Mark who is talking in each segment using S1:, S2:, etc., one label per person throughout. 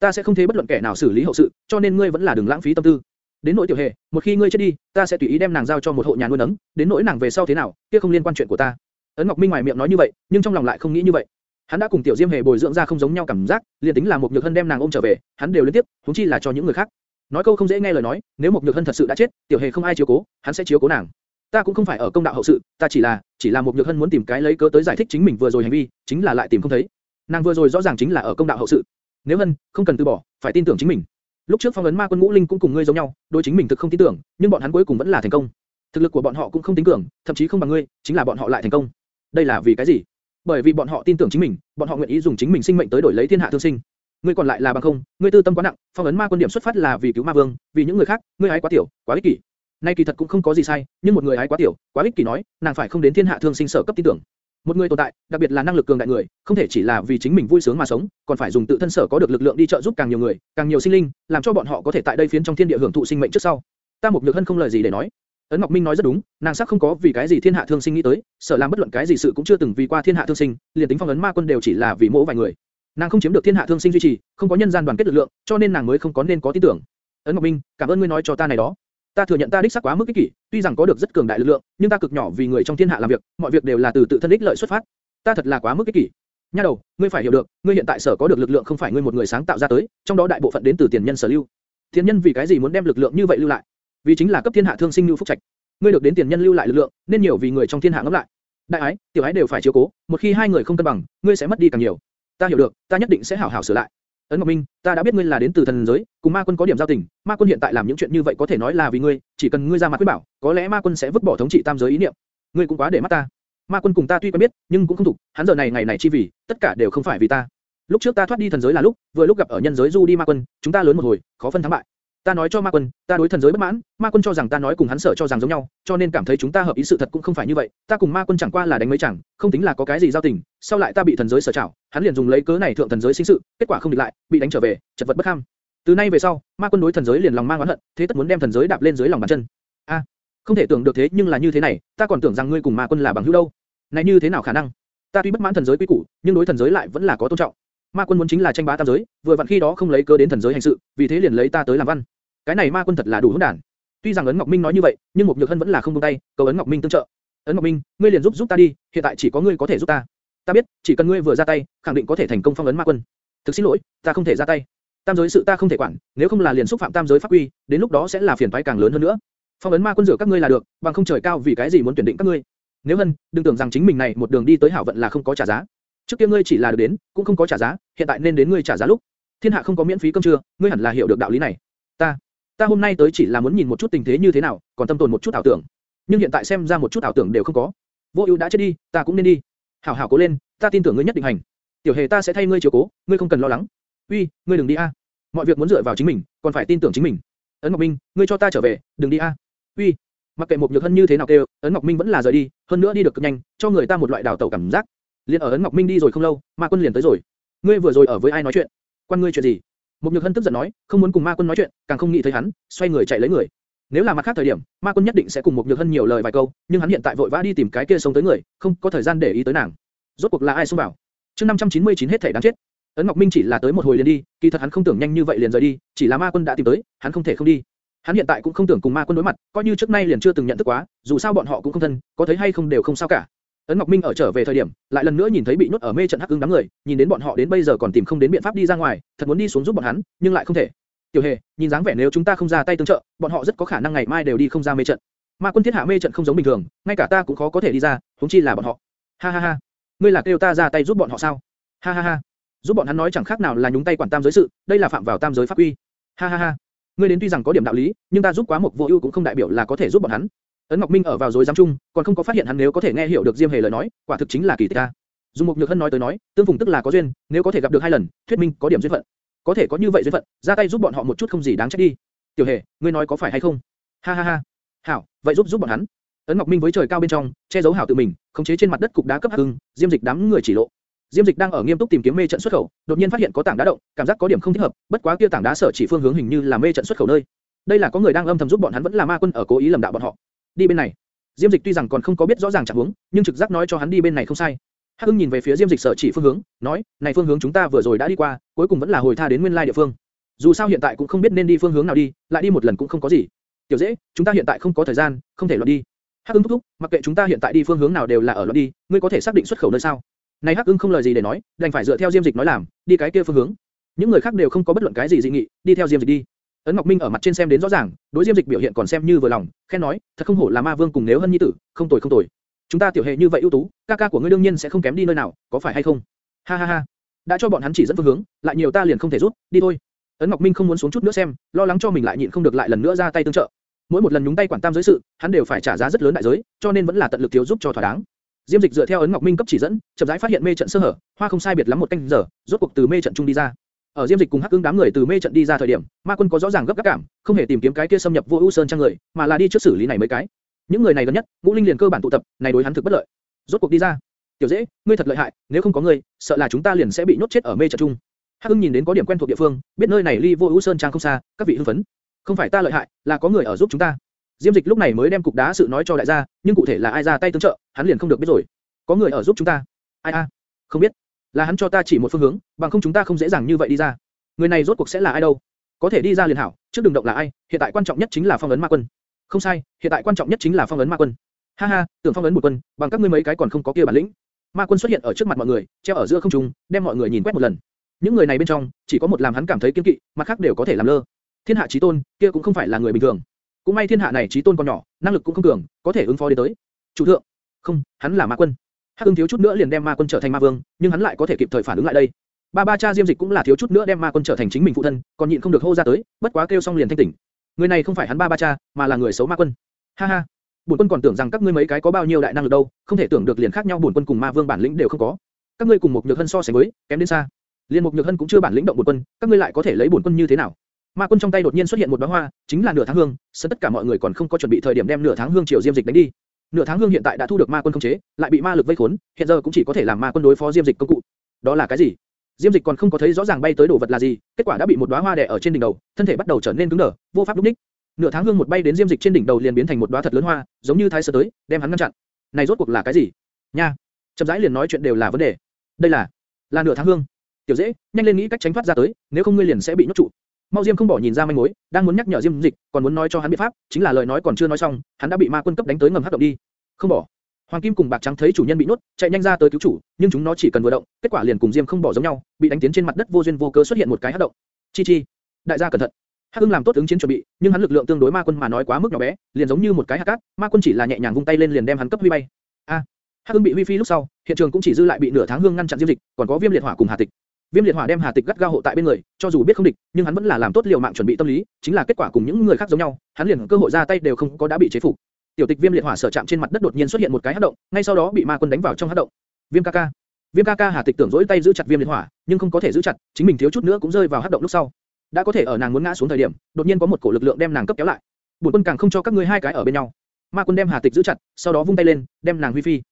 S1: ta sẽ không thế bất luận kẻ nào xử lý hậu sự, cho nên ngươi vẫn là đừng lãng phí tâm tư. Đến nỗi tiểu hề, một khi ngươi chết đi, ta sẽ tùy ý đem nàng giao cho một hộ nhà nuôi nấng, đến nỗi nàng về sau thế nào, kia không liên quan chuyện của ta. Ấn Ngọc Minh ngoài miệng nói như vậy, nhưng trong lòng lại không nghĩ như vậy. Hắn đã cùng tiểu Diêm Hề bồi dưỡng ra không giống nhau cảm giác, liền tính là một nhược hân đem nàng ôm trở về, hắn đều liên tiếp, huống chi là cho những người khác. Nói câu không dễ nghe lời nói, nếu một nhược hân thật sự đã chết, tiểu Hề không ai chiếu cố, hắn sẽ chiếu cố nàng. Ta cũng không phải ở công đạo hậu sự, ta chỉ là, chỉ là một nhược hân muốn tìm cái lấy cớ tới giải thích chính mình vừa rồi hành vi, chính là lại tìm không thấy. Nàng vừa rồi rõ ràng chính là ở công đạo hậu sự. Nếu hân, không cần từ bỏ, phải tin tưởng chính mình. Lúc trước phong ấn ma quân ngũ linh cũng cùng ngươi giống nhau, đối chính mình thực không tin tưởng, nhưng bọn hắn cuối cùng vẫn là thành công. Thực lực của bọn họ cũng không tính cường, thậm chí không bằng ngươi, chính là bọn họ lại thành công. Đây là vì cái gì? Bởi vì bọn họ tin tưởng chính mình, bọn họ nguyện ý dùng chính mình sinh mệnh tới đổi lấy thiên hạ thương sinh. Ngươi còn lại là bằng không, ngươi tư tâm quá nặng, phong ấn ma quân điểm xuất phát là vì cứu ma vương, vì những người khác, ngươi ái quá tiểu, quá ích kỷ. Nay kỳ thật cũng không có gì sai, nhưng một người ái quá tiểu, quá ích kỷ nói, nàng phải không đến thiên hạ thương sinh sở cấp tin tưởng. Một người tồn tại, đặc biệt là năng lực cường đại người, không thể chỉ là vì chính mình vui sướng mà sống, còn phải dùng tự thân sở có được lực lượng đi trợ giúp càng nhiều người, càng nhiều sinh linh, làm cho bọn họ có thể tại đây phiến trong thiên địa hưởng thụ sinh mệnh trước sau. Ta một nhược hân không lời gì để nói. Ấn Ngọc Minh nói rất đúng, nàng sắc không có vì cái gì thiên hạ thương sinh nghĩ tới, sở làm bất luận cái gì sự cũng chưa từng vì qua thiên hạ thương sinh, liền tính phong ấn ma quân đều chỉ là vì mỗi vài người. Nàng không chiếm được thiên hạ thương sinh duy trì, không có nhân gian đoàn kết lực lượng, cho nên nàng mới không có nên có tin tưởng. Ấn Ngọc Minh, cảm ơn ngươi nói cho ta này đó. Ta thừa nhận ta đích xác quá mức ích kỷ, tuy rằng có được rất cường đại lực lượng, nhưng ta cực nhỏ vì người trong thiên hạ làm việc, mọi việc đều là từ tự thân ích lợi xuất phát. Ta thật là quá mức ích kỷ. Nha đầu, ngươi phải hiểu được, ngươi hiện tại sở có được lực lượng không phải ngươi một người sáng tạo ra tới, trong đó đại bộ phận đến từ tiền nhân sở lưu. Tiền nhân vì cái gì muốn đem lực lượng như vậy lưu lại? Vì chính là cấp thiên hạ thương sinh lưu phúc trạch. Ngươi được đến tiền nhân lưu lại lực lượng, nên nhiều vì người trong thiên hạ ngấp lại. Đại ái, tiểu ái đều phải chiếu cố, một khi hai người không cân bằng, ngươi sẽ mất đi càng nhiều. Ta hiểu được, ta nhất định sẽ hảo hảo sửa lại. Ấn Ngọc Minh, ta đã biết ngươi là đến từ thần giới, cùng Ma Quân có điểm giao tình, Ma Quân hiện tại làm những chuyện như vậy có thể nói là vì ngươi, chỉ cần ngươi ra mặt quyết bảo, có lẽ Ma Quân sẽ vứt bỏ thống trị tam giới ý niệm. Ngươi cũng quá để mắt ta. Ma Quân cùng ta tuy quen biết, nhưng cũng không không ถู, hắn giờ này ngày này chi vì, tất cả đều không phải vì ta. Lúc trước ta thoát đi thần giới là lúc, vừa lúc gặp ở nhân giới du đi Ma Quân, chúng ta lớn một hồi, khó phân thắng bại. Ta nói cho Ma Quân, ta đối thần giới bất mãn, Ma Quân cho rằng ta nói cùng hắn sợ cho rằng giống nhau, cho nên cảm thấy chúng ta hợp ý sự thật cũng không phải như vậy. Ta cùng Ma Quân chẳng qua là đánh mấy chẳng, không tính là có cái gì giao tình. Sau lại ta bị thần giới sở trảo, hắn liền dùng lấy cớ này thượng thần giới sinh sự, kết quả không địch lại, bị đánh trở về, chật vật bất ham. Từ nay về sau, Ma Quân đối thần giới liền lòng mang oán hận, thế tất muốn đem thần giới đạp lên dưới lòng bàn chân. A, không thể tưởng được thế nhưng là như thế này, ta còn tưởng rằng ngươi cùng Ma Quân là bằng hữu đâu. Này như thế nào khả năng? Ta tuy bất mãn thần giới quy củ, nhưng đối thần giới lại vẫn là có tôn trọng. Ma Quân muốn chính là tranh bá tam giới, vừa vặn khi đó không lấy cớ đến thần giới hành sự, vì thế liền lấy ta tới làm văn. Cái này Ma Quân thật là đủ hỗn đản. Tuy rằng ấn Ngọc Minh nói như vậy, nhưng một nhược hân vẫn là không buông tay, cầu ấn Ngọc Minh tương trợ. Ấn Ngọc Minh, ngươi liền giúp giúp ta đi, hiện tại chỉ có ngươi có thể giúp ta. Ta biết, chỉ cần ngươi vừa ra tay, khẳng định có thể thành công phong ấn Ma Quân. Thực xin lỗi, ta không thể ra tay. Tam giới sự ta không thể quản, nếu không là liền xúc phạm tam giới pháp quy, đến lúc đó sẽ là phiền toái càng lớn hơn nữa. Phong ấn Ma Quân rửa các ngươi là được, bằng không trời cao vì cái gì muốn tuyển định các ngươi. Nếu hân, đừng tưởng rằng chính mình này một đường đi tới hảo vận là không có trả giá. Trước kia ngươi chỉ là được đến, cũng không có trả giá, hiện tại nên đến ngươi trả giá lúc. Thiên hạ không có miễn phí cơm trưa, ngươi hẳn là hiểu được đạo lý này. Ta, ta hôm nay tới chỉ là muốn nhìn một chút tình thế như thế nào, còn tâm tồn một chút ảo tưởng. Nhưng hiện tại xem ra một chút ảo tưởng đều không có. Vô ưu đã chết đi, ta cũng nên đi. Hảo hảo cố lên, ta tin tưởng ngươi nhất định hành. Tiểu hề ta sẽ thay ngươi chiếu cố, ngươi không cần lo lắng. Uy, ngươi đừng đi a. Mọi việc muốn dựa vào chính mình, còn phải tin tưởng chính mình. Ấn Ngọc Minh, ngươi cho ta trở về, đừng đi a. Uy, mặc kệ một nhược hân như thế nào kêu, Ấn Ngọc Minh vẫn là rời đi, hơn nữa đi được cực nhanh, cho người ta một loại đảo tẩu cảm giác. Liên ở Ấn Ngọc Minh đi rồi không lâu, Ma Quân liền tới rồi. Ngươi vừa rồi ở với ai nói chuyện? Quan ngươi chuyện gì? Một nhược hân tức giận nói, không muốn cùng Ma Quân nói chuyện, càng không nghĩ thấy hắn, xoay người chạy lấy người. Nếu là mặt khác thời điểm, Ma Quân nhất định sẽ cùng một nhược hân nhiều lời vài câu, nhưng hắn hiện tại vội vã đi tìm cái kia sống tới người, không có thời gian để ý tới nàng. Rốt cuộc là ai xông vào? Chương 599 hết thể đáng chết. Ấn Ngọc Minh chỉ là tới một hồi liền đi, kỳ thật hắn không tưởng nhanh như vậy liền rời đi, chỉ là Ma Quân đã tìm tới, hắn không thể không đi. Hắn hiện tại cũng không tưởng cùng Ma Quân đối mặt, coi như trước nay liền chưa từng nhận thức quá, dù sao bọn họ cũng không thân, có thấy hay không đều không sao cả. Ấn Ngọc Minh ở trở về thời điểm, lại lần nữa nhìn thấy bị nhốt ở mê trận hắc ưng đám người, nhìn đến bọn họ đến bây giờ còn tìm không đến biện pháp đi ra ngoài, thật muốn đi xuống giúp bọn hắn, nhưng lại không thể. Tiểu Hề, nhìn dáng vẻ nếu chúng ta không ra tay tương trợ, bọn họ rất có khả năng ngày mai đều đi không ra mê trận. Ma quân thiết hạ mê trận không giống bình thường, ngay cả ta cũng khó có thể đi ra, huống chi là bọn họ. Ha ha ha, ngươi là kêu ta ra tay giúp bọn họ sao? Ha ha ha, giúp bọn hắn nói chẳng khác nào là nhúng tay quản tam giới sự, đây là phạm vào tam giới pháp quy. Ha ha ha, ngươi đến tuy rằng có điểm đạo lý, nhưng ta giúp quá một vô ưu cũng không đại biểu là có thể giúp bọn hắn. Ấn Ngọc Minh ở vào rối giám chung, còn không có phát hiện hắn nếu có thể nghe hiểu được Diêm Hề lời nói, quả thực chính là kỳ tích a. Dung Mục nhược hân nói tới nói, tương phùng tức là có duyên, nếu có thể gặp được hai lần, thuyết minh có điểm duyên phận. Có thể có như vậy duyên phận, ra tay giúp bọn họ một chút không gì đáng trách đi. Tiểu Hề, ngươi nói có phải hay không? Ha ha ha. Hảo, vậy giúp giúp bọn hắn. Ấn Ngọc Minh với trời cao bên trong, che giấu hảo tự mình, khống chế trên mặt đất cục đá cấp hắc hưng, Diêm Dịch đám người chỉ lộ. Diêm Dịch đang ở nghiêm túc tìm kiếm mê trận xuất khẩu, đột nhiên phát hiện có tảng đá động, cảm giác có điểm không thích hợp, bất quá kia tảng đá sở chỉ phương hướng hình như là mê trận xuất khẩu nơi. Đây là có người đang âm thầm giúp bọn hắn vẫn là ma quân ở cố ý lầm đạo bọn họ. Đi bên này. Diêm Dịch tuy rằng còn không có biết rõ ràng trạng huống, nhưng trực giác nói cho hắn đi bên này không sai. Hắc Hưng nhìn về phía Diêm Dịch sở chỉ phương hướng, nói, này phương hướng chúng ta vừa rồi đã đi qua, cuối cùng vẫn là hồi tha đến nguyên lai địa phương. Dù sao hiện tại cũng không biết nên đi phương hướng nào đi, lại đi một lần cũng không có gì. Tiểu dễ, chúng ta hiện tại không có thời gian, không thể loạn đi. Hắc Hưng thúc thúc, mặc kệ chúng ta hiện tại đi phương hướng nào đều là ở loạn đi, ngươi có thể xác định xuất khẩu nơi sao? Này Hắc Hưng không lời gì để nói, đành phải dựa theo Diêm Dịch nói làm, đi cái kia phương hướng. Những người khác đều không có bất luận cái gì dị nghị, đi theo Diêm Dịch đi. Ấn Ngọc Minh ở mặt trên xem đến rõ ràng, đối Diêm Dịch biểu hiện còn xem như vừa lòng, khen nói, thật không hổ là ma vương cùng nếu hân nhi tử, không tồi không tồi. Chúng ta tiểu hệ như vậy ưu tú, ca ca của ngươi đương nhiên sẽ không kém đi nơi nào, có phải hay không? Ha ha ha. Đã cho bọn hắn chỉ dẫn phương hướng, lại nhiều ta liền không thể rút, đi thôi. Ấn Ngọc Minh không muốn xuống chút nữa xem, lo lắng cho mình lại nhịn không được lại lần nữa ra tay tương trợ. Mỗi một lần nhúng tay quản tam giới sự, hắn đều phải trả giá rất lớn đại giới, cho nên vẫn là tận lực thiếu giúp cho thỏa đáng. Diêm Dịch dựa theo Ấn Ngọc Minh cấp chỉ dẫn, chậm rãi phát hiện mê trận sơ hở, hoa không sai biệt lắm một canh giờ, rốt cuộc từ mê trận trung đi ra. Ở Diêm Dịch cùng Hắc ương đám người từ mê trận đi ra thời điểm, Ma Quân có rõ ràng gấp gáp cảm, không hề tìm kiếm cái kia xâm nhập vô ưu sơn trang người, mà là đi trước xử lý này mấy cái. Những người này gần nhất, Ngũ Linh liền cơ bản tụ tập, này đối hắn thực bất lợi. Rốt cuộc đi ra. Tiểu Dễ, ngươi thật lợi hại, nếu không có ngươi, sợ là chúng ta liền sẽ bị nhốt chết ở mê trận trung. Hắc ương nhìn đến có điểm quen thuộc địa phương, biết nơi này ly vô ưu sơn trang không xa, các vị hưng phấn. Không phải ta lợi hại, là có người ở giúp chúng ta. Diêm Dịch lúc này mới đem cục đá sự nói cho đại gia, nhưng cụ thể là ai ra tay tương trợ, hắn liền không được biết rồi. Có người ở giúp chúng ta. Ai a? Không biết. Là hắn cho ta chỉ một phương hướng, bằng không chúng ta không dễ dàng như vậy đi ra. Người này rốt cuộc sẽ là ai đâu? Có thể đi ra liền hảo, trước đừng động là ai, hiện tại quan trọng nhất chính là phong ấn ma quân. Không sai, hiện tại quan trọng nhất chính là phong ấn ma quân. Ha ha, tưởng phong ấn một quân, bằng các ngươi mấy cái còn không có kia bản lĩnh. Ma quân xuất hiện ở trước mặt mọi người, treo ở giữa không trung, đem mọi người nhìn quét một lần. Những người này bên trong, chỉ có một làm hắn cảm thấy kiên kỵ, mặt khác đều có thể làm lơ. Thiên hạ chí tôn, kia cũng không phải là người bình thường. Cũng may thiên hạ này chí tôn còn nhỏ, năng lực cũng không cường, có thể ứng phó đến tới. Chủ thượng, không, hắn là ma quân. Hắc Ưng thiếu chút nữa liền đem ma quân trở thành ma vương, nhưng hắn lại có thể kịp thời phản ứng lại đây. Ba ba cha Diêm Dịch cũng là thiếu chút nữa đem ma quân trở thành chính mình phụ thân, còn nhịn không được hô ra tới, bất quá kêu xong liền thanh tỉnh. Người này không phải hắn ba ba cha, mà là người xấu ma quân. Ha ha, bổn quân còn tưởng rằng các ngươi mấy cái có bao nhiêu đại năng lực đâu, không thể tưởng được liền khác nhau bổn quân cùng ma vương bản lĩnh đều không có. Các ngươi cùng một nhược hân so sánh với, kém đến xa. Liên một nhược hân cũng chưa bản lĩnh động bổn quân, các ngươi lại có thể lấy bổn quân như thế nào? Ma quân trong tay đột nhiên xuất hiện một đóa hoa, chính là nửa tháng hương, sân tất cả mọi người còn không có chuẩn bị thời điểm đem nửa tháng hương triều diêm dịch đánh đi. Nửa tháng hương hiện tại đã thu được ma quân không chế, lại bị ma lực vây khốn, hiện giờ cũng chỉ có thể làm ma quân đối phó diêm dịch công cụ. Đó là cái gì? Diêm Dịch còn không có thấy rõ ràng bay tới đồ vật là gì, kết quả đã bị một đóa hoa đè ở trên đỉnh đầu, thân thể bắt đầu trở nên cứng đờ, vô pháp lúc đích. Nửa tháng hương một bay đến Diêm Dịch trên đỉnh đầu liền biến thành một đóa thật lớn hoa, giống như thái sơ tới, đem hắn ngăn chặn. Này rốt cuộc là cái gì? Nha, chậm rãi liền nói chuyện đều là vấn đề. Đây là, là nửa tháng hương. Tiểu dễ, nhanh lên nghĩ cách tránh thoát ra tới, nếu không ngươi liền sẽ bị nhốt trụ. Mao Diêm không bỏ nhìn ra manh mối, đang muốn nhắc nhở Diêm Dịch, còn muốn nói cho hắn biện pháp, chính là lời nói còn chưa nói xong, hắn đã bị ma quân cấp đánh tới ngầm hắc động đi. Không bỏ. Hoàng Kim cùng Bạc Trắng thấy chủ nhân bị nuốt, chạy nhanh ra tới cứu chủ, nhưng chúng nó chỉ cần vừa động, kết quả liền cùng Diêm không bỏ giống nhau, bị đánh tiến trên mặt đất vô duyên vô cớ xuất hiện một cái hắc động. Chi chi, đại gia cẩn thận. Hắc Ưng làm tốt ứng chiến chuẩn bị, nhưng hắn lực lượng tương đối ma quân mà nói quá mức nhỏ bé, liền giống như một cái hạt cát, ma quân chỉ là nhẹ nhàng vung tay lên liền đem hắn cấp huy bay. A, Hắc Ưng bị huy phi lúc sau, hiện trường cũng chỉ dư lại bị nửa tháng hương ngăn chặn diêm dịch, còn có viêm liệt hỏa cùng hà tịch. Viêm liệt hỏa đem hà tịch gắt gao hộ tại bên người, cho dù biết không địch, nhưng hắn vẫn là làm tốt liều mạng chuẩn bị tâm lý, chính là kết quả cùng những người khác giống nhau, hắn liền cơ hội ra tay đều không có đã bị chế phục. Tiểu Tịch Viêm liệt hỏa sở chạm trên mặt đất đột nhiên xuất hiện một cái hắc động, ngay sau đó bị ma quân đánh vào trong hắc động. Viêm ca ca, Viêm ca ca Hà Tịch tưởng dỗi tay giữ chặt Viêm liệt hỏa, nhưng không có thể giữ chặt, chính mình thiếu chút nữa cũng rơi vào hắc động lúc sau. Đã có thể ở nàng muốn ngã xuống thời điểm, đột nhiên có một cổ lực lượng đem nàng cấp kéo lại. Bổn quân càng không cho các ngươi hai cái ở bên nhau. Ma quân đem Hà Tịch giữ chặt, sau đó vung tay lên, đem nàng huy phi.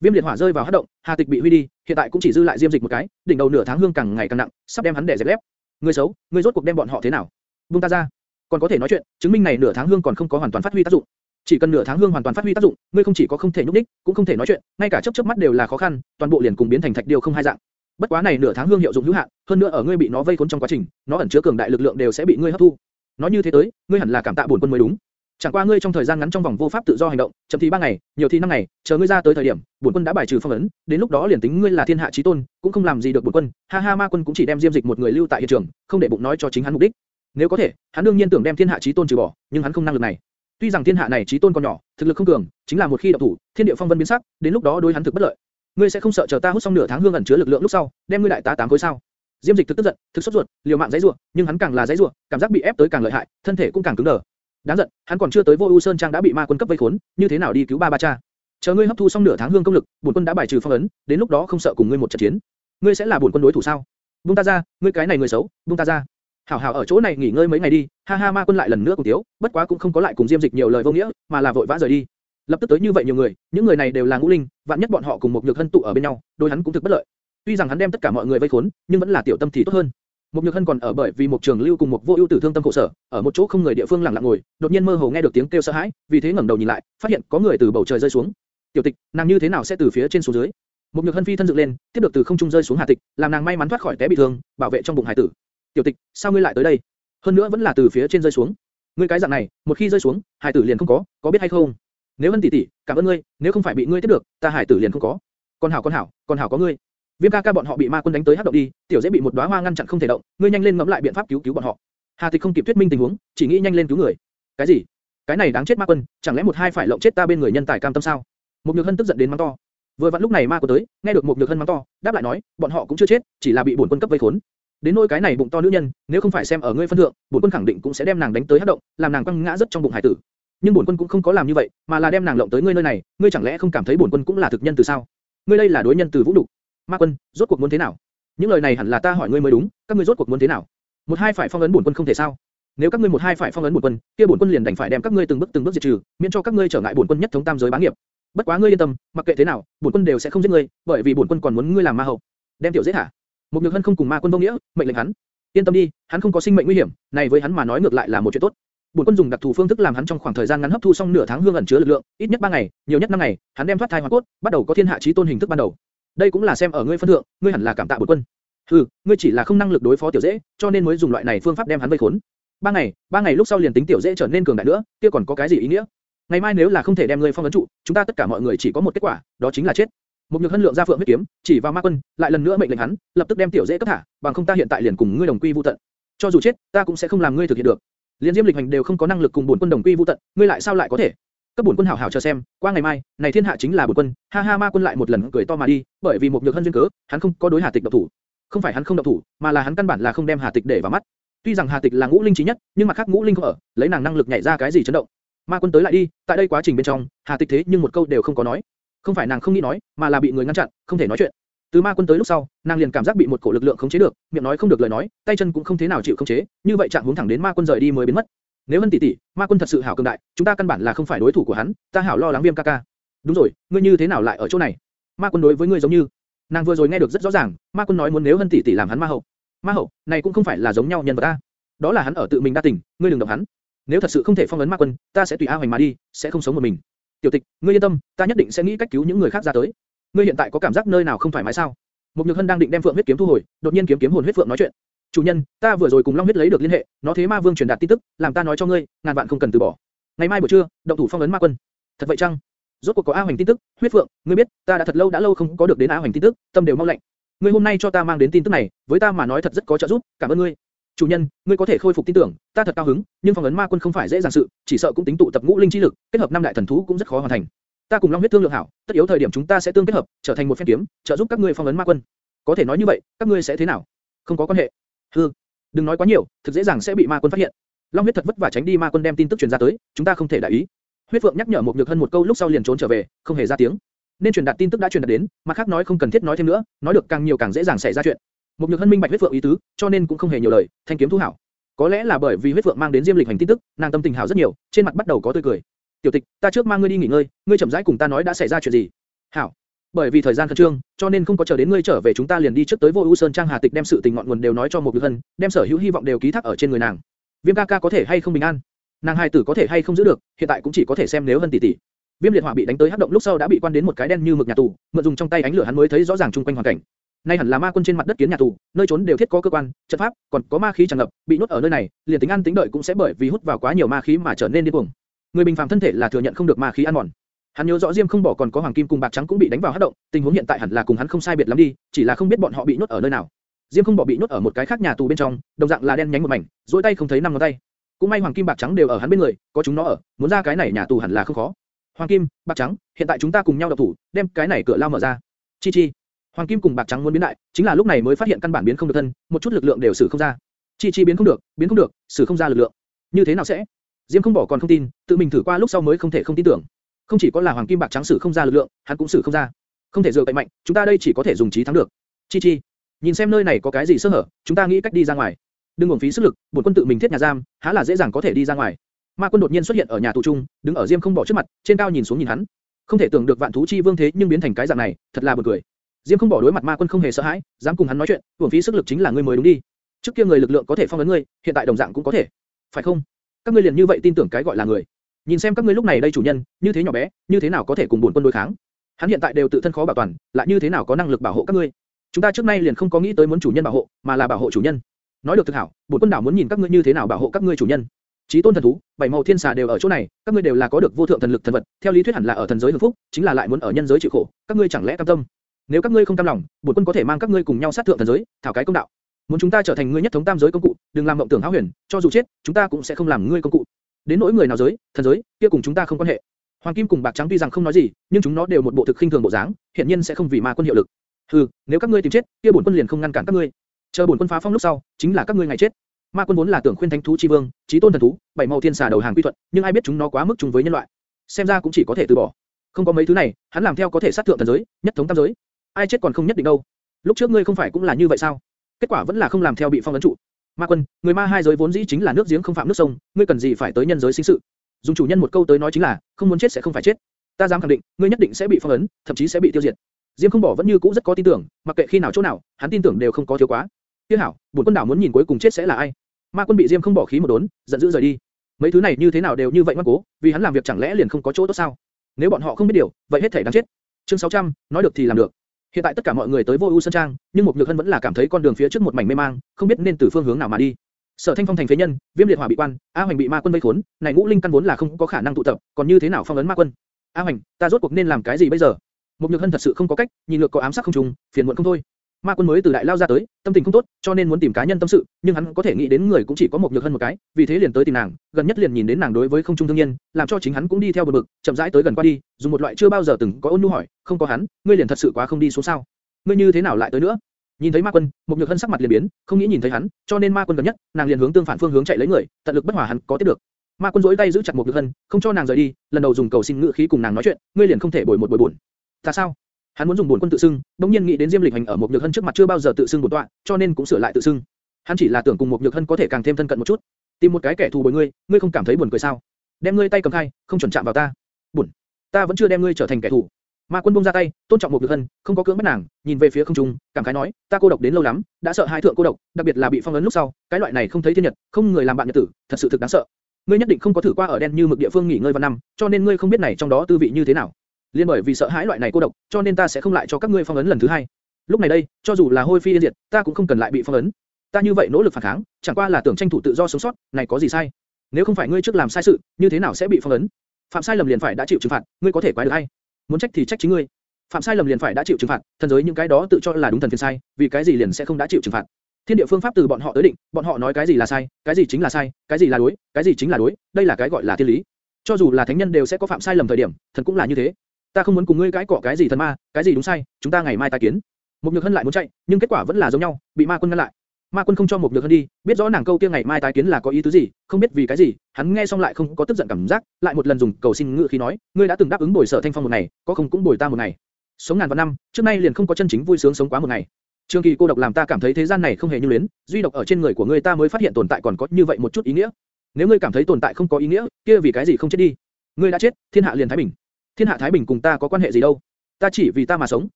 S1: Viêm liệt hỏa rơi vào hắc động, Hà Tịch bị huy đi, hiện tại cũng chỉ dư lại Diêm Dịch một cái, đỉnh đầu nửa tháng hương càng ngày càng nặng, sắp đem hắn đè dẹp lép. Ngươi xấu, ngươi rốt cuộc đem bọn họ thế nào? Buông ta ra. Còn có thể nói chuyện, chứng minh này nửa tháng hương còn không có hoàn toàn phát huy tác dụng. Chỉ cần nửa tháng hương hoàn toàn phát huy tác dụng, ngươi không chỉ có không thể nhúc đích, cũng không thể nói chuyện, ngay cả chớp chớp mắt đều là khó khăn, toàn bộ liền cùng biến thành thạch điều không hai dạng. Bất quá này nửa tháng hương hiệu dụng hữu hạn, hơn nữa ở ngươi bị nó vây khốn trong quá trình, nó ẩn chứa cường đại lực lượng đều sẽ bị ngươi hấp thu. Nói như thế tới, ngươi hẳn là cảm tạ bổn quân mới đúng. Chẳng qua ngươi trong thời gian ngắn trong vòng vô pháp tự do hành động, chậm thì ba ngày, nhiều thì năm ngày, chờ ngươi ra tới thời điểm, bổn quân đã bài trừ phong ấn, đến lúc đó liền tính ngươi là thiên hạ chí tôn, cũng không làm gì được bổn quân. Ha ha ma quân cũng chỉ đem diêm dịch một người lưu tại hiện trường, không để bụng nói cho chính hắn mục đích. Nếu có thể, hắn đương nhiên tưởng đem thiên hạ chí tôn trừ bỏ, nhưng hắn không năng lực này. Tuy rằng thiên hạ này chí tôn còn nhỏ, thực lực không cường, chính là một khi động thủ, thiên địa phong vân biến sắc, đến lúc đó đối hắn thực bất lợi. Ngươi sẽ không sợ chờ ta hút xong nửa tháng hương ẩn chứa lực lượng lúc sau, đem ngươi đại tá tám khối sao? Diêm Dịch thực tức giận, thực sốt ruột, liều mạng dãy rủa, nhưng hắn càng là dãy rủa, cảm giác bị ép tới càng lợi hại, thân thể cũng càng cứng đờ. Đáng giận, hắn còn chưa tới Vô ưu Sơn Trang đã bị ma quân cấp vây khốn, như thế nào đi cứu ba ba cha? Chờ ngươi hấp thu xong nửa tháng hương công lực, bổn quân đã bài trừ phong ấn, đến lúc đó không sợ cùng ngươi một trận chiến. Ngươi sẽ là bổn quân đối thủ sao? Buông ta ra, ngươi cái này người xấu, buông ta ra. Hảo hảo ở chỗ này nghỉ ngơi mấy ngày đi, ha ha ma quân lại lần nữa cùng thiếu, bất quá cũng không có lại cùng Diêm Dịch nhiều lời vô nghĩa, mà là vội vã rời đi. Lập tức tới như vậy nhiều người, những người này đều là ngũ linh, vạn nhất bọn họ cùng một nhược hân tụ ở bên nhau, đối hắn cũng thực bất lợi. Tuy rằng hắn đem tất cả mọi người vây khốn, nhưng vẫn là tiểu tâm thì tốt hơn. Một nhược hân còn ở bởi vì một trường lưu cùng một vô ưu tử thương tâm khổ sở, ở một chỗ không người địa phương lặng lặng ngồi, đột nhiên mơ hồ nghe được tiếng kêu sợ hãi, vì thế ngẩng đầu nhìn lại, phát hiện có người từ bầu trời rơi xuống. Tiểu tịch, nàng như thế nào sẽ từ phía trên xuống dưới? Một nhược hân phi thân dựng lên, tiếp được từ không trung rơi xuống Hà Tịch, làm nàng may mắn thoát khỏi té bị thương, bảo vệ trong bụng hải tử. Tiểu Tịch, sao ngươi lại tới đây? Hơn nữa vẫn là từ phía trên rơi xuống. Ngươi cái dạng này, một khi rơi xuống, hải tử liền không có, có biết hay không? Nếu Hân tỷ tỷ, cảm ơn ngươi, nếu không phải bị ngươi tiếp được, ta hải tử liền không có. Con hảo con hảo, con hảo có ngươi. Viêm ca ca bọn họ bị ma quân đánh tới hất động đi, tiểu dễ bị một đóa hoa ngăn chặn không thể động, ngươi nhanh lên ngẫm lại biện pháp cứu cứu bọn họ. Hà Tịch không kịp thuyết minh tình huống, chỉ nghĩ nhanh lên cứu người. Cái gì? Cái này đáng chết ma quân, chẳng lẽ một hai phải lộng chết ta bên người nhân tài cam tâm sao? Một nhược hân tức giận đến mắng to. Vừa vặn lúc này ma quân tới, nghe được một nhược hân mắng to, đáp lại nói, bọn họ cũng chưa chết, chỉ là bị bổn quân cấp vây khốn. Đến nỗi cái này bụng to nữ nhân, nếu không phải xem ở ngươi phân thượng, bổn quân khẳng định cũng sẽ đem nàng đánh tới hất động, làm nàng quăng ngã rất trong bụng hải tử. Nhưng bổn quân cũng không có làm như vậy, mà là đem nàng lộng tới ngươi nơi này, ngươi chẳng lẽ không cảm thấy bổn quân cũng là thực nhân từ sao? Ngươi đây là đối nhân từ vũ đủ. Ma quân, rốt cuộc muốn thế nào? Những lời này hẳn là ta hỏi ngươi mới đúng, các ngươi rốt cuộc muốn thế nào? Một hai phải phong ấn bổn quân không thể sao? Nếu các ngươi một hai phải phong ấn bổn quân, kia bổn quân liền đành phải đem các ngươi từng bước từng bước diệt trừ, miễn cho các ngươi trở ngại bổn quân nhất thống tam giới bá nghiệp. Bất quá ngươi yên tâm, mặc kệ thế nào, bổn quân đều sẽ không giết ngươi, bởi vì bổn quân còn muốn ngươi làm ma hậu. Đem tiểu dễ hả? Một nhược hân không cùng ma quân vô nghĩa, mệnh lệnh hắn. Yên tâm đi, hắn không có sinh mệnh nguy hiểm, này với hắn mà nói ngược lại là một chuyện tốt. Bổn quân dùng đặc thù phương thức làm hắn trong khoảng thời gian ngắn hấp thu xong nửa tháng hương ẩn chứa lực lượng, ít nhất 3 ngày, nhiều nhất 5 ngày, hắn đem thoát thai hóa cốt, bắt đầu có thiên hạ chí tôn hình thức ban đầu. Đây cũng là xem ở ngươi phân thượng, ngươi hẳn là cảm tạ bổn quân. Hừ, ngươi chỉ là không năng lực đối phó tiểu dễ, cho nên mới dùng loại này phương pháp đem hắn vây khốn. Ba ngày, ba ngày lúc sau liền tính tiểu dễ trở nên cường đại nữa, kia còn có cái gì ý nghĩa? Ngày mai nếu là không thể đem ngươi phong ấn trụ, chúng ta tất cả mọi người chỉ có một kết quả, đó chính là chết. Một nhược hân lượng ra phượng huyết kiếm, chỉ vào ma quân, lại lần nữa mệnh lệnh hắn, lập tức đem tiểu dễ cấp thả, bằng không ta hiện tại liền cùng ngươi đồng quy vu tận. Cho dù chết, ta cũng sẽ không làm ngươi thực hiện được. Liên Diêm Lịch Hành đều không có năng lực cùng bổn quân đồng quy vu tận, ngươi lại sao lại có thể? Cấp bổn quân hảo hảo chờ xem, qua ngày mai, này thiên hạ chính là bổn quân. Ha ha ma quân lại một lần cười to mà đi, bởi vì một nhược hân duyên cớ, hắn không có đối Hà Tịch động thủ. Không phải hắn không động thủ, mà là hắn căn bản là không đem Hà Tịch để vào mắt. Tuy rằng Hà Tịch là ngũ linh trí nhất, nhưng mặt khác ngũ linh không ở, lấy nàng năng lực nhảy ra cái gì chấn động. Ma quân tới lại đi, tại đây quá trình bên trong, Hà Tịch thế nhưng một câu đều không có nói. Không phải nàng không nghĩ nói, mà là bị người ngăn chặn, không thể nói chuyện. Từ ma quân tới lúc sau, nàng liền cảm giác bị một cổ lực lượng khống chế được, miệng nói không được lời nói, tay chân cũng không thế nào chịu khống chế, như vậy trạng hướng thẳng đến ma quân rời đi mới biến mất. Nếu Hân tỷ tỷ, ma quân thật sự hảo cường đại, chúng ta căn bản là không phải đối thủ của hắn, ta hảo lo lắng Viêm ca ca. Đúng rồi, ngươi như thế nào lại ở chỗ này? Ma quân đối với ngươi giống như, nàng vừa rồi nghe được rất rõ ràng, ma quân nói muốn nếu Hân tỷ tỷ làm hắn ma hậu. Ma hậu, này cũng không phải là giống nhau nhân vật ta. Đó là hắn ở tự mình đa tình, ngươi đừng động hắn. Nếu thật sự không thể phong ấn ma quân, ta sẽ tùy A hoành mà đi, sẽ không sống một mình. Tiểu Tịch, ngươi yên tâm, ta nhất định sẽ nghĩ cách cứu những người khác ra tới. Ngươi hiện tại có cảm giác nơi nào không thoải mái sao? Mục Nhược Hân đang định đem Phượng huyết kiếm thu hồi, đột nhiên kiếm kiếm hồn huyết phượng nói chuyện. Chủ nhân, ta vừa rồi cùng Long huyết lấy được liên hệ, nó thế ma vương truyền đạt tin tức, làm ta nói cho ngươi, ngàn vạn không cần từ bỏ. Ngày mai buổi trưa, động thủ phong ấn ma quân. Thật vậy chăng? Rốt cuộc có A Hoành tin tức, huyết phượng, ngươi biết, ta đã thật lâu đã lâu không có được đến A Hoành tin tức, tâm đều mau lạnh. Ngươi hôm nay cho ta mang đến tin tức này, với ta mà nói thật rất có trợ giúp, cảm ơn ngươi. Chủ nhân, ngươi có thể khôi phục tin tưởng, ta thật cao hứng, nhưng phong ấn ma quân không phải dễ dàng sự, chỉ sợ cũng tính tụ tập ngũ linh chi lực, kết hợp năm đại thần thú cũng rất khó hoàn thành. Ta cùng Long huyết thương lượng hảo, tất yếu thời điểm chúng ta sẽ tương kết hợp, trở thành một phen kiếm, trợ giúp các ngươi phong ấn ma quân. Có thể nói như vậy, các ngươi sẽ thế nào? Không có quan hệ. Hừ, đừng nói quá nhiều, thực dễ dàng sẽ bị ma quân phát hiện. Long huyết thật vất vả tránh đi ma quân đem tin tức truyền ra tới, chúng ta không thể đại ý. Huyết Phượng nhắc nhở một nhược hân một câu lúc sau liền trốn trở về, không hề ra tiếng. Nên truyền đạt tin tức đã truyền đạt đến, mà khác nói không cần thiết nói thêm nữa, nói được càng nhiều càng dễ dàng xảy ra chuyện. Một nhược hân minh bạch huyết Phượng ý tứ, cho nên cũng không hề nhiều lời, thanh kiếm thu hảo. Có lẽ là bởi vì huyết Phượng mang đến diêm lịch hành tin tức, nàng tâm tình hảo rất nhiều, trên mặt bắt đầu có tươi cười. Tiểu Tịch, ta trước mang ngươi đi nghỉ ngơi, ngươi chậm rãi cùng ta nói đã xảy ra chuyện gì. Hảo. Bởi vì thời gian khẩn trương, cho nên không có chờ đến ngươi trở về chúng ta liền đi trước tới Vô U Sơn Trang Hà Tịch đem sự tình ngọn nguồn đều nói cho một Nhược Hân, đem sở hữu hy vọng đều ký thác ở trên người nàng. Viêm ca ca có thể hay không bình an, nàng hai tử có thể hay không giữ được, hiện tại cũng chỉ có thể xem nếu Hân tỷ tỷ. Viêm liệt hỏa bị đánh tới hấp động lúc sau đã bị quan đến một cái đen như mực nhà tù, mượn dùng trong tay ánh lửa hắn mới thấy rõ ràng chung quanh hoàn cảnh. Nay hẳn là ma quân trên mặt đất kiến nhà tù, nơi trốn đều thiết có cơ quan, trận pháp, còn có ma khí tràn ngập, bị nuốt ở nơi này, liền tính ăn tính đợi cũng sẽ bởi vì hút vào quá nhiều ma khí mà trở nên điên cuồng. Người bình phàm thân thể là thừa nhận không được ma khí ăn mòn. Hắn nhớ rõ Diêm không bỏ còn có hoàng kim cùng bạc trắng cũng bị đánh vào hất động, tình huống hiện tại hẳn là cùng hắn không sai biệt lắm đi, chỉ là không biết bọn họ bị nhốt ở nơi nào. Diêm không bỏ bị nhốt ở một cái khác nhà tù bên trong, đồng dạng là đen nhánh một mảnh, duỗi tay không thấy năm ngón tay. Cũng may hoàng kim bạc trắng đều ở hắn bên người, có chúng nó ở, muốn ra cái này nhà tù hẳn là không khó. Hoàng kim, bạc trắng, hiện tại chúng ta cùng nhau độc thủ, đem cái này cửa lao mở ra. Chi chi. Hoàng kim cùng bạc trắng muốn biến đại, chính là lúc này mới phát hiện căn bản biến không được thân, một chút lực lượng đều sử không ra. Chi chi biến không được, biến không được, sử không ra lực lượng. Như thế nào sẽ? Diêm không bỏ còn không tin, tự mình thử qua lúc sau mới không thể không tin tưởng. Không chỉ có là hoàng kim bạc trắng sử không ra lực lượng, hắn cũng sử không ra. Không thể dựa cậy mạnh, chúng ta đây chỉ có thể dùng trí thắng được. Chi chi, nhìn xem nơi này có cái gì sơ hở, chúng ta nghĩ cách đi ra ngoài. Đừng uổng phí sức lực, bổn quân tự mình thiết nhà giam, há là dễ dàng có thể đi ra ngoài. Ma quân đột nhiên xuất hiện ở nhà tù trung, đứng ở Diêm không bỏ trước mặt, trên cao nhìn xuống nhìn hắn. Không thể tưởng được vạn thú chi vương thế nhưng biến thành cái dạng này, thật là buồn cười. Diêm không bỏ đối mặt ma quân không hề sợ hãi, dám cùng hắn nói chuyện, uổng phí sức lực chính là ngươi mới đúng đi. Trước kia người lực lượng có thể phong ấn ngươi, hiện tại đồng dạng cũng có thể, phải không? Các ngươi liền như vậy tin tưởng cái gọi là người. Nhìn xem các ngươi lúc này đây chủ nhân, như thế nhỏ bé, như thế nào có thể cùng bổn quân đối kháng? Hắn hiện tại đều tự thân khó bảo toàn, lại như thế nào có năng lực bảo hộ các ngươi? Chúng ta trước nay liền không có nghĩ tới muốn chủ nhân bảo hộ, mà là bảo hộ chủ nhân. Nói được thực hảo, bổn quân đảo muốn nhìn các ngươi như thế nào bảo hộ các ngươi chủ nhân. Chí tôn thần thú, bảy màu thiên xà đều ở chỗ này, các ngươi đều là có được vô thượng thần lực thần vật, theo lý thuyết hẳn là ở thần giới hưởng phúc, chính là lại muốn ở nhân giới chịu khổ, các ngươi chẳng lẽ cam tâm? Nếu các ngươi không cam lòng, bổn quân có thể mang các ngươi cùng nhau sát thượng thần giới, thảo cái công đạo. Muốn chúng ta trở thành ngươi nhất thống tam giới công cụ, đừng làm mộng tưởng hão huyền, cho dù chết, chúng ta cũng sẽ không làm ngươi công cụ. Đến nỗi người nào giới, thần giới, kia cùng chúng ta không quan hệ. Hoàng kim cùng bạc trắng tuy rằng không nói gì, nhưng chúng nó đều một bộ thực khinh thường bộ dáng, hiện nhiên sẽ không vì ma quân hiệu lực. Hừ, nếu các ngươi tìm chết, kia bổn quân liền không ngăn cản các ngươi. Chờ bổn quân phá phong lúc sau, chính là các ngươi ngày chết. Ma quân vốn là tưởng khuyên thánh thú chi vương, chí tôn thần thú, bảy màu thiên xà đầu hàng quy thuận, nhưng ai biết chúng nó quá mức chung với nhân loại, xem ra cũng chỉ có thể từ bỏ. Không có mấy thứ này, hắn làm theo có thể sát thượng thần giới, nhất thống tam giới. Ai chết còn không nhất định đâu. Lúc trước ngươi không phải cũng là như vậy sao? Kết quả vẫn là không làm theo bị phong ấn trụ. Ma quân, người ma hai giới vốn dĩ chính là nước giếng không phạm nước sông, ngươi cần gì phải tới nhân giới sinh sự? Dùng chủ nhân một câu tới nói chính là, không muốn chết sẽ không phải chết. Ta dám khẳng định, ngươi nhất định sẽ bị phong ấn, thậm chí sẽ bị tiêu diệt. Diêm không bỏ vẫn như cũ rất có tin tưởng, mặc kệ khi nào chỗ nào, hắn tin tưởng đều không có thiếu quá. Tiếc hảo, bổn quân đảo muốn nhìn cuối cùng chết sẽ là ai. Ma quân bị Diêm không bỏ khí một đốn, giận dữ rời đi. Mấy thứ này như thế nào đều như vậy ngoan cố, vì hắn làm việc chẳng lẽ liền không có chỗ tốt sao? Nếu bọn họ không biết điều, vậy hết thể đáng chết. Chương 600, nói được thì làm được. Hiện tại tất cả mọi người tới Vô U Sơn Trang, nhưng mục Nhược Hân vẫn là cảm thấy con đường phía trước một mảnh mê mang, không biết nên từ phương hướng nào mà đi. Sở Thanh Phong thành phế nhân, Viêm Liệt Hỏa bị quan, A Hoành bị Ma Quân vây khốn, này ngũ linh căn vốn là không có khả năng tụ tập, còn như thế nào phong ấn Ma Quân? A Hoành, ta rốt cuộc nên làm cái gì bây giờ? mục Nhược Hân thật sự không có cách, nhìn lược có ám sát không trùng, phiền muộn không thôi. Ma Quân mới từ đại lao ra tới, tâm tình không tốt, cho nên muốn tìm cá nhân tâm sự, nhưng hắn có thể nghĩ đến người cũng chỉ có một Nhược hơn một cái, vì thế liền tới tìm nàng, gần nhất liền nhìn đến nàng đối với không trung thương nhiên, làm cho chính hắn cũng đi theo bực bực, chậm rãi tới gần qua đi, dùng một loại chưa bao giờ từng có ôn nhu hỏi, không có hắn, ngươi liền thật sự quá không đi xuống sao? Ngươi như thế nào lại tới nữa? Nhìn thấy Ma Quân, một Nhược Hân sắc mặt liền biến, không nghĩ nhìn thấy hắn, cho nên Ma Quân gần nhất, nàng liền hướng tương phản phương hướng chạy lấy người, tận lực bất hòa hắn có tiếp được. Ma Quân duỗi tay giữ chặt một Nhược Hân, không cho nàng rời đi, lần đầu dùng cầu xin ngữ khí cùng nàng nói chuyện, ngươi liền không thể bồi một bồi buồn. Ta sao? Hắn muốn dùng buồn quân tự xưng, đống nhiên nghĩ đến Diêm Lịch Hành ở một Nhược Hân trước mặt chưa bao giờ tự xưng bổn tọa, cho nên cũng sửa lại tự xưng. Hắn chỉ là tưởng cùng một Nhược Hân có thể càng thêm thân cận một chút, tìm một cái kẻ thù bồi ngươi, ngươi không cảm thấy buồn cười sao? Đem ngươi tay cầm khai, không chuẩn chạm vào ta. Buồn, ta vẫn chưa đem ngươi trở thành kẻ thù. Ma Quân buông ra tay, tôn trọng một Nhược Hân, không có cưỡng bắt nàng, nhìn về phía không trung, cảm khái nói, ta cô độc đến lâu lắm, đã sợ hai thượng cô độc, đặc biệt là bị phong ấn lúc sau, cái loại này không thấy thiên nhật, không người làm bạn nhật tử, thật sự thực đáng sợ. Ngươi nhất định không có thử qua ở đen như mực địa phương nghỉ ngơi vào năm, cho nên ngươi không biết này trong đó tư vị như thế nào. Liên bởi vì sợ hãi loại này cô độc, cho nên ta sẽ không lại cho các ngươi phong ấn lần thứ hai. Lúc này đây, cho dù là hôi phi yên diệt, ta cũng không cần lại bị phong ấn. Ta như vậy nỗ lực phản kháng, chẳng qua là tưởng tranh thủ tự do sống sót, này có gì sai? Nếu không phải ngươi trước làm sai sự, như thế nào sẽ bị phong ấn? Phạm sai lầm liền phải đã chịu trừng phạt, ngươi có thể quái được hay? Muốn trách thì trách chính ngươi. Phạm sai lầm liền phải đã chịu trừng phạt, thần giới những cái đó tự cho là đúng thần phiền sai, vì cái gì liền sẽ không đã chịu trừng phạt? Thiên địa phương pháp từ bọn họ tới định, bọn họ nói cái gì là sai, cái gì chính là sai, cái gì là đối, cái gì chính là đối, đây là cái gọi là thiên lý. Cho dù là thánh nhân đều sẽ có phạm sai lầm thời điểm, thần cũng là như thế. Ta không muốn cùng ngươi cãi cọ cái gì thần ma, cái gì đúng sai, chúng ta ngày mai tái kiến. Mục Nhược Hân lại muốn chạy, nhưng kết quả vẫn là giống nhau, bị Ma Quân ngăn lại. Ma Quân không cho Mục Nhược Hân đi, biết rõ nàng câu kia ngày mai tái kiến là có ý tứ gì, không biết vì cái gì, hắn nghe xong lại không có tức giận cảm giác, lại một lần dùng cầu xin ngựa khi nói, ngươi đã từng đáp ứng bồi sở thanh phong một ngày, có không cũng bồi ta một ngày. Sống ngàn vạn năm, trước nay liền không có chân chính vui sướng sống quá một ngày. Trường kỳ cô độc làm ta cảm thấy thế gian này không hề như luyến, duy độc ở trên người của ngươi ta mới phát hiện tồn tại còn có như vậy một chút ý nghĩa. Nếu ngươi cảm thấy tồn tại không có ý nghĩa, kia vì cái gì không chết đi? Ngươi đã chết, thiên hạ liền thái bình. Thiên hạ thái bình cùng ta có quan hệ gì đâu? Ta chỉ vì ta mà sống,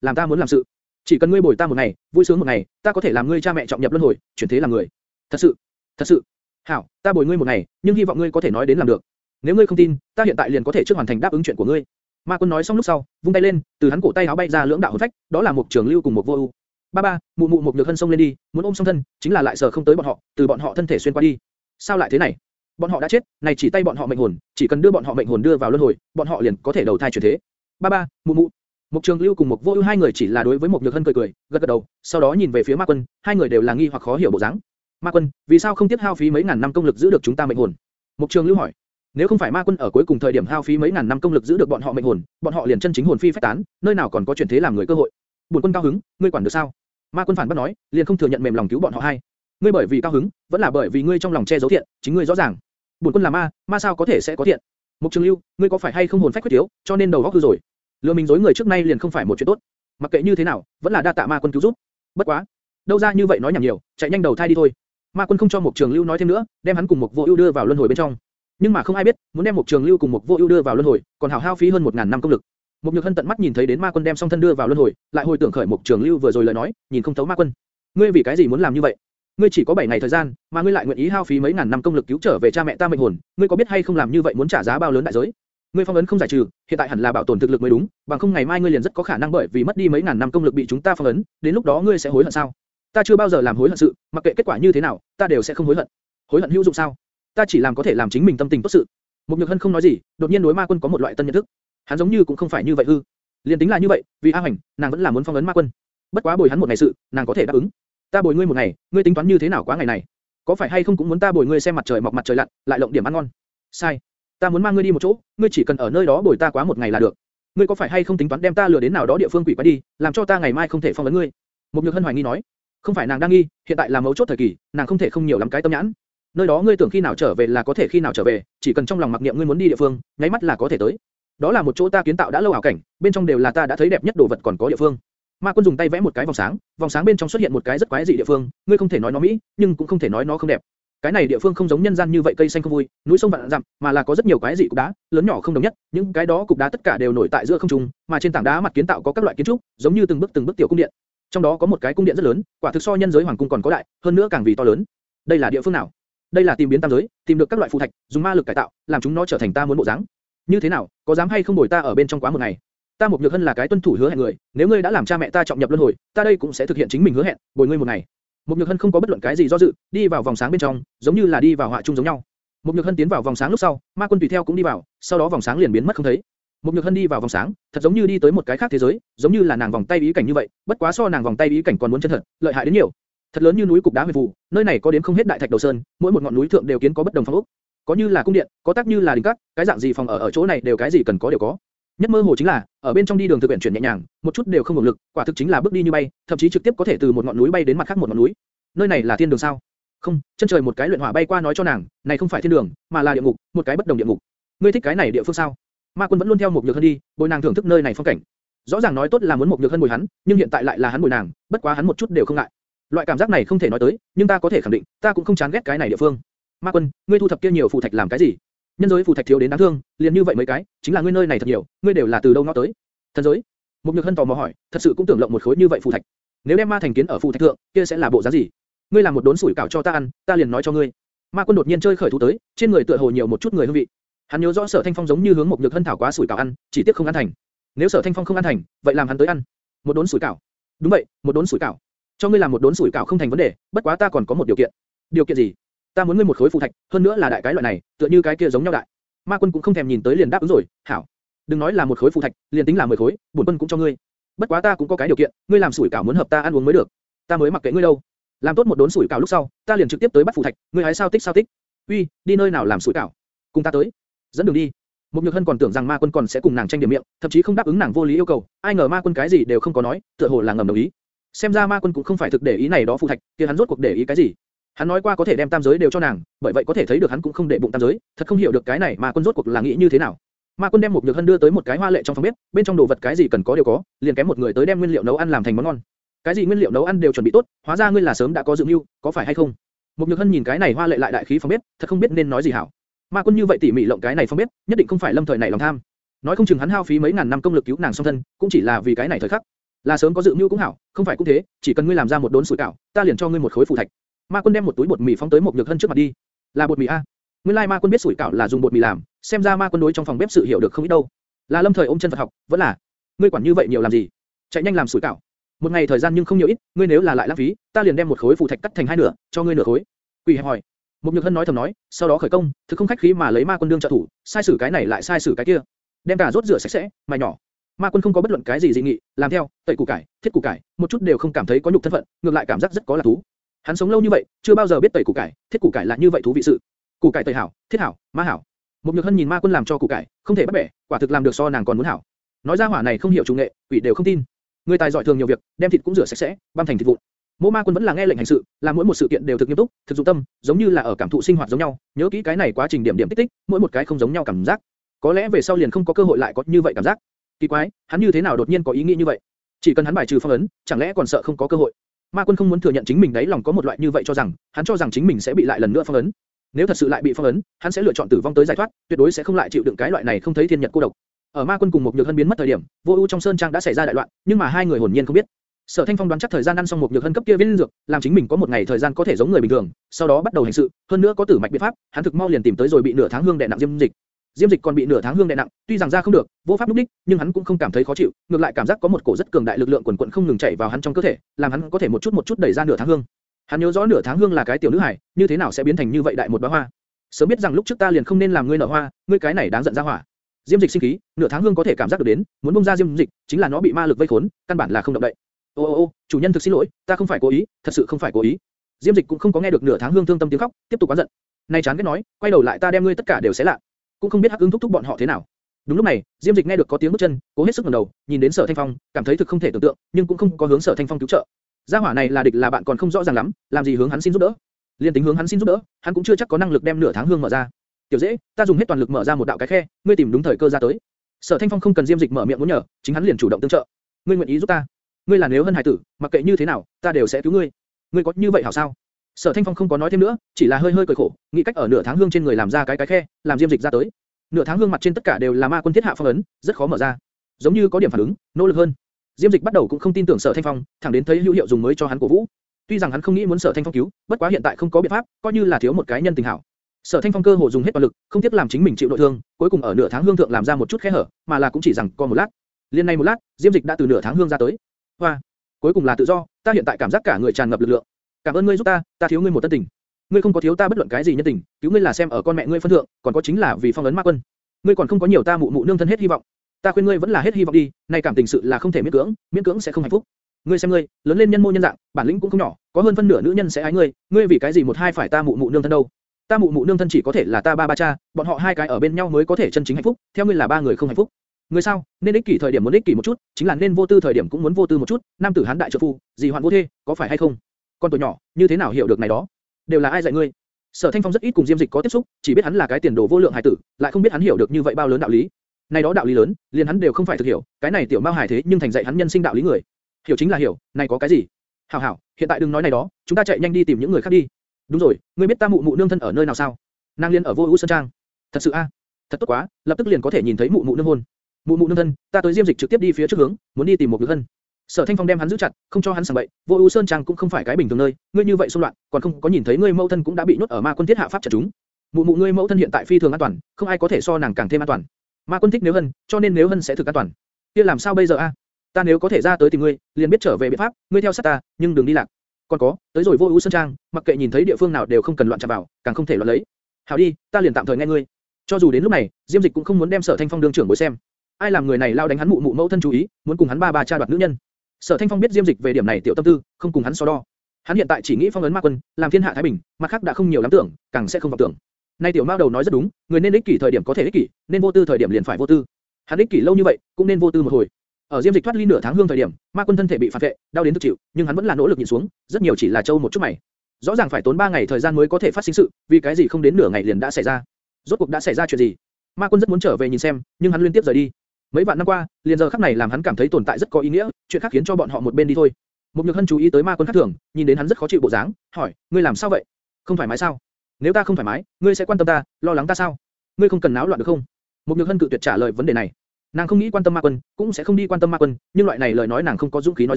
S1: làm ta muốn làm sự. Chỉ cần ngươi bồi ta một ngày, vui sướng một ngày, ta có thể làm ngươi cha mẹ trọng nhập luân hồi, chuyển thế làm người. Thật sự, thật sự. Hảo, ta bồi ngươi một ngày, nhưng hy vọng ngươi có thể nói đến làm được. Nếu ngươi không tin, ta hiện tại liền có thể trước hoàn thành đáp ứng chuyện của ngươi. Ma Quân nói xong lúc sau, vung tay lên, từ hắn cổ tay áo bay ra lưỡng đạo hồn phách, đó là một trường lưu cùng một vô ưu. Ba ba, mụ mụ một nhược hân xông lên đi, muốn ôm song thân, chính là lại sợ không tới bọn họ, từ bọn họ thân thể xuyên qua đi. Sao lại thế này? Bọn họ đã chết, này chỉ tay bọn họ mệnh hồn, chỉ cần đưa bọn họ mệnh hồn đưa vào luân hồi, bọn họ liền có thể đầu thai chuyển thế. Ba ba, mụ mụ. Mục Trường Lưu cùng Mục Vô Ưu hai người chỉ là đối với Mục Nhược Hân cười cười, gật gật đầu, sau đó nhìn về phía Ma Quân, hai người đều là nghi hoặc khó hiểu bộ dáng. Ma Quân, vì sao không tiếp hao phí mấy ngàn năm công lực giữ được chúng ta mệnh hồn? Mục Trường Lưu hỏi. Nếu không phải Ma Quân ở cuối cùng thời điểm hao phí mấy ngàn năm công lực giữ được bọn họ mệnh hồn, bọn họ liền chân chính hồn phi phách tán, nơi nào còn có chuyển thế làm người cơ hội? Bổn Quân cao hứng, ngươi quản được sao? Ma Quân phản bác nói, liền không thừa nhận mềm lòng cứu bọn họ hai. Ngươi bởi vì cao hứng, vẫn là bởi vì ngươi trong lòng che giấu thiện, chính ngươi rõ ràng. Bổn Quân là ma, ma sao có thể sẽ có thiện? Mục Trường Lưu, ngươi có phải hay không hồn phách quyết yếu, cho nên đầu óc hư rồi? Lừa mình dối người trước nay liền không phải một chuyện tốt. Mặc kệ như thế nào, vẫn là đa tạ ma quân cứu giúp. Bất quá, đâu ra như vậy nói nhảm nhiều, chạy nhanh đầu thai đi thôi. Ma quân không cho một trường lưu nói thêm nữa, đem hắn cùng một vô ưu đưa vào luân hồi bên trong. Nhưng mà không ai biết, muốn đem một trường lưu cùng một vô ưu đưa vào luân hồi, còn hào hao phí hơn một ngàn năm công lực. Một nhược hân tận mắt nhìn thấy đến ma quân đem song thân đưa vào luân hồi, lại hồi tưởng khởi một trường lưu vừa rồi lời nói, nhìn không thấu ma quân. Ngươi vì cái gì muốn làm như vậy? Ngươi chỉ có 7 ngày thời gian, mà ngươi lại nguyện ý hao phí mấy ngàn năm công lực cứu trở về cha mẹ ta mệnh hồn, ngươi có biết hay không làm như vậy muốn trả giá bao lớn đại giới? Ngươi phong ấn không giải trừ, hiện tại hẳn là bảo tồn thực lực mới đúng, bằng không ngày mai ngươi liền rất có khả năng bởi vì mất đi mấy ngàn năm công lực bị chúng ta phong ấn, đến lúc đó ngươi sẽ hối hận sao? Ta chưa bao giờ làm hối hận sự, mặc kệ kết quả như thế nào, ta đều sẽ không hối hận. Hối hận hữu dụng sao? Ta chỉ làm có thể làm chính mình tâm tình tốt sự. Một Nhược Hân không nói gì, đột nhiên đối Ma Quân có một loại tân nhận thức. Hắn giống như cũng không phải như vậy hư. Liên tính là như vậy, vì A Hoành, nàng vẫn là muốn phong ấn Ma Quân. Bất quá bồi hắn một ngày sự, nàng có thể đáp ứng. Ta bồi ngươi một ngày, ngươi tính toán như thế nào quá ngày này? Có phải hay không cũng muốn ta bồi ngươi xem mặt trời mọc mặt trời lặn, lại lộng điểm ăn ngon? Sai. Ta muốn mang ngươi đi một chỗ, ngươi chỉ cần ở nơi đó bồi ta quá một ngày là được. Ngươi có phải hay không tính toán đem ta lừa đến nào đó địa phương quỷ quái đi, làm cho ta ngày mai không thể phong ấn ngươi? Một Nhược Hân hoài nghi nói. Không phải nàng đang nghi, hiện tại là mấu chốt thời kỳ, nàng không thể không nhiều lắm cái tâm nhãn. Nơi đó ngươi tưởng khi nào trở về là có thể khi nào trở về, chỉ cần trong lòng mặc niệm ngươi muốn đi địa phương, nháy mắt là có thể tới. Đó là một chỗ ta kiến tạo đã lâu ảo cảnh, bên trong đều là ta đã thấy đẹp nhất đồ vật còn có địa phương. Ma Quân dùng tay vẽ một cái vòng sáng, vòng sáng bên trong xuất hiện một cái rất quái dị địa phương, ngươi không thể nói nó mỹ, nhưng cũng không thể nói nó không đẹp. Cái này địa phương không giống nhân gian như vậy cây xanh không vui, núi sông vạn dặm, mà là có rất nhiều quái dị cục đá, lớn nhỏ không đồng nhất, những cái đó cục đá tất cả đều nổi tại giữa không trung, mà trên tảng đá mặt kiến tạo có các loại kiến trúc, giống như từng bước từng bước tiểu cung điện. Trong đó có một cái cung điện rất lớn, quả thực so nhân giới hoàng cung còn có đại, hơn nữa càng vì to lớn. Đây là địa phương nào? Đây là tìm biến tam giới, tìm được các loại phù thạch, dùng ma lực cải tạo, làm chúng nó trở thành ta muốn bộ dáng. Như thế nào, có dám hay không bồi ta ở bên trong quá một ngày? Ta một nhược hân là cái tuân thủ hứa hẹn người, nếu ngươi đã làm cha mẹ ta trọng nhập luân hồi, ta đây cũng sẽ thực hiện chính mình hứa hẹn, bồi ngươi một ngày. Một nhược hân không có bất luận cái gì do dự, đi vào vòng sáng bên trong, giống như là đi vào họa chung giống nhau. Một nhược hân tiến vào vòng sáng lúc sau, ma quân tùy theo cũng đi vào, sau đó vòng sáng liền biến mất không thấy. Một nhược hân đi vào vòng sáng, thật giống như đi tới một cái khác thế giới, giống như là nàng vòng tay ý cảnh như vậy, bất quá so nàng vòng tay ý cảnh còn muốn chân thật, lợi hại đến nhiều. Thật lớn như núi cục đá huyền phù, nơi này có đến không hết đại thạch đầu sơn, mỗi một ngọn núi thượng đều kiến có bất đồng phong ốc. Có như là cung điện, có tác như là đình các, cái dạng gì phòng ở ở chỗ này đều cái gì cần có đều có. Nhất mơ hồ chính là, ở bên trong đi đường thực quyển chuyển nhẹ nhàng, một chút đều không ngừng lực, quả thực chính là bước đi như bay, thậm chí trực tiếp có thể từ một ngọn núi bay đến mặt khác một ngọn núi. Nơi này là thiên đường sao? Không, chân trời một cái luyện hỏa bay qua nói cho nàng, này không phải thiên đường, mà là địa ngục, một cái bất đồng địa ngục. Ngươi thích cái này địa phương sao? Ma Quân vẫn luôn theo một nhược hân đi, bồi nàng thưởng thức nơi này phong cảnh. Rõ ràng nói tốt là muốn một nhược hân bồi hắn, nhưng hiện tại lại là hắn bồi nàng, bất quá hắn một chút đều không ngại. Loại cảm giác này không thể nói tới, nhưng ta có thể khẳng định, ta cũng không chán ghét cái này địa phương. Ma Quân, ngươi thu thập kia nhiều phù thạch làm cái gì? Nhân giới phù thạch thiếu đến đáng thương, liền như vậy mấy cái, chính là ngươi nơi này thật nhiều, ngươi đều là từ đâu nó tới? Thần giới. Một nhược hân tò mò hỏi, thật sự cũng tưởng lộng một khối như vậy phù thạch. Nếu đem ma thành kiến ở phù thạch thượng, kia sẽ là bộ dáng gì? Ngươi làm một đốn sủi cảo cho ta ăn, ta liền nói cho ngươi. Ma Quân đột nhiên chơi khởi thú tới, trên người tựa hồ nhiều một chút người hương vị. Hắn nhớ rõ Sở Thanh Phong giống như hướng một nhược hân thảo quá sủi cảo ăn, chỉ tiếc không ăn thành. Nếu Sở Thanh Phong không ăn thành, vậy làm hắn tới ăn. Một đốn sủi cảo. Đúng vậy, một đốn sủi cảo. Cho ngươi làm một đốn sủi cảo không thành vấn đề, bất quá ta còn có một điều kiện. Điều kiện gì? Ta muốn ngươi một khối phù thạch, hơn nữa là đại cái loại này, tựa như cái kia giống nhau đại. Ma Quân cũng không thèm nhìn tới liền đáp ứng rồi, hảo. Đừng nói là một khối phù thạch, liền tính là 10 khối, bổn quân cũng cho ngươi. Bất quá ta cũng có cái điều kiện, ngươi làm sủi cảo muốn hợp ta ăn uống mới được. Ta mới mặc kệ ngươi đâu. Làm tốt một đốn sủi cảo lúc sau, ta liền trực tiếp tới bắt phù thạch, ngươi hái sao tích sao tích. Uy, đi nơi nào làm sủi cảo? Cùng ta tới. Dẫn đường đi. Một Nhược Hân còn tưởng rằng Ma Quân còn sẽ cùng nàng tranh điểm miệng, thậm chí không đáp ứng nàng vô lý yêu cầu, ai ngờ Ma Quân cái gì đều không có nói, tựa hồ là ngầm đồng ý. Xem ra Ma Quân cũng không phải thực để ý này đó phù thạch, kia hắn rốt cuộc để ý cái gì? Hắn nói qua có thể đem tam giới đều cho nàng, bởi vậy có thể thấy được hắn cũng không để bụng tam giới, thật không hiểu được cái này mà Quân rốt cuộc là nghĩ như thế nào. Ma Quân đem một Nhược Hân đưa tới một cái hoa lệ trong phòng bếp, bên trong đồ vật cái gì cần có đều có, liền kém một người tới đem nguyên liệu nấu ăn làm thành món ngon. Cái gì nguyên liệu nấu ăn đều chuẩn bị tốt, hóa ra ngươi là sớm đã có dự mưu, có phải hay không? Một Nhược Hân nhìn cái này hoa lệ lại đại khí phòng bếp, thật không biết nên nói gì hảo. Ma Quân như vậy tỉ mỉ lộng cái này phòng bếp, nhất định không phải lâm thời này lòng tham. Nói không chừng hắn hao phí mấy ngàn năm công lực cứu nàng song thân, cũng chỉ là vì cái này thời khắc. Là sớm có dự mưu cũng hảo, không phải cũng thế, chỉ cần ngươi làm ra một đốn sủi cảo, ta liền cho ngươi một khối phù thạch. Ma Quân đem một túi bột mì phóng tới một nhược hân trước mặt đi. Là bột mì a? Nguyên lai Ma Quân biết sủi cảo là dùng bột mì làm, xem ra Ma Quân đối trong phòng bếp sự hiểu được không ít đâu. Là lâm thời ôm chân Phật học, vẫn là. Ngươi quản như vậy nhiều làm gì? Chạy nhanh làm sủi cảo. Một ngày thời gian nhưng không nhiều ít, ngươi nếu là lại lãng phí, ta liền đem một khối phù thạch cắt thành hai nửa, cho ngươi nửa khối. Quỷ hẹp hỏi. Một Nhược Hân nói thầm nói, sau đó khởi công, thực không khách khí mà lấy Ma Quân đương trợ thủ, sai sử cái này lại sai sử cái kia, đem cả rốt rửa sạch sẽ, mày nhỏ. Ma Quân không có bất luận cái gì dị nghị, làm theo, tẩy củ cải, thiết củ cải, một chút đều không cảm thấy có nhục thân phận, ngược lại cảm giác rất có là thú. Hắn sống lâu như vậy, chưa bao giờ biết tẩy củ cải, thiết củ cải là như vậy thú vị sự. Củ cải tẩy hảo, thiết hảo, ma hảo. Một Nhược Hân nhìn Ma Quân làm cho củ cải, không thể bắt bẻ, quả thực làm được so nàng còn muốn hảo. Nói ra hỏa này không hiểu chủ nghệ, quỷ đều không tin. Người tài giỏi thường nhiều việc, đem thịt cũng rửa sạch sẽ, băm thành thịt vụn. Mộ Ma Quân vẫn là nghe lệnh hành sự, làm mỗi một sự kiện đều thực nghiêm túc, thực dụng tâm, giống như là ở cảm thụ sinh hoạt giống nhau, nhớ kỹ cái này quá trình điểm điểm tích tích, mỗi một cái không giống nhau cảm giác. Có lẽ về sau liền không có cơ hội lại có như vậy cảm giác. Kỳ quái, hắn như thế nào đột nhiên có ý nghĩ như vậy? Chỉ cần hắn bài trừ phong ấn, chẳng lẽ còn sợ không có cơ hội? Ma Quân không muốn thừa nhận chính mình đấy lòng có một loại như vậy cho rằng, hắn cho rằng chính mình sẽ bị lại lần nữa phong ấn. Nếu thật sự lại bị phong ấn, hắn sẽ lựa chọn tử vong tới giải thoát, tuyệt đối sẽ không lại chịu đựng cái loại này không thấy thiên nhật cô độc. Ở Ma Quân cùng một nhược hân biến mất thời điểm, vô ưu trong sơn trang đã xảy ra đại loạn, nhưng mà hai người hồn nhiên không biết. Sở Thanh Phong đoán chắc thời gian ăn xong một nhược hân cấp kia viên dược, làm chính mình có một ngày thời gian có thể giống người bình thường, sau đó bắt đầu hành sự, hơn nữa có tử mạch biện pháp, hắn thực mau liền tìm tới rồi bị nửa tháng hương đè nặng diêm dịch. Diêm Dịch còn bị nửa tháng hương đè nặng, tuy rằng ra không được, vô pháp lúc đích, nhưng hắn cũng không cảm thấy khó chịu, ngược lại cảm giác có một cổ rất cường đại lực lượng quần quần không ngừng chảy vào hắn trong cơ thể, làm hắn có thể một chút một chút đẩy ra nửa tháng hương. Hắn nhớ rõ nửa tháng hương là cái tiểu nữ hải, như thế nào sẽ biến thành như vậy đại một bá hoa? Sớm biết rằng lúc trước ta liền không nên làm ngươi nở hoa, ngươi cái này đáng giận ra hỏa. Diêm Dịch sinh khí, nửa tháng hương có thể cảm giác được đến, muốn bung ra Diêm Dịch, chính là nó bị ma lực vây khốn, căn bản là không động đậy. Ô ô ô, chủ nhân thực xin lỗi, ta không phải cố ý, thật sự không phải cố ý. Diêm Dịch cũng không có nghe được nửa tháng hương thương tâm tiếng khóc, tiếp tục oán giận. Này chán ghét nói, quay đầu lại ta đem ngươi tất cả đều xé lạ. Cũng không biết Hắc Ưng thúc thúc bọn họ thế nào. Đúng lúc này, Diêm Dịch nghe được có tiếng bước chân, cố hết sức ngẩng đầu, nhìn đến Sở Thanh Phong, cảm thấy thực không thể tưởng tượng, nhưng cũng không có hướng Sở Thanh Phong cứu trợ. Gia hỏa này là địch là bạn còn không rõ ràng lắm, làm gì hướng hắn xin giúp đỡ? Liên tính hướng hắn xin giúp đỡ, hắn cũng chưa chắc có năng lực đem nửa tháng hương mở ra. Tiểu dễ, ta dùng hết toàn lực mở ra một đạo cái khe, ngươi tìm đúng thời cơ ra tới. Sở Thanh Phong không cần Diêm Dịch mở miệng muốn nhờ, chính hắn liền chủ động tương trợ. Ngươi nguyện ý giúp ta? Ngươi là nếu hơn hải tử, mặc kệ như thế nào, ta đều sẽ cứu ngươi. Ngươi có như vậy hảo sao? Sở Thanh Phong không có nói thêm nữa, chỉ là hơi hơi cười khổ, nghĩ cách ở nửa tháng hương trên người làm ra cái cái khe, làm Diêm Dịch ra tới. Nửa tháng hương mặt trên tất cả đều là ma quân thiết hạ phong ấn, rất khó mở ra. Giống như có điểm phản ứng, nỗ lực hơn. Diêm Dịch bắt đầu cũng không tin tưởng Sở Thanh Phong, thẳng đến thấy hữu hiệu dùng mới cho hắn cổ vũ. Tuy rằng hắn không nghĩ muốn Sở Thanh Phong cứu, bất quá hiện tại không có biện pháp, coi như là thiếu một cái nhân tình hảo. Sở Thanh Phong cơ hồ dùng hết toàn lực, không tiếc làm chính mình chịu nội thương, cuối cùng ở nửa tháng hương thượng làm ra một chút khe hở, mà là cũng chỉ rằng co một lát. Liên này một lát, Diêm Dịch đã từ nửa tháng hương ra tới. Hoa, cuối cùng là tự do, ta hiện tại cảm giác cả người tràn ngập lực lượng. Cảm ơn ngươi giúp ta, ta thiếu ngươi một tân tình. Ngươi không có thiếu ta bất luận cái gì nhân tình, cứu ngươi là xem ở con mẹ ngươi phân thượng, còn có chính là vì phong ấn ma quân. Ngươi còn không có nhiều ta mụ mụ nương thân hết hy vọng. Ta khuyên ngươi vẫn là hết hy vọng đi, này cảm tình sự là không thể miễn cưỡng, miễn cưỡng sẽ không hạnh phúc. Ngươi xem ngươi, lớn lên nhân mô nhân dạng, bản lĩnh cũng không nhỏ, có hơn phân nửa nữ nhân sẽ ái ngươi, ngươi vì cái gì một hai phải ta mụ mụ nương thân đâu? Ta mụ mụ nương thân chỉ có thể là ta ba ba cha, bọn họ hai cái ở bên nhau mới có thể chân chính hạnh phúc, theo ngươi là ba người không hạnh phúc. Ngươi sao, nên ích kỷ thời điểm muốn ích kỷ một chút, chính là nên vô tư thời điểm cũng muốn vô tư một chút, nam tử hán đại trợ phu, gì hoạn vô thê, có phải hay không? Con tuổi nhỏ, như thế nào hiểu được này đó? Đều là ai dạy ngươi? Sở Thanh Phong rất ít cùng Diêm Dịch có tiếp xúc, chỉ biết hắn là cái tiền đồ vô lượng hải tử, lại không biết hắn hiểu được như vậy bao lớn đạo lý. Này đó đạo lý lớn, liền hắn đều không phải thực hiểu, cái này tiểu mao hải thế nhưng thành dạy hắn nhân sinh đạo lý người. Hiểu chính là hiểu, này có cái gì? Hảo hảo, hiện tại đừng nói này đó, chúng ta chạy nhanh đi tìm những người khác đi. Đúng rồi, ngươi biết ta mụ mụ nương thân ở nơi nào sao? Nàng liên ở vô ưu sơn trang. Thật sự a? Thật tốt quá, lập tức liền có thể nhìn thấy mụ mụ nương hôn. Mụ mụ nương thân, ta tới Diêm Dịch trực tiếp đi phía trước hướng, muốn đi tìm một người thân. Sở Thanh Phong đem hắn giữ chặt, không cho hắn sảng bậy. Vô Ưu Sơn Trang cũng không phải cái bình thường nơi, ngươi như vậy xung loạn, còn không có nhìn thấy ngươi mẫu thân cũng đã bị nhốt ở ma quân thiết hạ pháp trận chúng. Mụ mụ ngươi mẫu thân hiện tại phi thường an toàn, không ai có thể so nàng càng thêm an toàn. Ma quân thích nếu hân, cho nên nếu hân sẽ thực an toàn. Kia làm sao bây giờ a? Ta nếu có thể ra tới tìm ngươi, liền biết trở về biện pháp, ngươi theo sát ta, nhưng đừng đi lạc. Còn có, tới rồi Vô Ưu Sơn Trang, mặc kệ nhìn thấy địa phương nào đều không cần loạn chạm vào, càng không thể loạn lấy. Hảo đi, ta liền tạm thời nghe ngươi. Cho dù đến lúc này, Diêm Dịch cũng không muốn đem Sở Thanh Phong đương trưởng bối xem. Ai làm người này lao đánh hắn mụ mụ mẫu thân chú ý, muốn cùng hắn ba ba cha đoạt nữ nhân. Sở Thanh Phong biết Diêm Dịch về điểm này tiểu tâm tư, không cùng hắn so đo. Hắn hiện tại chỉ nghĩ phong ấn ma quân, làm thiên hạ thái bình, mặt khác đã không nhiều lắm tưởng, càng sẽ không vọng tưởng. Nay tiểu Mao đầu nói rất đúng, người nên ích kỷ thời điểm có thể ích kỷ, nên vô tư thời điểm liền phải vô tư. Hắn ích kỷ lâu như vậy, cũng nên vô tư một hồi. Ở Diêm Dịch thoát ly nửa tháng hương thời điểm, ma quân thân thể bị phản vệ, đau đến tức chịu, nhưng hắn vẫn là nỗ lực nhìn xuống, rất nhiều chỉ là châu một chút mày. Rõ ràng phải tốn 3 ngày thời gian mới có thể phát sinh sự, vì cái gì không đến nửa ngày liền đã xảy ra? Rốt cuộc đã xảy ra chuyện gì? Ma quân rất muốn trở về nhìn xem, nhưng hắn liên tiếp rời đi. Mấy vạn năm qua, liền giờ khắc này làm hắn cảm thấy tồn tại rất có ý nghĩa, chuyện khác khiến cho bọn họ một bên đi thôi. Một Nhược Hân chú ý tới ma quân khác thường, nhìn đến hắn rất khó chịu bộ dáng, hỏi, ngươi làm sao vậy? Không thoải mái sao? Nếu ta không thoải mái, ngươi sẽ quan tâm ta, lo lắng ta sao? Ngươi không cần náo loạn được không? Một Nhược Hân cự tuyệt trả lời vấn đề này. Nàng không nghĩ quan tâm ma quân, cũng sẽ không đi quan tâm ma quân, nhưng loại này lời nói nàng không có dũng khí nói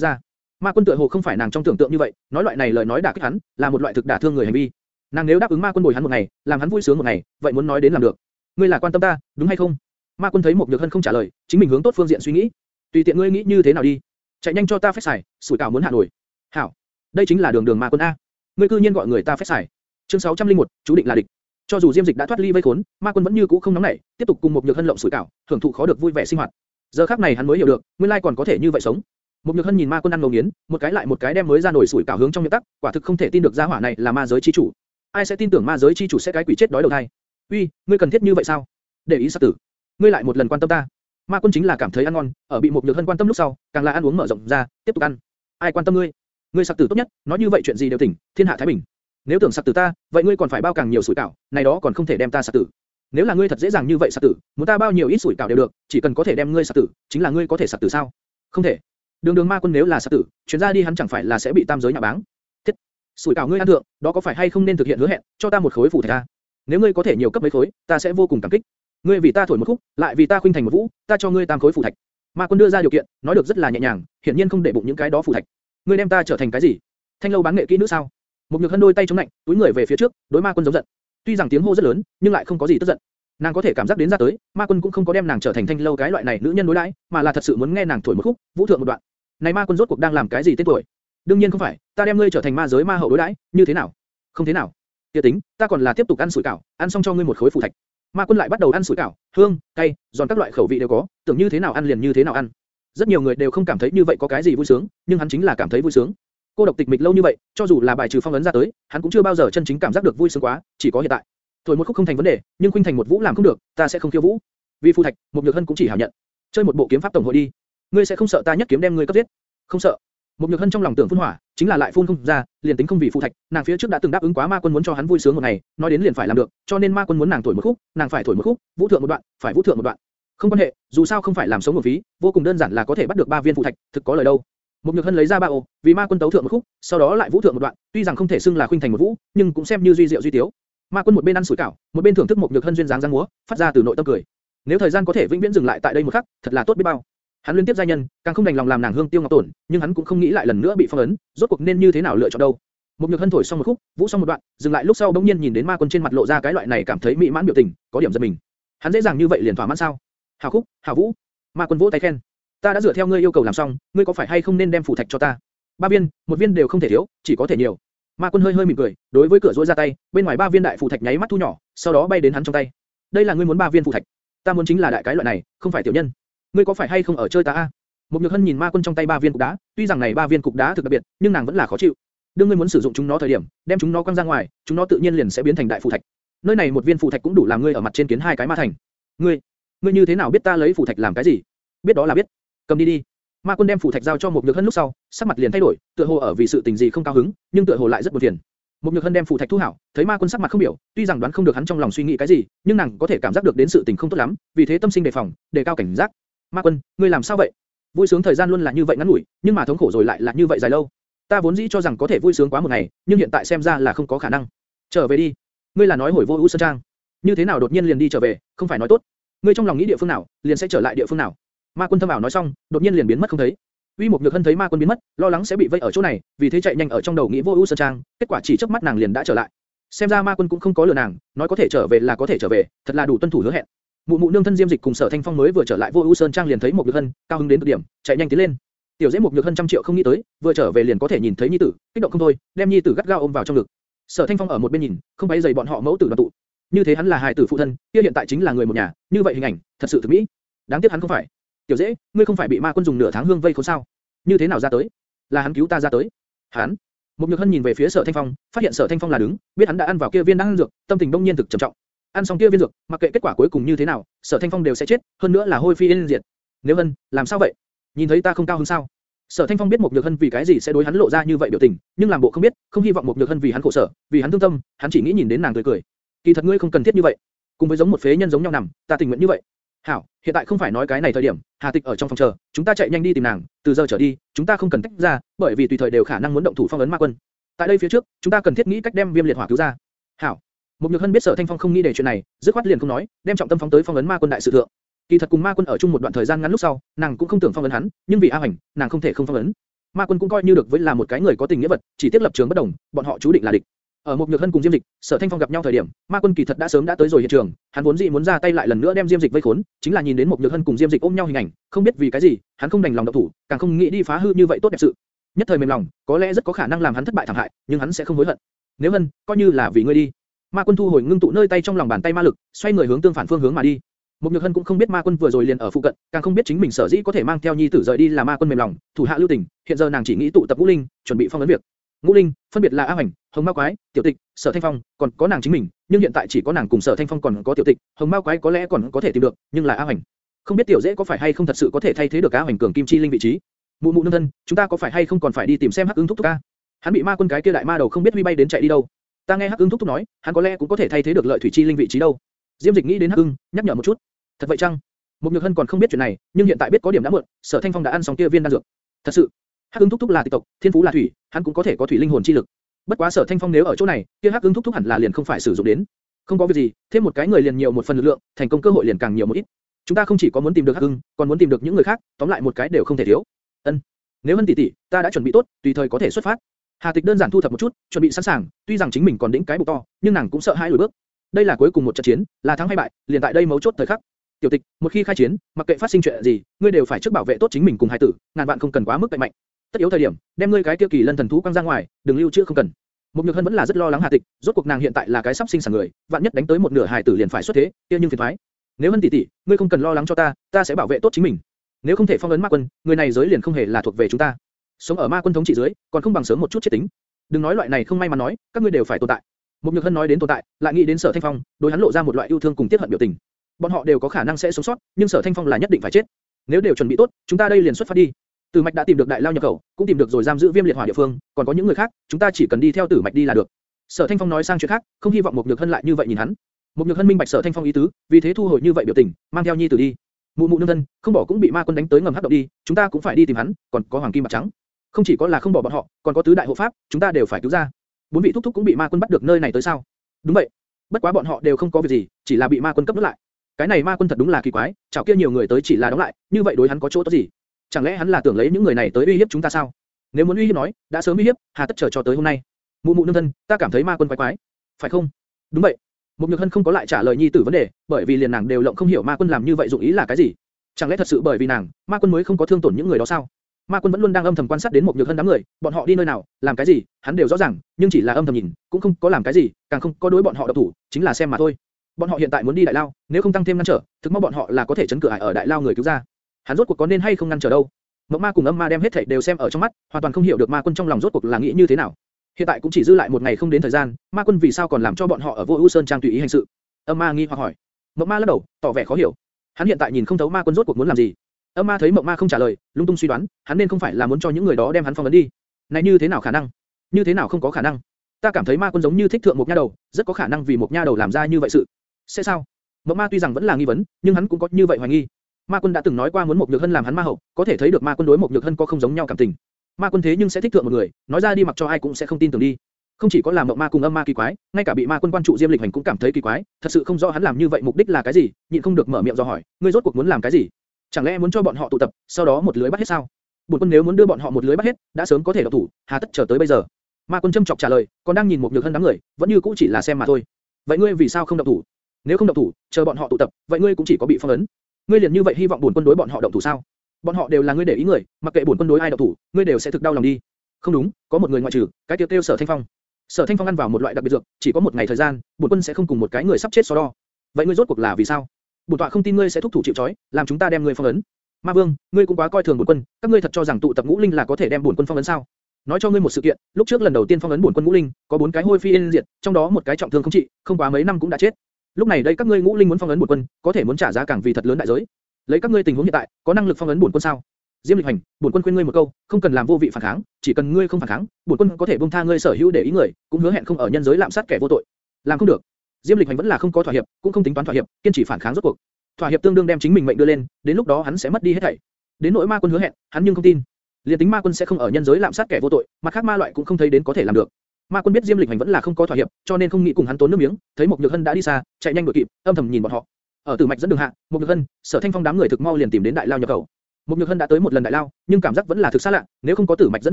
S1: ra. Ma quân tựa hồ không phải nàng trong tưởng tượng như vậy, nói loại này lời nói đả kích hắn, là một loại thực đả thương người hành vi. Nàng nếu đáp ứng ma quân bồi hắn một ngày, làm hắn vui sướng một ngày, vậy muốn nói đến làm được. Ngươi là quan tâm ta, đúng hay không? Ma quân thấy một nhược hân không trả lời, chính mình hướng tốt phương diện suy nghĩ. Tùy tiện ngươi nghĩ như thế nào đi, chạy nhanh cho ta phép xài, sủi cảo muốn hạ nổi. Hảo, đây chính là đường đường ma quân a. Ngươi cư nhiên gọi người ta phép xài. Chương 601, chú định là địch. Cho dù Diêm Dịch đã thoát ly vây khốn, Ma Quân vẫn như cũ không nóng nảy, tiếp tục cùng một nhược hân lộng sủi cảo, hưởng thụ khó được vui vẻ sinh hoạt. Giờ khắc này hắn mới hiểu được, nguyên lai còn có thể như vậy sống. Một nhược hân nhìn Ma Quân ăn ngấu nghiến, một cái lại một cái đem mới ra nổi sủi cảo hướng trong miệng tắc, quả thực không thể tin được gia hỏa này là ma giới chi chủ. Ai sẽ tin tưởng ma giới chi chủ sẽ cái quỷ chết đói đầu thai? Uy, ngươi cần thiết như vậy sao? Để ý sát tử ngươi lại một lần quan tâm ta. Ma quân chính là cảm thấy ăn ngon, ở bị một nhược hân quan tâm lúc sau, càng là ăn uống mở rộng ra, tiếp tục ăn. Ai quan tâm ngươi? Ngươi sặc tử tốt nhất, nói như vậy chuyện gì đều tỉnh, thiên hạ thái bình. Nếu tưởng sặc tử ta, vậy ngươi còn phải bao càng nhiều sủi cảo, này đó còn không thể đem ta sặc tử. Nếu là ngươi thật dễ dàng như vậy sặc tử, muốn ta bao nhiêu ít sủi cảo đều được, chỉ cần có thể đem ngươi sặc tử, chính là ngươi có thể sặc tử sao? Không thể. Đường đường ma quân nếu là sặc tử, chuyến ra đi hắn chẳng phải là sẽ bị tam giới nhà báng. Thiết. Sủi cảo ngươi ăn thượng, đó có phải hay không nên thực hiện hứa hẹn, cho ta một khối phủ thạch ta. Nếu ngươi có thể nhiều cấp mấy khối, ta sẽ vô cùng cảm kích. Ngươi vì ta thổi một khúc, lại vì ta khuynh thành một vũ, ta cho ngươi tam khối phù thạch. Ma quân đưa ra điều kiện, nói được rất là nhẹ nhàng, hiển nhiên không để bụng những cái đó phù thạch. Ngươi đem ta trở thành cái gì? Thanh lâu bán nghệ kỹ nữ sao? Một nhược hân đôi tay chống lạnh, túi người về phía trước, đối ma quân giống giận. Tuy rằng tiếng hô rất lớn, nhưng lại không có gì tức giận. Nàng có thể cảm giác đến ra tới, Ma Quân cũng không có đem nàng trở thành thanh lâu cái loại này nữ nhân đối đãi, mà là thật sự muốn nghe nàng thổi một khúc, vũ thượng một đoạn. Này Ma Quân rốt cuộc đang làm cái gì tên tuổi? Đương nhiên không phải, ta đem ngươi trở thành ma giới ma hậu đối đãi, như thế nào? Không thế nào. Tiết tính, ta còn là tiếp tục ăn sủi cảo, ăn xong cho ngươi một khối phù thạch. Ma Quân lại bắt đầu ăn sủi cảo, hương, cay, giòn các loại khẩu vị đều có, tưởng như thế nào ăn liền như thế nào ăn. Rất nhiều người đều không cảm thấy như vậy có cái gì vui sướng, nhưng hắn chính là cảm thấy vui sướng. Cô độc tịch mịch lâu như vậy, cho dù là bài trừ phong ấn ra tới, hắn cũng chưa bao giờ chân chính cảm giác được vui sướng quá, chỉ có hiện tại. Thổi một khúc không thành vấn đề, nhưng khuynh thành một vũ làm không được, ta sẽ không khiêu vũ. Vì phù thạch, một nhược hân cũng chỉ hảo nhận. Chơi một bộ kiếm pháp tổng hội đi. Ngươi sẽ không sợ ta nhất kiếm đem ngươi cấp giết? Không sợ. Một nhược hân trong lòng tưởng phun hỏa, chính là lại phun không ra, liền tính không vì phù thạch, nàng phía trước đã từng đáp ứng quá ma quân muốn cho hắn vui sướng một ngày, nói đến liền phải làm được, cho nên ma quân muốn nàng thổi một khúc, nàng phải thổi một khúc, vũ thượng một đoạn, phải vũ thượng một đoạn. Không quan hệ, dù sao không phải làm sống một ví, vô cùng đơn giản là có thể bắt được ba viên phù thạch, thực có lời đâu. Một nhược hân lấy ra ba ô, vì ma quân tấu thượng một khúc, sau đó lại vũ thượng một đoạn, tuy rằng không thể xưng là khuynh thành một vũ, nhưng cũng xem như duy diệu duy tiếu. Ma quân một bên ăn sủi cảo, một bên thưởng thức một nhược hân duyên dáng dáng múa, phát ra từ nội tâm cười. Nếu thời gian có thể vĩnh viễn dừng lại tại đây một khắc, thật là tốt biết bao. Hắn liên tiếp gia nhân, càng không đành lòng làm nàng hương tiêu ngọc tổn, nhưng hắn cũng không nghĩ lại lần nữa bị phong ấn, rốt cuộc nên như thế nào lựa chọn đâu. Một nhược hân thổi xong một khúc, vũ xong một đoạn, dừng lại lúc sau bỗng nhiên nhìn đến ma quân trên mặt lộ ra cái loại này cảm thấy mỹ mãn biểu tình, có điểm giật mình. Hắn dễ dàng như vậy liền thỏa mãn sao? Hảo khúc, hảo vũ. Ma quân vỗ tay khen. Ta đã dựa theo ngươi yêu cầu làm xong, ngươi có phải hay không nên đem phủ thạch cho ta? Ba viên, một viên đều không thể thiếu, chỉ có thể nhiều. Ma quân hơi hơi mỉm cười, đối với cửa rũa ra tay, bên ngoài ba viên đại phù thạch nháy mắt thu nhỏ, sau đó bay đến hắn trong tay. Đây là ngươi muốn ba viên phù thạch, ta muốn chính là đại cái loại này, không phải tiểu nhân. Ngươi có phải hay không ở chơi ta a? Một nhược hân nhìn ma quân trong tay ba viên cục đá, tuy rằng này ba viên cục đá thực đặc biệt, nhưng nàng vẫn là khó chịu. đương ngươi muốn sử dụng chúng nó thời điểm, đem chúng nó quăng ra ngoài, chúng nó tự nhiên liền sẽ biến thành đại phù thạch. Nơi này một viên phù thạch cũng đủ làm ngươi ở mặt trên kiến hai cái ma thành. Ngươi, ngươi như thế nào biết ta lấy phù thạch làm cái gì? Biết đó là biết. Cầm đi đi. Ma quân đem phù thạch giao cho một nhược hân lúc sau, sắc mặt liền thay đổi, tựa hồ ở vì sự tình gì không cao hứng, nhưng tựa hồ lại rất buồn phiền. Một nhược hân đem phù thạch thu hảo, thấy ma quân sắc mặt không biểu, tuy rằng đoán không được hắn trong lòng suy nghĩ cái gì, nhưng nàng có thể cảm giác được đến sự tình không tốt lắm, vì thế tâm sinh đề phòng, đề cao cảnh giác. Ma quân, ngươi làm sao vậy? Vui sướng thời gian luôn là như vậy ngắn ngủi, nhưng mà thống khổ rồi lại là như vậy dài lâu. Ta vốn dĩ cho rằng có thể vui sướng quá một ngày, nhưng hiện tại xem ra là không có khả năng. Trở về đi. Ngươi là nói hồi vô ưu sơn trang, như thế nào đột nhiên liền đi trở về, không phải nói tốt. Ngươi trong lòng nghĩ địa phương nào, liền sẽ trở lại địa phương nào. Ma quân thâm ảo nói xong, đột nhiên liền biến mất không thấy. Uy một nhược hân thấy ma quân biến mất, lo lắng sẽ bị vây ở chỗ này, vì thế chạy nhanh ở trong đầu nghĩ vô ưu sơn trang, kết quả chỉ chớp mắt nàng liền đã trở lại. Xem ra ma quân cũng không có lừa nàng, nói có thể trở về là có thể trở về, thật là đủ tuân thủ hứa hẹn. Mụ mụ nương thân Diêm Dịch cùng Sở Thanh Phong mới vừa trở lại Vô Ưu Sơn Trang liền thấy một Nhược Hân, cao hứng đến cực điểm, chạy nhanh tiến lên. Tiểu Dễ một Nhược Hân trăm triệu không nghĩ tới, vừa trở về liền có thể nhìn thấy nhi tử, kích động không thôi, đem nhi tử gắt gao ôm vào trong ngực. Sở Thanh Phong ở một bên nhìn, không bấy giày bọn họ mẫu tử đoàn tụ. Như thế hắn là hài tử phụ thân, kia hiện tại chính là người một nhà, như vậy hình ảnh, thật sự thực mỹ. Đáng tiếc hắn không phải. Tiểu Dễ, ngươi không phải bị ma quân dùng nửa tháng hương vây khốn sao? Như thế nào ra tới? Là hắn cứu ta ra tới. Hắn. Một Nhược Hân nhìn về phía Sở Thanh Phong, phát hiện Sở Thanh Phong là đứng, biết hắn đã ăn vào kia viên đan dược, tâm tình đông nhiên thực trầm trọng. Ăn xong kia viên dược, mặc kệ kết quả cuối cùng như thế nào, Sở Thanh Phong đều sẽ chết, hơn nữa là hôi phi yên diệt. Nếu Hân, làm sao vậy? Nhìn thấy ta không cao hứng sao? Sở Thanh Phong biết một Nhược Hân vì cái gì sẽ đối hắn lộ ra như vậy biểu tình, nhưng làm bộ không biết, không hy vọng một Nhược Hân vì hắn khổ sở, vì hắn thương tâm, hắn chỉ nghĩ nhìn đến nàng cười cười. Kỳ thật ngươi không cần thiết như vậy, cùng với giống một phế nhân giống nhau nằm, ta tình nguyện như vậy. Hảo, hiện tại không phải nói cái này thời điểm, Hà Tịch ở trong phòng chờ, chúng ta chạy nhanh đi tìm nàng, từ giờ trở đi, chúng ta không cần tách ra, bởi vì tùy thời đều khả năng muốn động thủ phong ấn ma quân. Tại đây phía trước, chúng ta cần thiết nghĩ cách đem Viêm Liệt Hỏa cứu ra. Hảo. Một Nhược Hân biết Sở Thanh Phong không nghĩ để chuyện này, dứt khoát liền không nói, đem trọng tâm phóng tới phong ấn ma quân đại sự thượng. Kỳ thật cùng ma quân ở chung một đoạn thời gian ngắn lúc sau, nàng cũng không tưởng phong ấn hắn, nhưng vì A Hành, nàng không thể không phong ấn. Ma quân cũng coi như được với là một cái người có tình nghĩa vật, chỉ tiếc lập trường bất đồng, bọn họ chú định là địch. Ở một nhược hân cùng Diêm Dịch, Sở Thanh Phong gặp nhau thời điểm, Ma Quân kỳ thật đã sớm đã tới rồi hiện trường, hắn vốn dĩ muốn ra tay lại lần nữa đem Diêm Dịch vây khốn, chính là nhìn đến một nhược hân cùng Diêm Dịch ôm nhau hình ảnh, không biết vì cái gì, hắn không đành lòng động thủ, càng không nghĩ đi phá hư như vậy tốt đẹp sự. Nhất thời mềm lòng, có lẽ rất có khả năng làm hắn thất bại thảm hại, nhưng hắn sẽ không hối hận. Nếu hân, coi như là vì ngươi đi. Ma Quân thu hồi ngưng tụ nơi tay trong lòng bàn tay ma lực, xoay người hướng tương phản phương hướng mà đi. Mục Nhược Hân cũng không biết Ma Quân vừa rồi liền ở phụ cận, càng không biết chính mình sở dĩ có thể mang theo nhi tử rời đi là Ma Quân mềm lòng, thủ hạ lưu tình, hiện giờ nàng chỉ nghĩ tụ tập Ngũ Linh, chuẩn bị phong ấn việc. Ngũ Linh, phân biệt là A Hoành, Hồng Ma Quái, Tiểu Tịch, Sở Thanh Phong, còn có nàng chính mình, nhưng hiện tại chỉ có nàng cùng Sở Thanh Phong còn có Tiểu Tịch, Hồng Ma Quái có lẽ còn có thể tìm được, nhưng là A Hoành. Không biết Tiểu Dễ có phải hay không thật sự có thể thay thế được A Hoành cường kim chi linh vị trí. Mụ mụ nương thân, chúng ta có phải hay không còn phải đi tìm xem Hắc Ưng thúc thúc a? Hắn bị ma quân cái kia đại ma đầu không biết huy bay đến chạy đi đâu. Ta nghe Hắc Ưng thúc thúc nói, hắn có lẽ cũng có thể thay thế được lợi thủy chi linh vị trí đâu. Diêm Dịch nghĩ đến Hắc Ưng, nhắc nhở một chút. Thật vậy chăng? Một Nhược Hân còn không biết chuyện này, nhưng hiện tại biết có điểm đã muộn, Sở Thanh Phong đã ăn xong kia viên đan dược. Thật sự, Hắc Ưng thúc thúc là tịch tộc, thiên phú là thủy, hắn cũng có thể có thủy linh hồn chi lực. Bất quá Sở Thanh Phong nếu ở chỗ này, kia Hắc Ưng thúc thúc hẳn là liền không phải sử dụng đến. Không có việc gì, thêm một cái người liền nhiều một phần lực lượng, thành công cơ hội liền càng nhiều một ít. Chúng ta không chỉ có muốn tìm được Hắc Ưng, còn muốn tìm được những người khác, tóm lại một cái đều không thể thiếu. Ân. Nếu Hân tỷ tỷ, ta đã chuẩn bị tốt, tùy thời có thể xuất phát. Hà Tịch đơn giản thu thập một chút, chuẩn bị sẵn sàng, tuy rằng chính mình còn đỉnh cái bụng to, nhưng nàng cũng sợ hãi lùi bước. Đây là cuối cùng một trận chiến, là thắng hay bại, liền tại đây mấu chốt thời khắc. Tiểu Tịch, một khi khai chiến, mặc kệ phát sinh chuyện gì, ngươi đều phải trước bảo vệ tốt chính mình cùng hải tử, ngàn vạn không cần quá mức cạnh mạnh. Tất yếu thời điểm, đem ngươi cái kia kỳ lân thần thú quăng ra ngoài, đừng lưu trữ không cần. Mục Nhược Hân vẫn là rất lo lắng Hà Tịch, rốt cuộc nàng hiện tại là cái sắp sinh sản người, vạn nhất đánh tới một nửa hài tử liền phải xuất thế, kia nhưng phiền toái. Nếu Hân tỷ tỷ, ngươi không cần lo lắng cho ta, ta sẽ bảo vệ tốt chính mình. Nếu không thể phong ấn ma quân, người này giới liền không hề là thuộc về chúng ta. Sống ở ma quân thống trị dưới, còn không bằng sớm một chút chết tính. Đừng nói loại này không may mà nói, các ngươi đều phải tồn tại. Một Nhược Hân nói đến tồn tại, lại nghĩ đến Sở Thanh Phong, đối hắn lộ ra một loại yêu thương cùng tiếc hận biểu tình. Bọn họ đều có khả năng sẽ sống sót, nhưng Sở Thanh Phong là nhất định phải chết. Nếu đều chuẩn bị tốt, chúng ta đây liền xuất phát đi. Tử Mạch đã tìm được đại lao nhập khẩu, cũng tìm được rồi giam giữ viêm liệt hỏa địa phương, còn có những người khác, chúng ta chỉ cần đi theo Tử Mạch đi là được. Sở Thanh Phong nói sang chuyện khác, không hy vọng một Nhược Hân lại như vậy nhìn hắn. Một Nhược Hân minh bạch Sở Thanh Phong ý tứ, vì thế thu hồi như vậy biểu tình, mang theo Nhi tử đi. Mụ mụ nương thân, không bỏ cũng bị ma quân đánh tới ngầm hấp động đi, chúng ta cũng phải đi tìm hắn, còn có hoàng kim bạc trắng. Không chỉ có là không bỏ bọn họ, còn có tứ đại hộ pháp, chúng ta đều phải cứu ra. Bốn vị thúc thúc cũng bị ma quân bắt được nơi này tới sao? Đúng vậy. Bất quá bọn họ đều không có việc gì, chỉ là bị ma quân cấp nút lại. Cái này ma quân thật đúng là kỳ quái, chảo kia nhiều người tới chỉ là đóng lại, như vậy đối hắn có chỗ tốt gì? Chẳng lẽ hắn là tưởng lấy những người này tới uy hiếp chúng ta sao? Nếu muốn uy hiếp nói, đã sớm uy hiếp, hà tất chờ cho tới hôm nay. Mụ mụ nương thân, ta cảm thấy ma quân quái quái, phải không? Đúng vậy. Mục Nhược Hân không có lại trả lời nhi tử vấn đề, bởi vì liền nàng đều lộng không hiểu ma quân làm như vậy dụng ý là cái gì. Chẳng lẽ thật sự bởi vì nàng, ma quân mới không có thương tổn những người đó sao? Ma quân vẫn luôn đang âm thầm quan sát đến một Nhược Hân đám người, bọn họ đi nơi nào, làm cái gì, hắn đều rõ ràng, nhưng chỉ là âm thầm nhìn, cũng không có làm cái gì, càng không có đối bọn họ độc thủ, chính là xem mà thôi. Bọn họ hiện tại muốn đi đại lao, nếu không tăng thêm ngăn trở, thực mau bọn họ là có thể chấn cửa ải ở đại lao người cứu ra. Hắn rốt cuộc có nên hay không ngăn trở đâu? Mộng Ma cùng Âm Ma đem hết thảy đều xem ở trong mắt, hoàn toàn không hiểu được Ma Quân trong lòng rốt cuộc là nghĩ như thế nào. Hiện tại cũng chỉ dư lại một ngày không đến thời gian, Ma Quân vì sao còn làm cho bọn họ ở Vô U Sơn trang tùy ý hành sự? Âm Ma nghi hoặc hỏi. Mộng Ma lắc đầu, tỏ vẻ khó hiểu. Hắn hiện tại nhìn không thấu Ma Quân rốt cuộc muốn làm gì. Âm Ma thấy Mộng Ma không trả lời, lung tung suy đoán, hắn nên không phải là muốn cho những người đó đem hắn phong ấn đi. Này như thế nào khả năng? Như thế nào không có khả năng? Ta cảm thấy Ma Quân giống như thích thượng một nha đầu, rất có khả năng vì một nha đầu làm ra như vậy sự. Sẽ sao? Mộng Ma tuy rằng vẫn là nghi vấn, nhưng hắn cũng có như vậy hoài nghi. Ma Quân đã từng nói qua muốn một nhược hân làm hắn ma hậu, có thể thấy được Ma Quân đối một nhược hân có không giống nhau cảm tình. Ma Quân thế nhưng sẽ thích thượng một người, nói ra đi mặc cho ai cũng sẽ không tin tưởng đi. Không chỉ có làm mộng ma cùng âm ma kỳ quái, ngay cả bị Ma Quân quan trụ Diêm Lịch Hành cũng cảm thấy kỳ quái, thật sự không rõ hắn làm như vậy mục đích là cái gì, nhịn không được mở miệng do hỏi, ngươi rốt cuộc muốn làm cái gì? Chẳng lẽ muốn cho bọn họ tụ tập, sau đó một lưới bắt hết sao? Bổn quân nếu muốn đưa bọn họ một lưới bắt hết, đã sớm có thể động thủ, hà tất chờ tới bây giờ? Ma Quân châm chọc trả lời, còn đang nhìn một nhược hân đám người, vẫn như cũ chỉ là xem mà thôi. Vậy ngươi vì sao không động thủ? Nếu không động thủ, chờ bọn họ tụ tập, vậy ngươi cũng chỉ có bị phong ấn. Ngươi liền như vậy hy vọng bổn quân đối bọn họ động thủ sao? Bọn họ đều là ngươi để ý người, mặc kệ bổn quân đối ai động thủ, ngươi đều sẽ thực đau lòng đi. Không đúng, có một người ngoại trừ, cái tiêu tiêu Sở Thanh Phong. Sở Thanh Phong ăn vào một loại đặc biệt dược, chỉ có một ngày thời gian, bổn quân sẽ không cùng một cái người sắp chết so đo. Vậy ngươi rốt cuộc là vì sao? Bổn tọa không tin ngươi sẽ thúc thủ chịu trói, làm chúng ta đem ngươi phong ấn. Ma Vương, ngươi cũng quá coi thường bổn quân, các ngươi thật cho rằng tụ tập ngũ linh là có thể đem bổn quân phong ấn sao? Nói cho ngươi một sự kiện, lúc trước lần đầu tiên phong ấn bổn quân ngũ linh, có bốn cái hôi phi yên diệt, trong đó một cái trọng thương không trị, không quá mấy năm cũng đã chết. Lúc này đây các ngươi ngũ linh muốn phong ấn bổn quân, có thể muốn trả giá càng vì thật lớn đại giới. Lấy các ngươi tình huống hiện tại, có năng lực phong ấn bổn quân sao? Diêm Lịch Hành, bổn quân khuyên ngươi một câu, không cần làm vô vị phản kháng, chỉ cần ngươi không phản kháng, bổn quân có thể buông tha ngươi sở hữu để ý người, cũng hứa hẹn không ở nhân giới lạm sát kẻ vô tội. Làm không được. Diêm Lịch Hành vẫn là không có thỏa hiệp, cũng không tính toán thỏa hiệp, kiên trì phản kháng rốt cuộc. Thỏa hiệp tương đương đem chính mình mệnh đưa lên, đến lúc đó hắn sẽ mất đi hết thảy. Đến nỗi ma quân hứa hẹn, hắn nhưng không tin. Liên tính ma quân sẽ không ở nhân giới lạm sát kẻ vô tội, mặt khác ma loại cũng không thấy đến có thể làm được. Ma quân biết Diêm Lịch Hành vẫn là không có thỏa hiệp, cho nên không nghĩ cùng hắn tốn nước miếng, thấy Mục Nhược Hân đã đi xa, chạy nhanh đuổi kịp, âm thầm nhìn bọn họ. Ở Tử Mạch dẫn đường hạ, Mục Nhược Hân, Sở Thanh Phong đám người thực mau liền tìm đến đại lao nhập khẩu. Mục Nhược Hân đã tới một lần đại lao, nhưng cảm giác vẫn là thực xa lạ, nếu không có Tử Mạch dẫn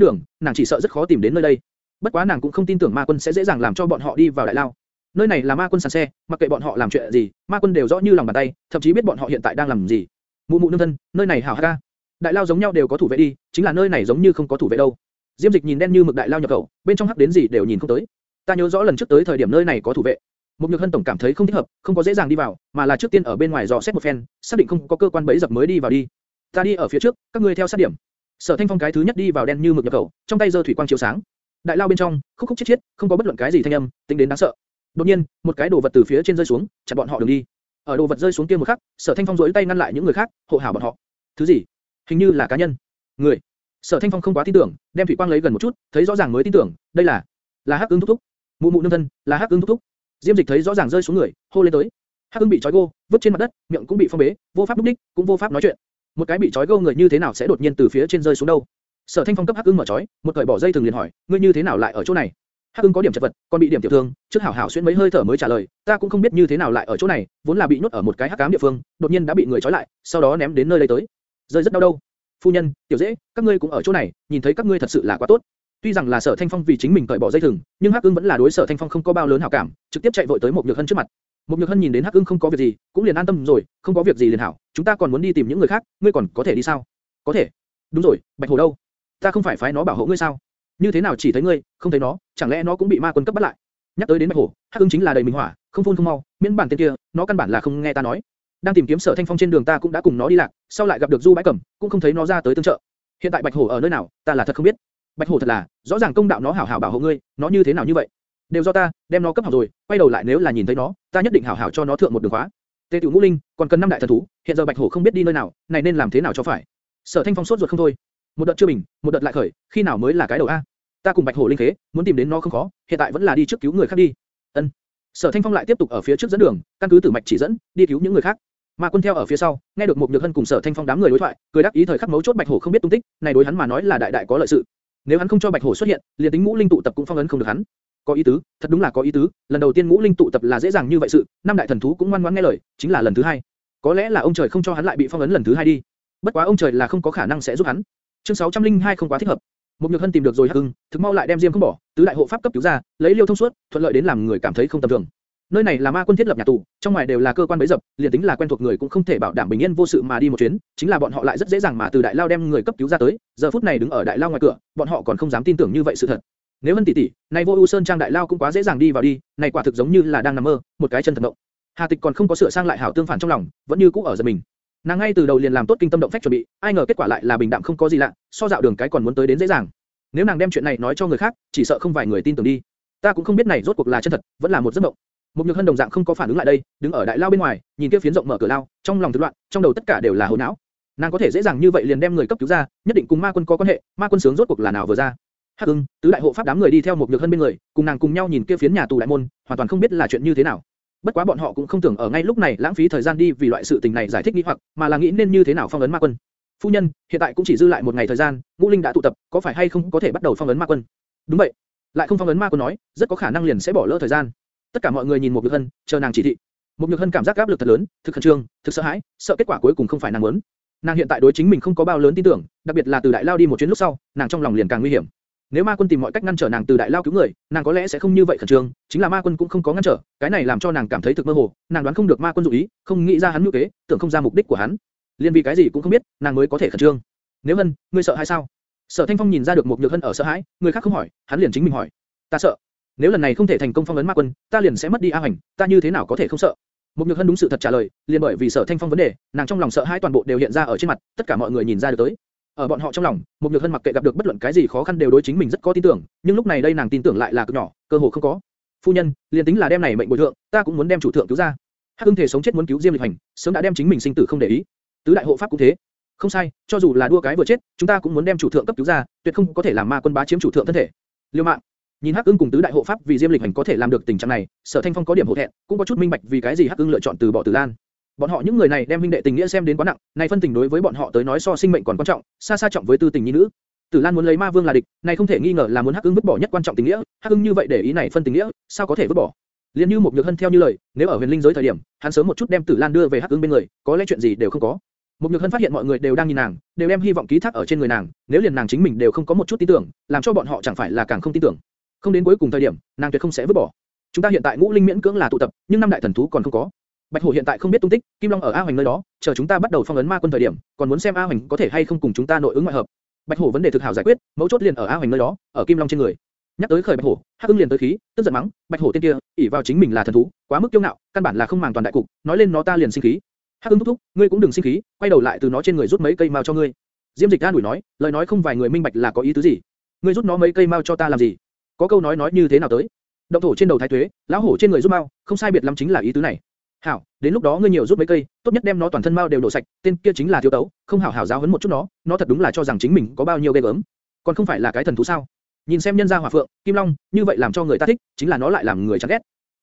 S1: đường, nàng chỉ sợ rất khó tìm đến nơi đây. Bất quá nàng cũng không tin tưởng Ma Quân sẽ dễ dàng làm cho bọn họ đi vào đại lao. Nơi này là Ma Quân sàn xe, mặc kệ bọn họ làm chuyện gì, Ma Quân đều rõ như lòng bàn tay, thậm chí biết bọn họ hiện tại đang làm gì. Mụ mụ nương thân, nơi này hảo ha Đại lao giống nhau đều có thủ vệ đi, chính là nơi này giống như không có thủ vệ đâu. Diêm Dịch nhìn đen như mực đại lao nhập khẩu, bên trong hắc đến gì đều nhìn không tới. Ta nhớ rõ lần trước tới thời điểm nơi này có thủ vệ. Mục Nhược Hân tổng cảm thấy không thích hợp, không có dễ dàng đi vào, mà là trước tiên ở bên ngoài dò xét một phen, xác định không có cơ quan bẫy dập mới đi vào đi. Ta đi ở phía trước, các ngươi theo sát điểm. Sở Thanh Phong cái thứ nhất đi vào đen như mực nhập khẩu, trong tay giơ thủy quang chiếu sáng. Đại lao bên trong, khúc khúc chiết chiết, không có bất luận cái gì thanh âm, tính đến đáng sợ. Đột nhiên, một cái đồ vật từ phía trên rơi xuống, chặn bọn họ đường đi. Ở đồ vật rơi xuống kia một khắc, Sở Thanh Phong duỗi tay ngăn lại những người khác, hộ hảo bọn họ. Thứ gì? Hình như là cá nhân. Người. Sở Thanh Phong không quá tin tưởng, đem thủy quang lấy gần một chút, thấy rõ ràng mới tin tưởng, đây là là Hắc Ưng thúc thúc. Mụ mụ nương thân, là Hắc Ưng thúc thúc. Diêm Dịch thấy rõ ràng rơi xuống người, hô lên tới. Hắc Ưng bị trói gô, vứt trên mặt đất, miệng cũng bị phong bế, vô pháp lúc đích, cũng vô pháp nói chuyện. Một cái bị trói gô người như thế nào sẽ đột nhiên từ phía trên rơi xuống đâu? Sở Thanh Phong cấp Hắc Ưng mở trói, một cởi bỏ dây thừng liền hỏi, ngươi như thế nào lại ở chỗ này? Hắc Ưng có điểm chật vật, còn bị điểm tiểu thương, trước hảo hảo xuyên mấy hơi thở mới trả lời, ta cũng không biết như thế nào lại ở chỗ này, vốn là bị nhốt ở một cái hắc ám địa phương, đột nhiên đã bị người trói lại, sau đó ném đến nơi đây tới. Rơi rất đau đâu. Phu nhân, tiểu dễ, các ngươi cũng ở chỗ này, nhìn thấy các ngươi thật sự là quá tốt. Tuy rằng là Sở Thanh Phong vì chính mình cởi bỏ dây thừng, nhưng Hắc Ưng vẫn là đối Sở Thanh Phong không có bao lớn hảo cảm, trực tiếp chạy vội tới một nhược hân trước mặt. Một Nhược Hân nhìn đến Hắc Ưng không có việc gì, cũng liền an tâm rồi, không có việc gì liền hảo, chúng ta còn muốn đi tìm những người khác, ngươi còn có thể đi sao? Có thể. Đúng rồi, Bạch Hồ đâu? Ta không phải phái nó bảo hộ ngươi sao? Như thế nào chỉ thấy ngươi, không thấy nó, chẳng lẽ nó cũng bị ma quân cấp bắt lại? Nhắc tới đến Bạch Hổ, Hắc Ưng chính là đầy minh hỏa, không phun không mau, miễn bản tên kia, nó căn bản là không nghe ta nói. Đang tìm kiếm Sở Thanh Phong trên đường ta cũng đã cùng nó đi lạc, sau lại gặp được Du Bãi Cẩm, cũng không thấy nó ra tới tương trợ. Hiện tại Bạch Hổ ở nơi nào, ta là thật không biết. Bạch Hổ thật là, rõ ràng công đạo nó hảo hảo bảo hộ ngươi, nó như thế nào như vậy? Đều do ta, đem nó cấp học rồi, quay đầu lại nếu là nhìn thấy nó, ta nhất định hảo hảo cho nó thượng một đường khóa. Tề Tiểu Ngũ Linh, còn cần năm đại thần thú, hiện giờ Bạch Hổ không biết đi nơi nào, này nên làm thế nào cho phải? Sở Thanh Phong sốt ruột không thôi. Một đợt chưa bình, một đợt lại khởi, khi nào mới là cái đầu a? Ta cùng Bạch Hổ linh khế, muốn tìm đến nó không khó, hiện tại vẫn là đi trước cứu người khác đi. Ân. Sở Thanh Phong lại tiếp tục ở phía trước dẫn đường, căn cứ tử mạch chỉ dẫn, đi cứu những người khác. Mà Quân theo ở phía sau, nghe được một nhược hân cùng Sở Thanh Phong đám người đối thoại, cười đáp ý thời khắc mấu chốt Bạch Hổ không biết tung tích, này đối hắn mà nói là đại đại có lợi sự. Nếu hắn không cho Bạch Hổ xuất hiện, liền tính ngũ linh tụ tập cũng phong ấn không được hắn. Có ý tứ, thật đúng là có ý tứ, lần đầu tiên ngũ linh tụ tập là dễ dàng như vậy sự, năm đại thần thú cũng ngoan ngoãn nghe lời, chính là lần thứ hai. Có lẽ là ông trời không cho hắn lại bị phong ấn lần thứ hai đi. Bất quá ông trời là không có khả năng sẽ giúp hắn. Chương 602 không quá thích hợp. Một Nhược Hân tìm được rồi Hắc thực mau lại đem Diêm không bỏ, tứ đại hộ pháp cấp cứu ra, lấy liêu thông suốt, thuận lợi đến làm người cảm thấy không tầm thường. Nơi này là ma quân thiết lập nhà tù, trong ngoài đều là cơ quan bấy dập, liền tính là quen thuộc người cũng không thể bảo đảm bình yên vô sự mà đi một chuyến, chính là bọn họ lại rất dễ dàng mà từ đại lao đem người cấp cứu ra tới, giờ phút này đứng ở đại lao ngoài cửa, bọn họ còn không dám tin tưởng như vậy sự thật. Nếu Hân tỷ tỷ, này vô ưu sơn trang đại lao cũng quá dễ dàng đi vào đi, này quả thực giống như là đang nằm mơ, một cái chân thần động. Hà Tịch còn không có sửa sang lại hảo tương phản trong lòng, vẫn như cũ ở giật mình. Nàng ngay từ đầu liền làm tốt kinh tâm động phách chuẩn bị, ai ngờ kết quả lại là bình đạm không có gì lạ, so dạo đường cái còn muốn tới đến dễ dàng. Nếu nàng đem chuyện này nói cho người khác, chỉ sợ không vài người tin tưởng đi. Ta cũng không biết này rốt cuộc là chân thật, vẫn là một giấc mộng. Một nhược hân đồng dạng không có phản ứng lại đây, đứng ở đại lao bên ngoài, nhìn kia phiến rộng mở cửa lao, trong lòng thất loạn, trong đầu tất cả đều là hỗn não. Nàng có thể dễ dàng như vậy liền đem người cấp cứu ra, nhất định cùng ma quân có quan hệ, ma quân sướng rốt cuộc là nào vừa ra. Hắc Ưng, tứ đại hộ pháp đám người đi theo một nhược hân bên người, cùng nàng cùng nhau nhìn kia phiến nhà tù đại môn, hoàn toàn không biết là chuyện như thế nào. Bất quá bọn họ cũng không tưởng ở ngay lúc này lãng phí thời gian đi vì loại sự tình này giải thích nghi hoặc, mà là nghĩ nên như thế nào phong ấn ma quân. Phu nhân, hiện tại cũng chỉ dư lại một ngày thời gian, ngũ linh đã tụ tập, có phải hay không có thể bắt đầu phong ấn ma quân? Đúng vậy. Lại không phong ấn ma quân nói, rất có khả năng liền sẽ bỏ lỡ thời gian. Tất cả mọi người nhìn một nhược hân, chờ nàng chỉ thị. Một nhược hân cảm giác áp lực thật lớn, thực khẩn trương, thực sợ hãi, sợ kết quả cuối cùng không phải nàng muốn. Nàng hiện tại đối chính mình không có bao lớn tin tưởng, đặc biệt là từ đại lao đi một chuyến lúc sau, nàng trong lòng liền càng nguy hiểm. Nếu ma quân tìm mọi cách ngăn trở nàng từ đại lao cứu người, nàng có lẽ sẽ không như vậy khẩn trương, chính là ma quân cũng không có ngăn trở, cái này làm cho nàng cảm thấy thực mơ hồ, nàng đoán không được ma quân dụng ý, không nghĩ ra hắn mưu kế, tưởng không ra mục đích của hắn. Liên vì cái gì cũng không biết, nàng mới có thể khẩn trương. Nếu hân, ngươi sợ hay sao? Sở Thanh Phong nhìn ra được một nhược hân ở sợ hãi, người khác không hỏi, hắn liền chính mình hỏi. Ta sợ. Nếu lần này không thể thành công phong ấn ma quân, ta liền sẽ mất đi A Hành, ta như thế nào có thể không sợ? Một nhược hân đúng sự thật trả lời, liền bởi vì Sở Thanh Phong vấn đề, nàng trong lòng sợ hãi toàn bộ đều hiện ra ở trên mặt, tất cả mọi người nhìn ra được tới. Ở bọn họ trong lòng, một nhược hân mặc kệ gặp được bất luận cái gì khó khăn đều đối chính mình rất có tin tưởng, nhưng lúc này đây nàng tin tưởng lại là cực nhỏ, cơ hồ không có. Phu nhân, liền tính là đem này mệnh bồi thượng, ta cũng muốn đem chủ thượng cứu ra. Hắc ương thể sống chết muốn cứu Diêm Lịch Hành, sớm đã đem chính mình sinh tử không để ý. Tứ đại hộ pháp cũng thế. Không sai, cho dù là đua cái vừa chết, chúng ta cũng muốn đem chủ thượng cấp cứu ra, tuyệt không có thể làm ma quân bá chiếm chủ thượng thân thể. Liêu mạng. Nhìn Hắc Ưng cùng tứ đại hộ pháp vì Diêm Lịch Hành có thể làm được tình trạng này, Sở Thanh Phong có điểm hổ thẹn, cũng có chút minh bạch vì cái gì Hắc Ưng lựa chọn từ bỏ Tử Lan. Bọn họ những người này đem huynh đệ tình nghĩa xem đến quá nặng, này phân tình đối với bọn họ tới nói so sinh mệnh còn quan trọng, xa xa trọng với tư tình nhi nữ. Tử Lan muốn lấy Ma Vương là địch, này không thể nghi ngờ là muốn Hắc Ưng vứt bỏ nhất quan trọng tình nghĩa, Hắc Ưng như vậy để ý này phân tình nghĩa, sao có thể vứt bỏ? Liên như một nhược hân theo như lời, nếu ở huyền linh giới thời điểm, hắn sớm một chút đem Tử Lan đưa về Hắc Ưng bên người, có lẽ chuyện gì đều không có. Một nhược hân phát hiện mọi người đều đang nhìn nàng, đều đem hy vọng ký thác ở trên người nàng, nếu liền nàng chính mình đều không có một chút tin tưởng, làm cho bọn họ chẳng phải là càng không tin tưởng. Không đến cuối cùng thời điểm, nàng tuyệt không sẽ vứt bỏ. Chúng ta hiện tại ngũ linh miễn cưỡng là tụ tập, nhưng năm đại thần thú còn không có. Bạch Hổ hiện tại không biết tung tích, Kim Long ở A Hoành nơi đó, chờ chúng ta bắt đầu phong ấn ma quân thời điểm, còn muốn xem A Hoành có thể hay không cùng chúng ta nội ứng ngoại hợp. Bạch Hổ vấn đề thực hảo giải quyết, mấu chốt liền ở A Hoành nơi đó, ở Kim Long trên người. Nhắc tới khởi Bạch Hổ, Hắc Ưng liền tới khí, tức giận mắng, Bạch Hổ tên kia, ỷ vào chính mình là thần thú, quá mức kiêu ngạo, căn bản là không màng toàn đại cục, nói lên nó ta liền sinh khí. Hắc Ưng thúc thúc, ngươi cũng đừng sinh khí, quay đầu lại từ nó trên người rút mấy cây mao cho ngươi. Diêm Dịch an đuổi nói, lời nói không vài người minh bạch là có ý tứ gì. Ngươi rút nó mấy cây mao cho ta làm gì? Có câu nói nói như thế nào tới? Động thổ trên đầu thái tuế, lão hổ trên người rút mao, không sai biệt lắm chính là ý tứ này. Hảo, đến lúc đó ngươi nhiều rút mấy cây, tốt nhất đem nó toàn thân mao đều đổ sạch, tên kia chính là thiếu tấu, không hảo hảo giáo huấn một chút nó, nó thật đúng là cho rằng chính mình có bao nhiêu ghê gớm, còn không phải là cái thần thú sao? Nhìn xem nhân gia hỏa phượng, kim long, như vậy làm cho người ta thích, chính là nó lại làm người chán ghét.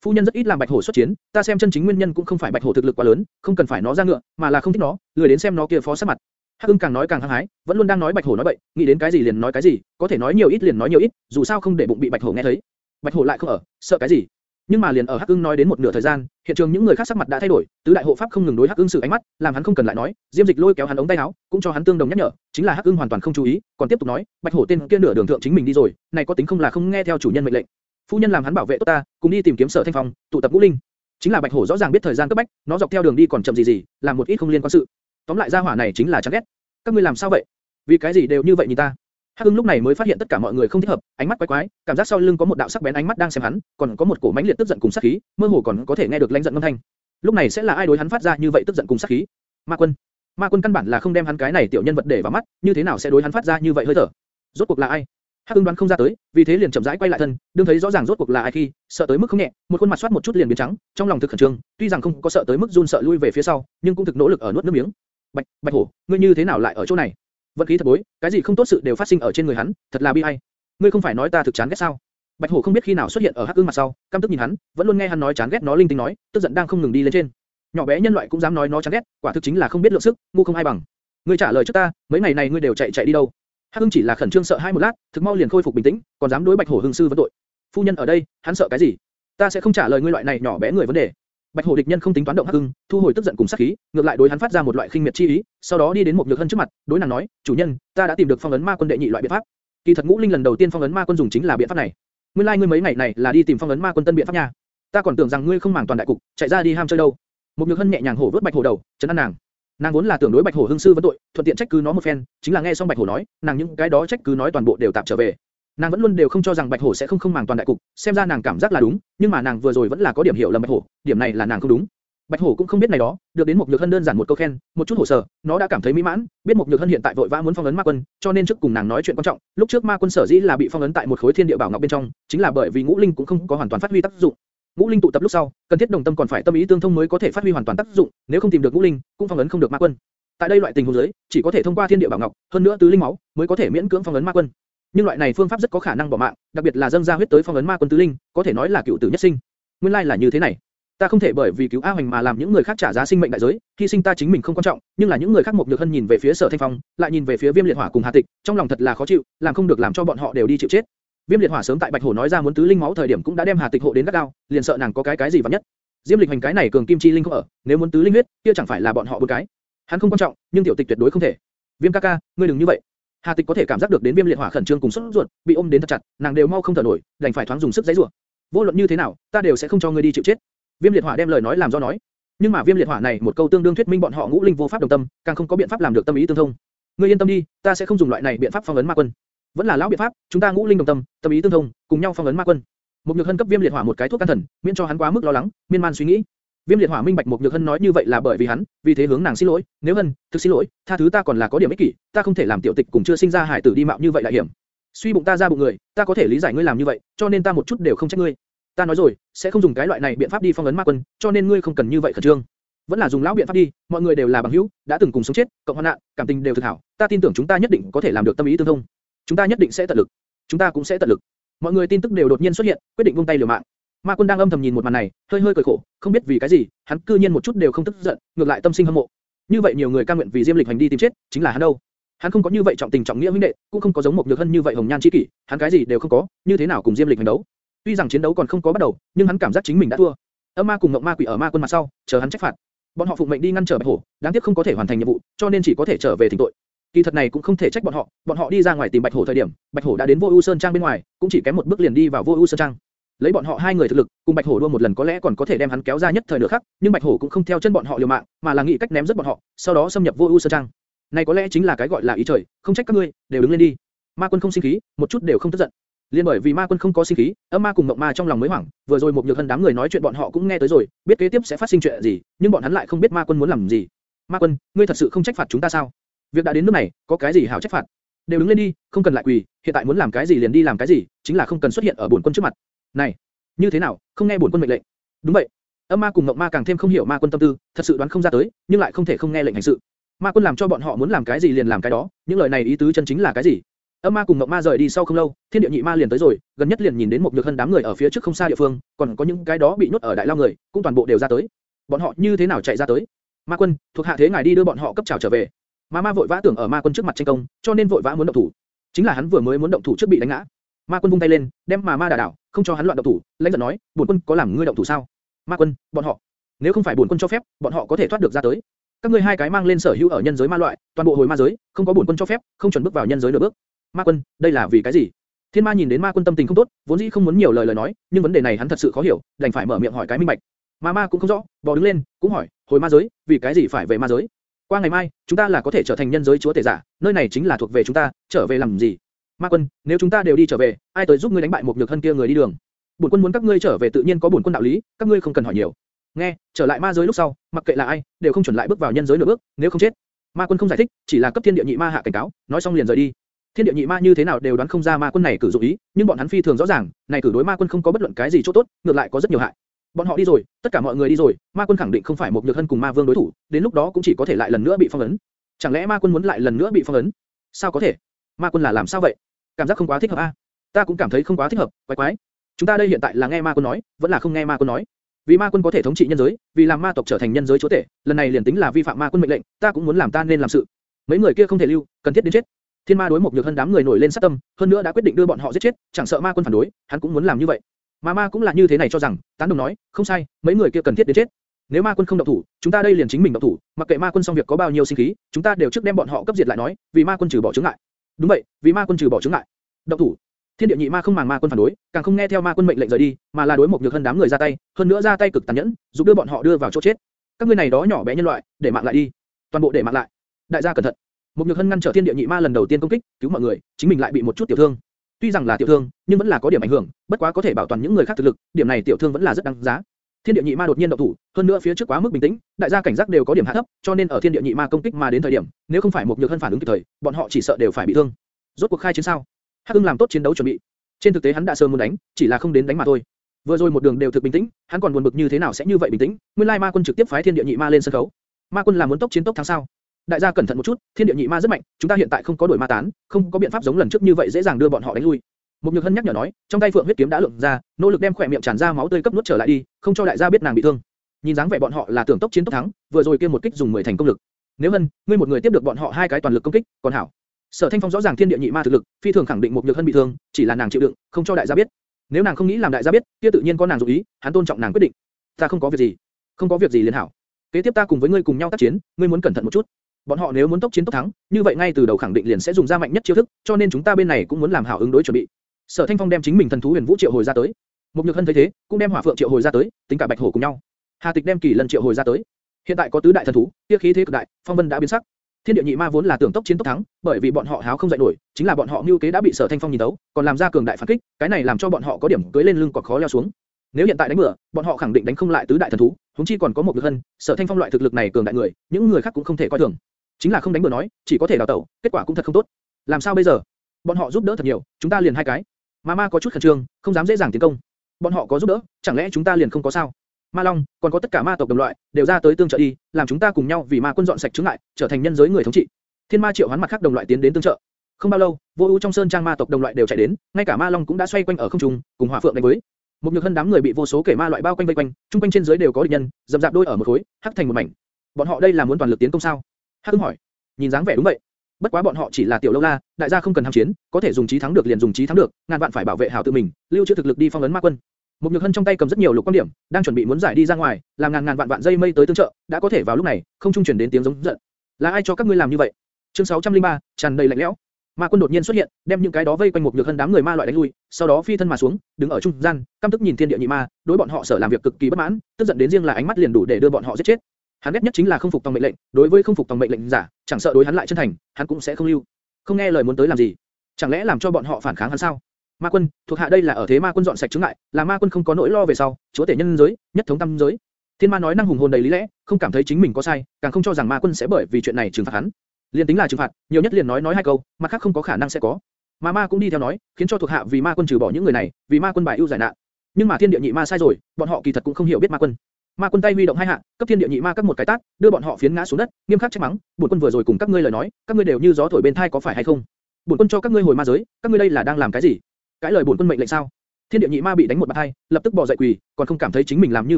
S1: Phu nhân rất ít làm bạch hổ xuất chiến, ta xem chân chính nguyên nhân cũng không phải bạch hổ thực lực quá lớn, không cần phải nó ra ngựa, mà là không thích nó, lười đến xem nó kia phó sát mặt. Hắc Ưng càng nói càng hăng hái, vẫn luôn đang nói bạch hổ nói bậy, nghĩ đến cái gì liền nói cái gì, có thể nói nhiều ít liền nói nhiều ít, dù sao không để bụng bị bạch hổ nghe thấy. Bạch hổ lại không ở, sợ cái gì? Nhưng mà liền ở Hắc Ưng nói đến một nửa thời gian, hiện trường những người khác sắc mặt đã thay đổi, tứ đại hộ pháp không ngừng đối Hắc Ưng sử ánh mắt, làm hắn không cần lại nói, Diêm Dịch lôi kéo hắn ống tay áo, cũng cho hắn tương đồng nhắc nhở, chính là Hắc Ưng hoàn toàn không chú ý, còn tiếp tục nói, Bạch Hổ tên kia nửa đường thượng chính mình đi rồi, này có tính không là không nghe theo chủ nhân mệnh lệnh. Phu nhân làm hắn bảo vệ tốt ta, cùng đi tìm kiếm Sở Thanh Phong, tụ tập Ngũ Linh. Chính là Bạch Hổ rõ ràng biết thời gian cấp bách, nó dọc theo đường đi còn chậm gì gì, làm một ít không liên quan sự. Tóm lại gia hỏa này chính là chán ghét. Các ngươi làm sao vậy? Vì cái gì đều như vậy nhìn ta? Hắc lúc này mới phát hiện tất cả mọi người không thích hợp, ánh mắt quái quái, cảm giác sau lưng có một đạo sắc bén ánh mắt đang xem hắn, còn có một cổ mãnh liệt tức giận cùng sát khí, mơ hồ còn có thể nghe được lãnh giận âm thanh. Lúc này sẽ là ai đối hắn phát ra như vậy tức giận cùng sát khí? Ma Quân. Ma Quân căn bản là không đem hắn cái này tiểu nhân vật để vào mắt, như thế nào sẽ đối hắn phát ra như vậy hơi thở? Rốt cuộc là ai? Hắc Ưng đoán không ra tới, vì thế liền chậm rãi quay lại thân, đương thấy rõ ràng rốt cuộc là ai khi, sợ tới mức không nhẹ, một khuôn mặt xoát một chút liền biến trắng, trong lòng thực khẩn trương, tuy rằng không có sợ tới mức run sợ lui về phía sau, nhưng cũng thực nỗ lực ở nuốt nước miếng. Bạch, Bạch Hổ, ngươi như thế nào lại ở chỗ này? Vận khí thật bối, cái gì không tốt sự đều phát sinh ở trên người hắn, thật là bi ai. Ngươi không phải nói ta thực chán ghét sao? Bạch Hổ không biết khi nào xuất hiện ở Hắc Ưng mặt sau, căm tức nhìn hắn, vẫn luôn nghe hắn nói chán ghét nó linh tinh nói, tức giận đang không ngừng đi lên trên. Nhỏ bé nhân loại cũng dám nói nó chán ghét, quả thực chính là không biết lượng sức, ngu không ai bằng. Ngươi trả lời trước ta, mấy ngày này ngươi đều chạy chạy đi đâu? Hắc Ưng chỉ là khẩn trương sợ hai một lát, thực mau liền khôi phục bình tĩnh, còn dám đối Bạch Hổ hưng sư vấn tội. Phu nhân ở đây, hắn sợ cái gì? Ta sẽ không trả lời ngươi loại này nhỏ bé người vấn đề. Bạch Hổ địch nhân không tính toán động Hắc Hưng, thu hồi tức giận cùng sát khí, ngược lại đối hắn phát ra một loại khinh miệt chi ý, sau đó đi đến một nhược hân trước mặt, đối nàng nói, chủ nhân, ta đã tìm được phong ấn ma quân đệ nhị loại biện pháp. Kỳ thật ngũ linh lần đầu tiên phong ấn ma quân dùng chính là biện pháp này. Nguyên lai like ngươi mấy ngày này là đi tìm phong ấn ma quân tân biện pháp nha. Ta còn tưởng rằng ngươi không màng toàn đại cục, chạy ra đi ham chơi đâu. Một nhược hân nhẹ nhàng hổ vớt Bạch Hổ đầu, chấn an nàng. Nàng vốn là tưởng đối Bạch Hổ hưng sư vấn tội, thuận tiện trách cứ nó một phen, chính là nghe xong Bạch Hổ nói, nàng những cái đó trách cứ nói toàn bộ đều tạm trở về. Nàng vẫn luôn đều không cho rằng Bạch Hổ sẽ không không màng toàn đại cục, xem ra nàng cảm giác là đúng, nhưng mà nàng vừa rồi vẫn là có điểm hiểu lầm Bạch Hổ, điểm này là nàng không đúng. Bạch Hổ cũng không biết này đó, được đến một nhược hân đơn giản một câu khen, một chút hổ sở, nó đã cảm thấy mỹ mãn, biết một nhược hân hiện tại vội vã muốn phong ấn ma quân, cho nên trước cùng nàng nói chuyện quan trọng. Lúc trước ma quân sở dĩ là bị phong ấn tại một khối thiên địa bảo ngọc bên trong, chính là bởi vì ngũ linh cũng không có hoàn toàn phát huy tác dụng. Ngũ linh tụ tập lúc sau, cần thiết đồng tâm còn phải tâm ý tương thông mới có thể phát huy hoàn toàn tác dụng, nếu không tìm được ngũ linh, cũng phong ấn không được ma quân. Tại đây loại tình huống dưới, chỉ có thể thông qua thiên địa bảo ngọc, hơn nữa tứ linh máu, mới có thể miễn cưỡng phong ấn ma quân. Nhưng loại này phương pháp rất có khả năng bỏ mạng, đặc biệt là dâng ra huyết tới phong ấn ma quân tứ linh, có thể nói là cựu tử nhất sinh. Nguyên lai là như thế này. Ta không thể bởi vì cứu A Hoành mà làm những người khác trả giá sinh mệnh đại giới, hy sinh ta chính mình không quan trọng, nhưng là những người khác một nhược hân nhìn về phía Sở Thanh Phong, lại nhìn về phía Viêm Liệt Hỏa cùng Hà Tịch, trong lòng thật là khó chịu, làm không được làm cho bọn họ đều đi chịu chết. Viêm Liệt Hỏa sớm tại Bạch Hổ nói ra muốn tứ linh máu thời điểm cũng đã đem Hà Tịch hộ đến gắt gao, liền sợ nàng có cái cái gì vất nhất. Diêm Lịch Hành cái này cường kim chi linh không ở, nếu muốn tứ linh huyết, kia chẳng phải là bọn họ bốn cái. Hắn không quan trọng, nhưng tiểu tịch tuyệt đối không thể. Viêm ca ca, ngươi đừng như vậy. Hà Tịch có thể cảm giác được đến Viêm Liệt Hỏa khẩn trương cùng sốt ruột, bị ôm đến thật chặt, nàng đều mau không thở nổi, đành phải thoáng dùng sức giãy giụa. Vô luận như thế nào, ta đều sẽ không cho ngươi đi chịu chết. Viêm liệt hỏa đem lời nói làm do nói, nhưng mà viêm liệt hỏa này một câu tương đương thuyết minh bọn họ ngũ linh vô pháp đồng tâm, càng không có biện pháp làm được tâm ý tương thông. Ngươi yên tâm đi, ta sẽ không dùng loại này biện pháp phong ấn ma quân. Vẫn là lão biện pháp, chúng ta ngũ linh đồng tâm, tâm ý tương thông, cùng nhau phong ấn ma quân. Một nhược hân cấp viêm liệt hỏa một cái thuốc can thần, miễn cho hắn quá mức lo lắng, miên man suy nghĩ. Viêm liệt hỏa minh bạch một nhược hân nói như vậy là bởi vì hắn, vì thế hướng nàng xin lỗi, nếu hân, thực xin lỗi, tha thứ ta còn là có điểm ích kỷ, ta không thể làm tiểu tịch cùng chưa sinh ra hải tử đi mạo như vậy đại hiểm. Suy bụng ta ra bụng người, ta có thể lý giải ngươi làm như vậy, cho nên ta một chút đều không trách ngươi. Ta nói rồi, sẽ không dùng cái loại này biện pháp đi phong ấn ma quân, cho nên ngươi không cần như vậy khẩn trương. Vẫn là dùng lão biện pháp đi, mọi người đều là bằng hữu, đã từng cùng sống chết, cộng hoạn nạn, cảm tình đều thực hảo, ta tin tưởng chúng ta nhất định có thể làm được tâm ý tương thông. Chúng ta nhất định sẽ tận lực. Chúng ta cũng sẽ tận lực. Mọi người tin tức đều đột nhiên xuất hiện, quyết định buông tay liều mạng. Ma Quân đang âm thầm nhìn một màn này, hơi hơi cười khổ, không biết vì cái gì, hắn cư nhiên một chút đều không tức giận, ngược lại tâm sinh hâm mộ. Như vậy nhiều người cam nguyện vì Diêm Lịch hành đi tìm chết, chính là hắn đâu? Hắn không có như vậy trọng tình trọng nghĩa huynh đệ, cũng không có giống một nhược hân như vậy hồng nhan chi kỷ, hắn cái gì đều không có, như thế nào cùng Diêm Lịch hành đấu? Tuy rằng chiến đấu còn không có bắt đầu, nhưng hắn cảm giác chính mình đã thua. Âm ma cùng ngọc ma quỷ ở ma quân mặt sau, chờ hắn trách phạt. Bọn họ phụng mệnh đi ngăn trở bạch hổ, đáng tiếc không có thể hoàn thành nhiệm vụ, cho nên chỉ có thể trở về thỉnh tội. Kỳ thật này cũng không thể trách bọn họ, bọn họ đi ra ngoài tìm bạch hổ thời điểm, bạch hổ đã đến vô ưu sơn trang bên ngoài, cũng chỉ kém một bước liền đi vào vô ưu sơn trang. Lấy bọn họ hai người thực lực, cùng bạch hổ đua một lần có lẽ còn có thể đem hắn kéo ra nhất thời nửa khắc, nhưng bạch hổ cũng không theo chân bọn họ liều mạng, mà là nghĩ cách ném rất bọn họ, sau đó xâm nhập vô ưu sơn trang. Này có lẽ chính là cái gọi là ý trời, không trách các ngươi, đều đứng lên đi. Ma quân không sinh khí, một chút đều không tức giận. Liên bởi vì ma quân không có sinh khí, âm ma cùng mộng ma trong lòng mới hoảng, vừa rồi một nhược hân đám người nói chuyện bọn họ cũng nghe tới rồi, biết kế tiếp sẽ phát sinh chuyện gì, nhưng bọn hắn lại không biết ma quân muốn làm gì. Ma quân, ngươi thật sự không trách phạt chúng ta sao? Việc đã đến nước này, có cái gì hảo trách phạt? Đều đứng lên đi, không cần lại quỳ, hiện tại muốn làm cái gì liền đi làm cái gì, chính là không cần xuất hiện ở bổn quân trước mặt. Này, như thế nào, không nghe bổn quân mệnh lệnh? Đúng vậy. Âm ma cùng ngọc ma càng thêm không hiểu ma quân tâm tư, thật sự đoán không ra tới, nhưng lại không thể không nghe lệnh hành sự. Ma quân làm cho bọn họ muốn làm cái gì liền làm cái đó, những lời này ý tứ chân chính là cái gì? Âm ma cùng ngọc Ma rời đi sau không lâu, Thiên địa nhị ma liền tới rồi, gần nhất liền nhìn đến một nhược hân đám người ở phía trước không xa địa phương, còn có những cái đó bị nhốt ở đại lao người, cũng toàn bộ đều ra tới. Bọn họ như thế nào chạy ra tới? Ma quân, thuộc hạ thế ngài đi đưa bọn họ cấp trào trở về. Ma ma vội vã tưởng ở ma quân trước mặt tranh công, cho nên vội vã muốn động thủ. Chính là hắn vừa mới muốn động thủ trước bị đánh ngã. Ma quân vung tay lên, đem ma ma đả đảo, không cho hắn loạn động thủ, lãnh giận nói, bổn quân có làm ngươi động thủ sao? Ma quân, bọn họ, nếu không phải bổn quân cho phép, bọn họ có thể thoát được ra tới. Các ngươi hai cái mang lên sở hữu ở nhân giới ma loại, toàn bộ hồi ma giới, không có bổn quân cho phép, không chuẩn bước vào nhân giới nửa bước. Ma quân, đây là vì cái gì? Thiên Ma nhìn đến Ma quân tâm tình không tốt, vốn dĩ không muốn nhiều lời lời nói, nhưng vấn đề này hắn thật sự khó hiểu, đành phải mở miệng hỏi cái minh bạch. Mà ma cũng không rõ, bò đứng lên, cũng hỏi, hồi ma giới, vì cái gì phải về ma giới? Qua ngày mai, chúng ta là có thể trở thành nhân giới chúa tể giả, nơi này chính là thuộc về chúng ta, trở về làm gì? Ma quân, nếu chúng ta đều đi trở về, ai tới giúp ngươi đánh bại một nhược thân kia người đi đường? Bổn quân muốn các ngươi trở về tự nhiên có bổn quân đạo lý, các ngươi không cần hỏi nhiều. Nghe, trở lại ma giới lúc sau, mặc kệ là ai, đều không chuẩn lại bước vào nhân giới nửa bước, nếu không chết. Ma quân không giải thích, chỉ là cấp thiên địa nhị ma hạ cảnh cáo, nói xong liền rời đi. Thiên địa nhị ma như thế nào đều đoán không ra ma quân này cử dụng ý, nhưng bọn hắn phi thường rõ ràng, này cử đối ma quân không có bất luận cái gì chỗ tốt, ngược lại có rất nhiều hại. Bọn họ đi rồi, tất cả mọi người đi rồi, ma quân khẳng định không phải một nhược hân cùng ma vương đối thủ, đến lúc đó cũng chỉ có thể lại lần nữa bị phong ấn. Chẳng lẽ ma quân muốn lại lần nữa bị phong ấn? Sao có thể? Ma quân là làm sao vậy? Cảm giác không quá thích hợp a. Ta cũng cảm thấy không quá thích hợp, quái quái. Chúng ta đây hiện tại là nghe ma quân nói, vẫn là không nghe ma quân nói. Vì ma quân có thể thống trị nhân giới, vì làm ma tộc trở thành nhân giới chúa tể, lần này liền tính là vi phạm ma quân mệnh lệnh, ta cũng muốn làm ta nên làm sự. Mấy người kia không thể lưu, cần thiết đến chết. Thiên Ma đối một nhược hơn đám người nổi lên sát tâm, hơn nữa đã quyết định đưa bọn họ giết chết, chẳng sợ ma quân phản đối, hắn cũng muốn làm như vậy. ma ma cũng là như thế này cho rằng, tán đồng nói, không sai, mấy người kia cần thiết đến chết. Nếu ma quân không động thủ, chúng ta đây liền chính mình động thủ, mặc kệ ma quân xong việc có bao nhiêu sinh khí, chúng ta đều trước đem bọn họ cấp diệt lại nói, vì ma quân trừ bỏ chứng ngại. Đúng vậy, vì ma quân trừ bỏ chứng ngại. Động thủ. Thiên địa nhị ma không màng ma quân phản đối, càng không nghe theo ma quân mệnh lệnh rời đi, mà là đối một nhược hân đám người ra tay, hơn nữa ra tay cực tàn nhẫn, giúp đưa bọn họ đưa vào chỗ chết. Các ngươi này đó nhỏ bé nhân loại, để mạng lại đi, toàn bộ để mạng lại. Đại gia cẩn thận. Một nhược hân ngăn trở thiên địa nhị ma lần đầu tiên công kích, cứu mọi người, chính mình lại bị một chút tiểu thương. Tuy rằng là tiểu thương, nhưng vẫn là có điểm ảnh hưởng, bất quá có thể bảo toàn những người khác thực lực, điểm này tiểu thương vẫn là rất đáng giá. Thiên địa nhị ma đột nhiên động thủ, hơn nữa phía trước quá mức bình tĩnh, đại gia cảnh giác đều có điểm hạ thấp, cho nên ở thiên địa nhị ma công kích mà đến thời điểm, nếu không phải một nhược hân phản ứng kịp thời, bọn họ chỉ sợ đều phải bị thương. Rốt cuộc khai chiến sao? Hắc Ưng làm tốt chiến đấu chuẩn bị. Trên thực tế hắn đã sớm muốn đánh, chỉ là không đến đánh mà thôi. Vừa rồi một đường đều thực bình tĩnh, hắn còn buồn bực như thế nào sẽ như vậy bình tĩnh. Nguyên lai ma quân trực tiếp phái thiên địa nhị ma lên sân khấu. Ma quân là muốn tốc chiến tốc thắng sao? Đại gia cẩn thận một chút, thiên địa nhị ma rất mạnh, chúng ta hiện tại không có đuổi ma tán, không có biện pháp giống lần trước như vậy dễ dàng đưa bọn họ đánh lui. Một nhược hân nhắc nhở nói, trong tay phượng huyết kiếm đã lượng ra, nỗ lực đem khỏe miệng tràn ra máu tươi cấp nuốt trở lại đi, không cho đại gia biết nàng bị thương. Nhìn dáng vẻ bọn họ là tưởng tốc chiến tốc thắng, vừa rồi kia một kích dùng 10 thành công lực. Nếu hân, ngươi một người tiếp được bọn họ hai cái toàn lực công kích, còn hảo. Sở Thanh Phong rõ ràng thiên địa nhị ma thực lực, phi thường khẳng định một nhược hân bị thương, chỉ là nàng chịu đựng, không cho đại gia biết. Nếu nàng không nghĩ làm đại gia biết, kia tự nhiên có nàng dụng ý, hắn tôn trọng nàng quyết định. Ta không có việc gì, không có việc gì liền hảo. Kế tiếp ta cùng với ngươi cùng nhau tác chiến, ngươi muốn cẩn thận một chút. Bọn họ nếu muốn tốc chiến tốc thắng, như vậy ngay từ đầu khẳng định liền sẽ dùng ra mạnh nhất chiêu thức, cho nên chúng ta bên này cũng muốn làm hảo ứng đối chuẩn bị. Sở Thanh Phong đem chính mình thần thú Huyền Vũ triệu hồi ra tới. Mục Nhược Hân thấy thế, cũng đem Hỏa Phượng triệu hồi ra tới, tính cả Bạch Hổ cùng nhau. Hà Tịch đem Kỳ Lân triệu hồi ra tới. Hiện tại có tứ đại thần thú, kia khí thế cực đại, phong vân đã biến sắc. Thiên địa nhị ma vốn là tưởng tốc chiến tốc thắng, bởi vì bọn họ háo không dậy nổi, chính là bọn họ mưu kế đã bị Sở Thanh Phong nhìn thấu, còn làm ra cường đại phản kích, cái này làm cho bọn họ có điểm cưỡi lên lưng còn khó leo xuống. Nếu hiện tại đánh bừa, bọn họ khẳng định đánh không lại tứ đại thần thú, huống chi còn có một Nhược Hân, Sở Thanh Phong loại thực lực này cường đại người, những người khác cũng không thể coi thường. Chính là không đánh bừa nói, chỉ có thể đào tẩu, kết quả cũng thật không tốt. Làm sao bây giờ? Bọn họ giúp đỡ thật nhiều, chúng ta liền hai cái. Ma Ma có chút khẩn trương, không dám dễ dàng tiến công. Bọn họ có giúp đỡ, chẳng lẽ chúng ta liền không có sao? Ma Long, còn có tất cả ma tộc đồng loại, đều ra tới tương trợ đi, làm chúng ta cùng nhau vì ma quân dọn sạch chứng ngại, trở thành nhân giới người thống trị. Thiên Ma triệu hoán mặt khác đồng loại tiến đến tương trợ. Không bao lâu, vô ưu trong sơn trang ma tộc đồng loại đều chạy đến, ngay cả Ma Long cũng đã xoay quanh ở không trung, cùng Hỏa Phượng đánh với. Một nhược hân đám người bị vô số kẻ ma loại bao quanh vây quanh, trung quanh trên dưới đều có địch nhân, dầm dạp đôi ở một khối, hắc thành một mảnh. Bọn họ đây là muốn toàn lực tiến công sao? Hắc hỏi. Nhìn dáng vẻ đúng vậy. Bất quá bọn họ chỉ là tiểu lâu la, đại gia không cần ham chiến, có thể dùng trí thắng được liền dùng trí thắng được, ngàn vạn phải bảo vệ hảo tự mình, lưu trữ thực lực đi phong ấn ma quân. Một nhược hân trong tay cầm rất nhiều lục quan điểm, đang chuẩn bị muốn giải đi ra ngoài, làm ngàn ngàn vạn vạn dây mây tới tương trợ, đã có thể vào lúc này, không trung truyền đến tiếng giống giận. Là ai cho các ngươi làm như vậy? Chương 603, tràn đầy lạnh lẽo. Ma quân đột nhiên xuất hiện, đem những cái đó vây quanh một nhược hân đám người ma loại đánh lui, sau đó phi thân mà xuống, đứng ở trung gian, căm tức nhìn thiên địa nhị ma, đối bọn họ sở làm việc cực kỳ bất mãn, tức giận đến riêng là ánh mắt liền đủ để đưa bọn họ giết chết. Hắn ghét nhất chính là không phục tòng mệnh lệnh, đối với không phục tòng mệnh lệnh giả, chẳng sợ đối hắn lại chân thành, hắn cũng sẽ không lưu. Không nghe lời muốn tới làm gì? Chẳng lẽ làm cho bọn họ phản kháng hắn sao? Ma quân, thuộc hạ đây là ở thế ma quân dọn sạch chứng ngại, là ma quân không có nỗi lo về sau, chúa tể nhân giới, nhất thống tam giới. Thiên ma nói năng hùng hồn đầy lý lẽ, không cảm thấy chính mình có sai, càng không cho rằng ma quân sẽ bởi vì chuyện này trừng phạt hắn. Liên tính là trừng phạt, nhiều nhất liền nói nói hai câu, mặt khác không có khả năng sẽ có. Ma ma cũng đi theo nói, khiến cho thuộc hạ vì ma quân trừ bỏ những người này, vì ma quân bài ưu giải nạn. Nhưng mà thiên địa nhị ma sai rồi, bọn họ kỳ thật cũng không hiểu biết ma quân. Ma quân tay huy động hai hạ, cấp thiên địa nhị ma các một cái tát, đưa bọn họ phiến ngã xuống đất, nghiêm khắc trách mắng, bổn quân vừa rồi cùng các ngươi lời nói, các ngươi đều như gió thổi bên tai có phải hay không? Bổn quân cho các ngươi hồi ma giới, các ngươi đây là đang làm cái gì? Cái lời bổn quân mệnh lệnh sao? Thiên địa nhị ma bị đánh một bạt hai, lập tức bò dậy quỳ, còn không cảm thấy chính mình làm như